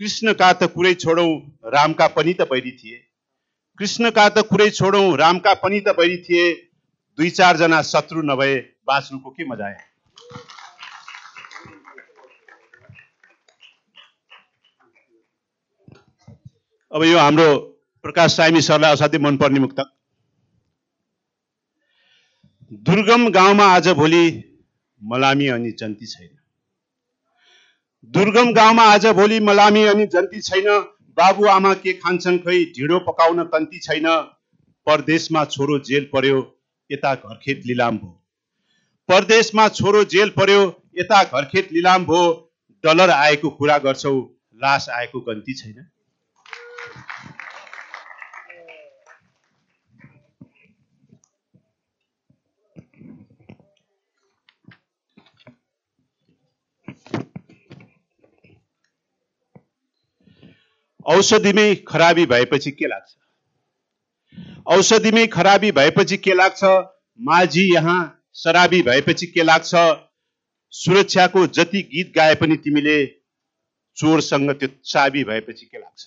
कृष्णका त कुरै छोडौँ रामका पनि त बैरी थिए। कृष्णका त कुरै छोडौँ रामका पनि त बैरी थिए। दुई चारजना शत्रु नभए बाँच्नुको के मजा यहाँ। अब यो हाम्रो प्रकाश साइमी सरलाई असाध्यै मनपर्ने मुक्तक दुर्गम गाउँमा आज भोलि मलामी अनि जन्ती छैन। दुर्गम गाउँमा आज भोलि मलामी अनि जन्ती छैन। बाबु आमा के खान्छन् खै ढिँडो पकाउन कन्ती छैन। परदेशमा छोरो जेल पर्यो यता घरखेत लिलाम भयो परदेशमा छोरो जेल पर्यो यता घरखेत लिलाम भयो डलर आएको कुरा गर्छौ लास आएको गन्ती छैन। औषधिमै खराबी भएपछि के लाग्छ? औषधिमै खराबी भएपछि के लाग्छ? माझी यहाँ शराबी भएपछि के लाग्छ? सुरक्षाको जति गीत गाए पनि तिमीले चोरसँग त्यो चाबी भएपछि के लाग्छ?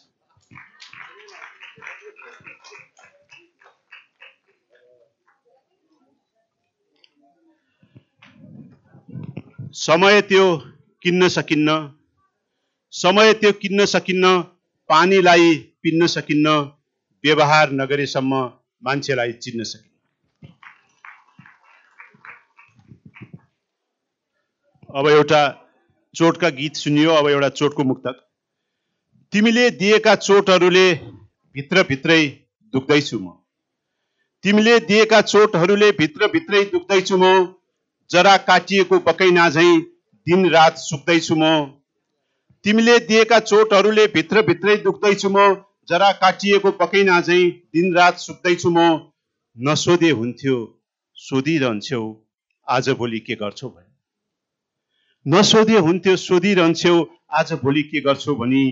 समय त्यो किन्न सकिन्न। समय त्यो किन्न सकिन्न। पानीलाई पिन्न सकिन्न व्यवहार नगरेसम्म मान्छेलाई चिन्न सकिन्न। अब एउटा चोटका गीत सुनियो अब एउटा चोटको मुक्तक। तिमीले दिएका चोटहरूले भित्रभित्रै दुख्दैछु म। तिमीले दिएका चोटहरूले भित्रभित्रै दुख्दैछु म। जरा काटिएको बकैना झैँ दिन रात सुक्दैछु म। तिमीले दिएका चोटहरूले भित्रभित्रै दुख्दैछु म जरा काटिएको पकैना झैँ दिनरात सुक्दैछु म। नसोधे हुन्थ्यो सोधिरहन्छौ आज भोलि के गर्छौ भने। नसोधे हुन्थ्यो सोधिरहन्छौ आज भोलि के गर्छौ भनी।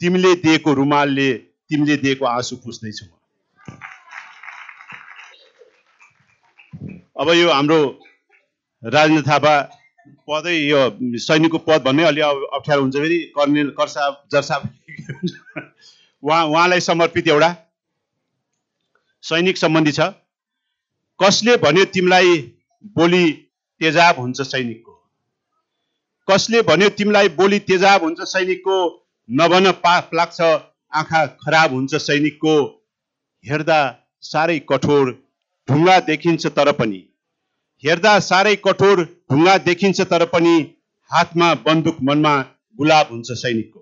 तिमीले दिएको रुमालले तिमीले दिएको आँसु पुस्दैछु म। अब यो हाम्रो राजेन्द्र थापा पदै यो सैनिकको पद भन्ने अलि अप्ठ्यारो हुन्छ फेरि कर्नेल करसाब जरसाब उहाँ उहाँलाई समर्पित एउटा सैनिक सम्बन्धी छ। कसले भन्यो तिमीलाई बोली तेजाब हुन्छ सैनिकको? कसले भन्यो तिमीलाई बोली तेजाब हुन्छ सैनिकको? नभन पाप लाग्छ आँखा खराब हुन्छ सैनिकको। हेर्दा साह्रै कठोर ढुङ्गा देखिन्छ तर पनि। हेर्दा साह्रै कठोर ढुङ्गा देखिन्छ तर पनि हातमा बन्दुक मनमा गुलाब हुन्छ सैनिकको।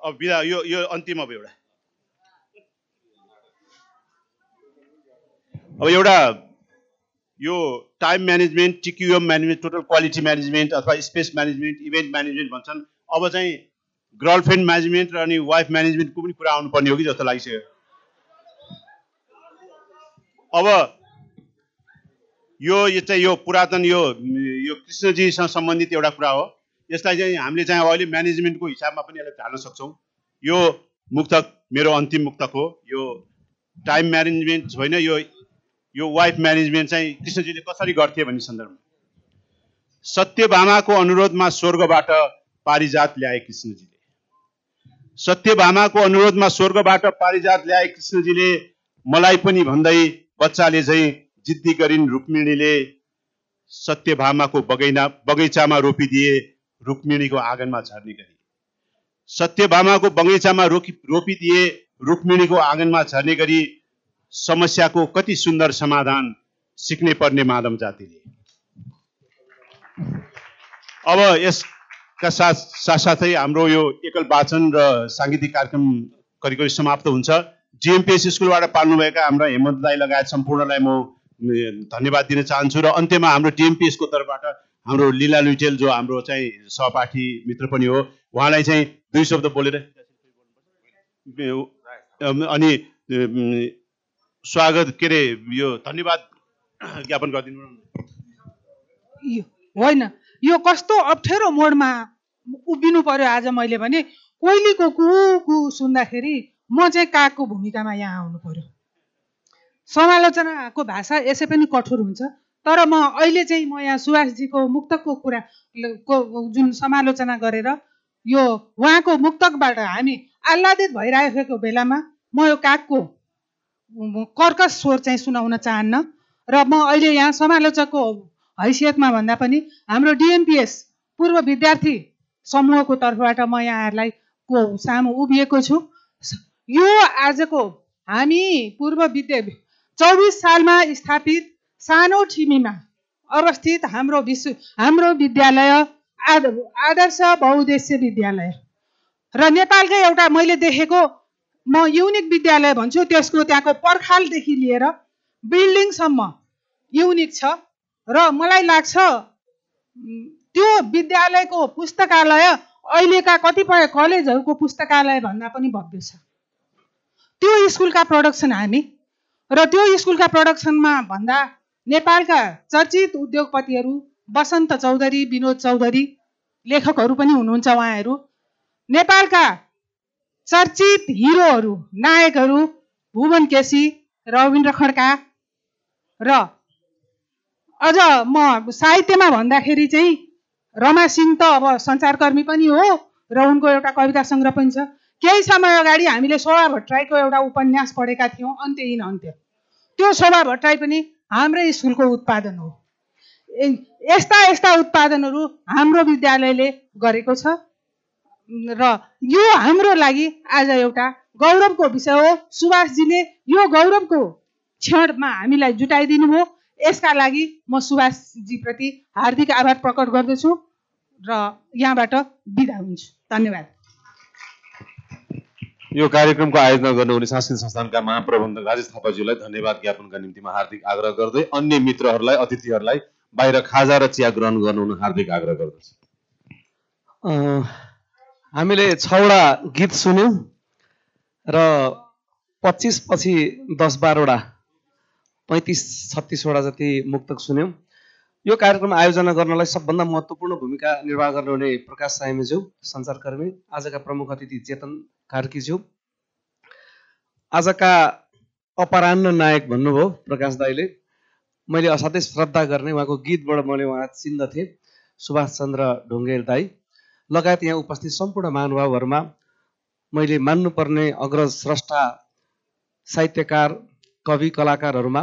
अब बिदा यो यो अन्तिम अब एउटा। अब एउटा यो time management TQM management total quality management अथवा स्पेस म्यानेजमेन्ट इभेन्ट म्यानेजमेन्ट भन्छन्। अब चाहिँ गर्लफ्रेन्ड म्यानेजमेन्ट र अनि वाइफ म्यानेजमेन्टको पनि कुरा आउनुपर्ने हो कि जस्तो लागिसक्यो अब यो चाहिँ यो पुरातन यो यो कृष्णजीसँग सम्बन्धित एउटा कुरा हो। यसलाई चाहिँ हामीले चाहिँ अहिले म्यानेजमेन्टको हिसाबमा पनि यसलाई ढाल्न सक्छौँ। यो मुक्तक मेरो अन्तिम मुक्तक हो। यो टाइम म्यानेजमेन्ट होइन यो यो वाइफ म्यानेजमेन्ट चाहिँ कृष्णजीले कसरी गर्थे भन्ने सन्दर्भमा। सत्यभामाको अनुरोधमा स्वर्गबाट पारिजात ल्याए कृष्णजीले। सत्यभामाको अनुरोधमा स्वर्गबाट पारिजात ल्याए कृष्णजीले मलाई पनि भन्दै बच्चाले चाहिँ जिद्दी गरिन् रुक्मिणीले सत्यभामाको बगैना बगैँचामा रोपिदिए रुक्मिणीको आँगनमा झर्ने गरी। सत्यभामाको बगैँचामा रोकी रोपिदिए रुक्मिणीको आँगनमा झर्ने गरी समस्याको कति सुन्दर समाधान सिक्नै पर्ने माधव जातिले। अब यसका साथ साथसाथै हाम्रो यो एकल वाचन र साङ्गीतिक कार्यक्रम करिब समाप्त हुन्छ। जिएमपिएस स्कुलबाट पाल्नुभएका हाम्रा हेमन्त दाई लगायत सम्पूर्णलाई म धन्यवाद दिन चाहन्छु र अन्त्यमा हाम्रो टिएमपिएसको तर्फबाट हाम्रो लीला लुइटेल जो हाम्रो चाहिँ सहपाठी मित्र पनि हो उहाँलाई चाहिँ दुई शब्द बोलेर अनि स्वागत के अरे यो धन्यवाद ज्ञापन गरिदिनु होइन। यो कस्तो अप्ठ्यारो मोडमा उभिनु पर्यो आज मैले भने कोइलीको कु कु सुन्दाखेरि म चाहिँ कागको भूमिकामा यहाँ आउनु पर्यो। समालोचनाको भाषा यसै पनि कठोर हुन्छ तर म अहिले चाहिँ म यहाँ सुभाषजीको मुक्तकको कुरा को जुन समालोचना गरेर यो उहाँको मुक्तकबाट हामी आह्लादित भइरहेको बेलामा म यो कागको म कर्कश स्वर चाहिँ सुनाउन चाहन्न र म अहिले यहाँ समालोचकको हैसियतमा भन्दा पनि हाम्रो डिएमपिएस पूर्व विद्यार्थी समूहको तर्फबाट म यहाँहरूलाई को सामु उभिएको छु। यो आजको हामी पूर्व विद्या चौबिस सालमा स्थापित सानो ठिमीमा अवस्थित हाम्रो विश्व हाम्रो विद्यालय आद आदर्श बहुद्देश्य विद्यालय। र नेपालकै एउटा मैले देखेको म युनिक विद्यालय भन्छु त्यसको त्यहाँको पर्खालदेखि लिएर बिल्डिङसम्म युनिक छ। र मलाई लाग्छ त्यो विद्यालयको पुस्तकालय अहिलेका कतिपय कलेजहरूको पुस्तकालय भन्दा पनि भव्य छ। त्यो स्कुलका प्रडक्सन हामी र त्यो स्कुलका प्रडक्सनमा भन्दा नेपालका चर्चित उद्योगपतिहरू वसन्त चौधरी विनोद चौधरी लेखकहरू पनि हुनुहुन्छ उहाँहरू। नेपालका चर्चित हिरोहरू नायकहरू भुवन केसी रविन्द्र खड्का र अझ म साहित्यमा भन्दाखेरि चाहिँ रमा सिंह त अब सञ्चारकर्मी पनि हो र उनको एउटा कविता सङ्ग्रह पनि छ। केही समय अगाडि हामीले शोभा भट्टराईको एउटा उपन्यास पढेका थियौँ अन्त्यहीन अन्त्य। त्यो शोभा भट्टराई पनि हाम्रै स्कुलको उत्पादन हो। यस्ता यस्ता उत्पादनहरू हाम्रो विद्यालयले गरेको छ। र यो हाम्रो लागि आज एउटा गौरवको विषय हो। सुभाषजीले यो गौरवको क्षणमा हामीलाई जुटाइदिनु भयो यसका लागि म सुभाषजीप्रति हार्दिक आभार प्रकट गर्दछु र यहाँबाट बिदा हुन्छु। धन्यवाद। यो कार्यक्रमको आयोजना गर्नुहुने सांस्कृतिक संस्थानका महाप्रबन्धक राजेश थापाज्यूलाई धन्यवाद ज्ञापनका निम्ति म हार्दिक आग्रह गर्दै अन्य मित्रहरूलाई अतिथिहरूलाई बाहिर खाजा र चिया ग्रहण गर्नुहुन हार्दिक आग्रह गर्दछु। अँ, हामीले छवटा गीत सुन्यौँ र पच्चिस पछि दस बाह्रवटा पैँतिस छत्तिसवटा जति मुक्तक सुन्यौँ। यो कार्यक्रम आयोजना गर्नलाई सबभन्दा महत्त्वपूर्ण भूमिका निर्वाह गर्नुहुने प्रकाश साइमेज्यू सञ्चारकर्मी आजका प्रमुख अतिथि चेतन कार्कीज्यू आजका अपराह्न नायक भन्नुभयो प्रकाश दाईले। मैले असाध्यै श्रद्धा गर्ने उहाँको गीतबाट मैले उहाँ चिन्दथेँ सुभाष चन्द्र ढुङ्गेल दाई। लगायत यहाँ उपस्थित सम्पूर्ण महानुभावहरूमा मैले मान्नुपर्ने अग्रज स्रष्टा साहित्यकार कवि कलाकारहरूमा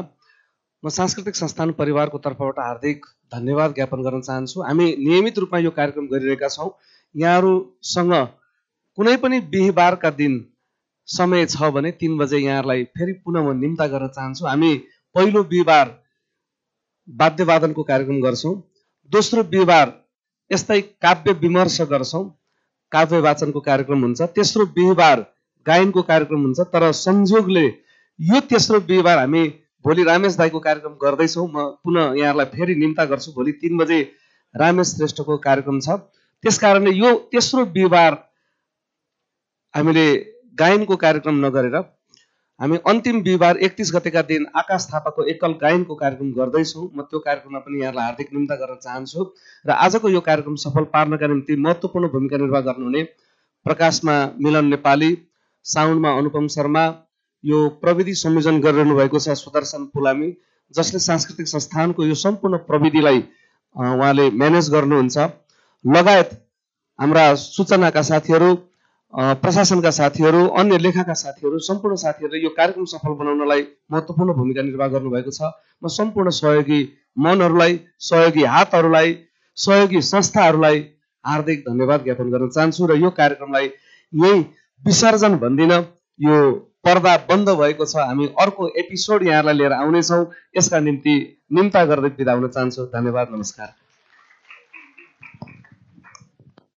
म सांस्कृतिक संस्थान परिवारको तर्फबाट हार्दिक धन्यवाद ज्ञापन गर्न चाहन्छु। हामी नियमित रूपमा यो कार्यक्रम गरिरहेका छौँ। यहाँहरूसँग कुनै पनि बिहिबारका दिन समय छ भने तिन बजे यहाँहरूलाई फेरि पुनः म निम्ता गर्न चाहन्छु। हामी पहिलो बिहिबार वाद्यवादनको कार्यक्रम गर्छौँ। दोस्रो बिहिबार यस्तै काव्य विमर्श गर्छौँ। काव्य वाचनको कार्यक्रम हुन्छ। तेस्रो बिहिबार गायनको कार्यक्रम हुन्छ। तर संयोगले यो तेस्रो बिहिबार हामी भोलि रामेश दाईको कार्यक्रम गर्दैछौँ। म पुनः यहाँहरूलाई फेरि निम्ता गर्छु। भोलि तिन बजे रामेश श्रेष्ठको कार्यक्रम छ। त्यस कारणले यो तेस्रो बिहिबार हामीले गायनको कार्यक्रम नगरेर हामी अन्तिम बिहिबार एकतिस गतेका दिन आकाश थापाको एकल गायनको कार्यक्रम गर्दैछौँ। म त्यो कार्यक्रममा पनि यहाँलाई हार्दिक निम्ता गर्न चाहन्छु र आजको यो कार्यक्रम सफल पार्नका निम्ति महत्त्वपूर्ण भूमिका निर्वाह गर्नुहुने प्रकाशमा मिलन नेपाली साउन्डमा अनुपम शर्मा यो प्रविधि संयोजन गरिरहनु भएको छ सुदर्शन पुलामी जसले सांस्कृतिक संस्थानको यो सम्पूर्ण प्रविधिलाई उहाँले म्यानेज गर्नुहुन्छ। लगायत हाम्रा सूचनाका साथीहरू प्रशासनका साथीहरू अन्य लेखाका साथीहरू सम्पूर्ण साथीहरूले यो कार्यक्रम सफल बनाउनलाई महत्त्वपूर्ण भूमिका निर्वाह गर्नुभएको छ। म सम्पूर्ण सहयोगी मनहरूलाई सहयोगी हातहरूलाई सहयोगी संस्थाहरूलाई हार्दिक धन्यवाद ज्ञापन गर्न चाहन्छु र यो कार्यक्रमलाई यही विसर्जन भन्दिनँ यो पर्दा बन्द भएको छ। हामी अर्को एपिसोड यहाँलाई लिएर आउनेछौँ। यसका निम्ति निम्ता गर्दै बिदा हुन चाहन्छु। धन्यवाद नमस्कार।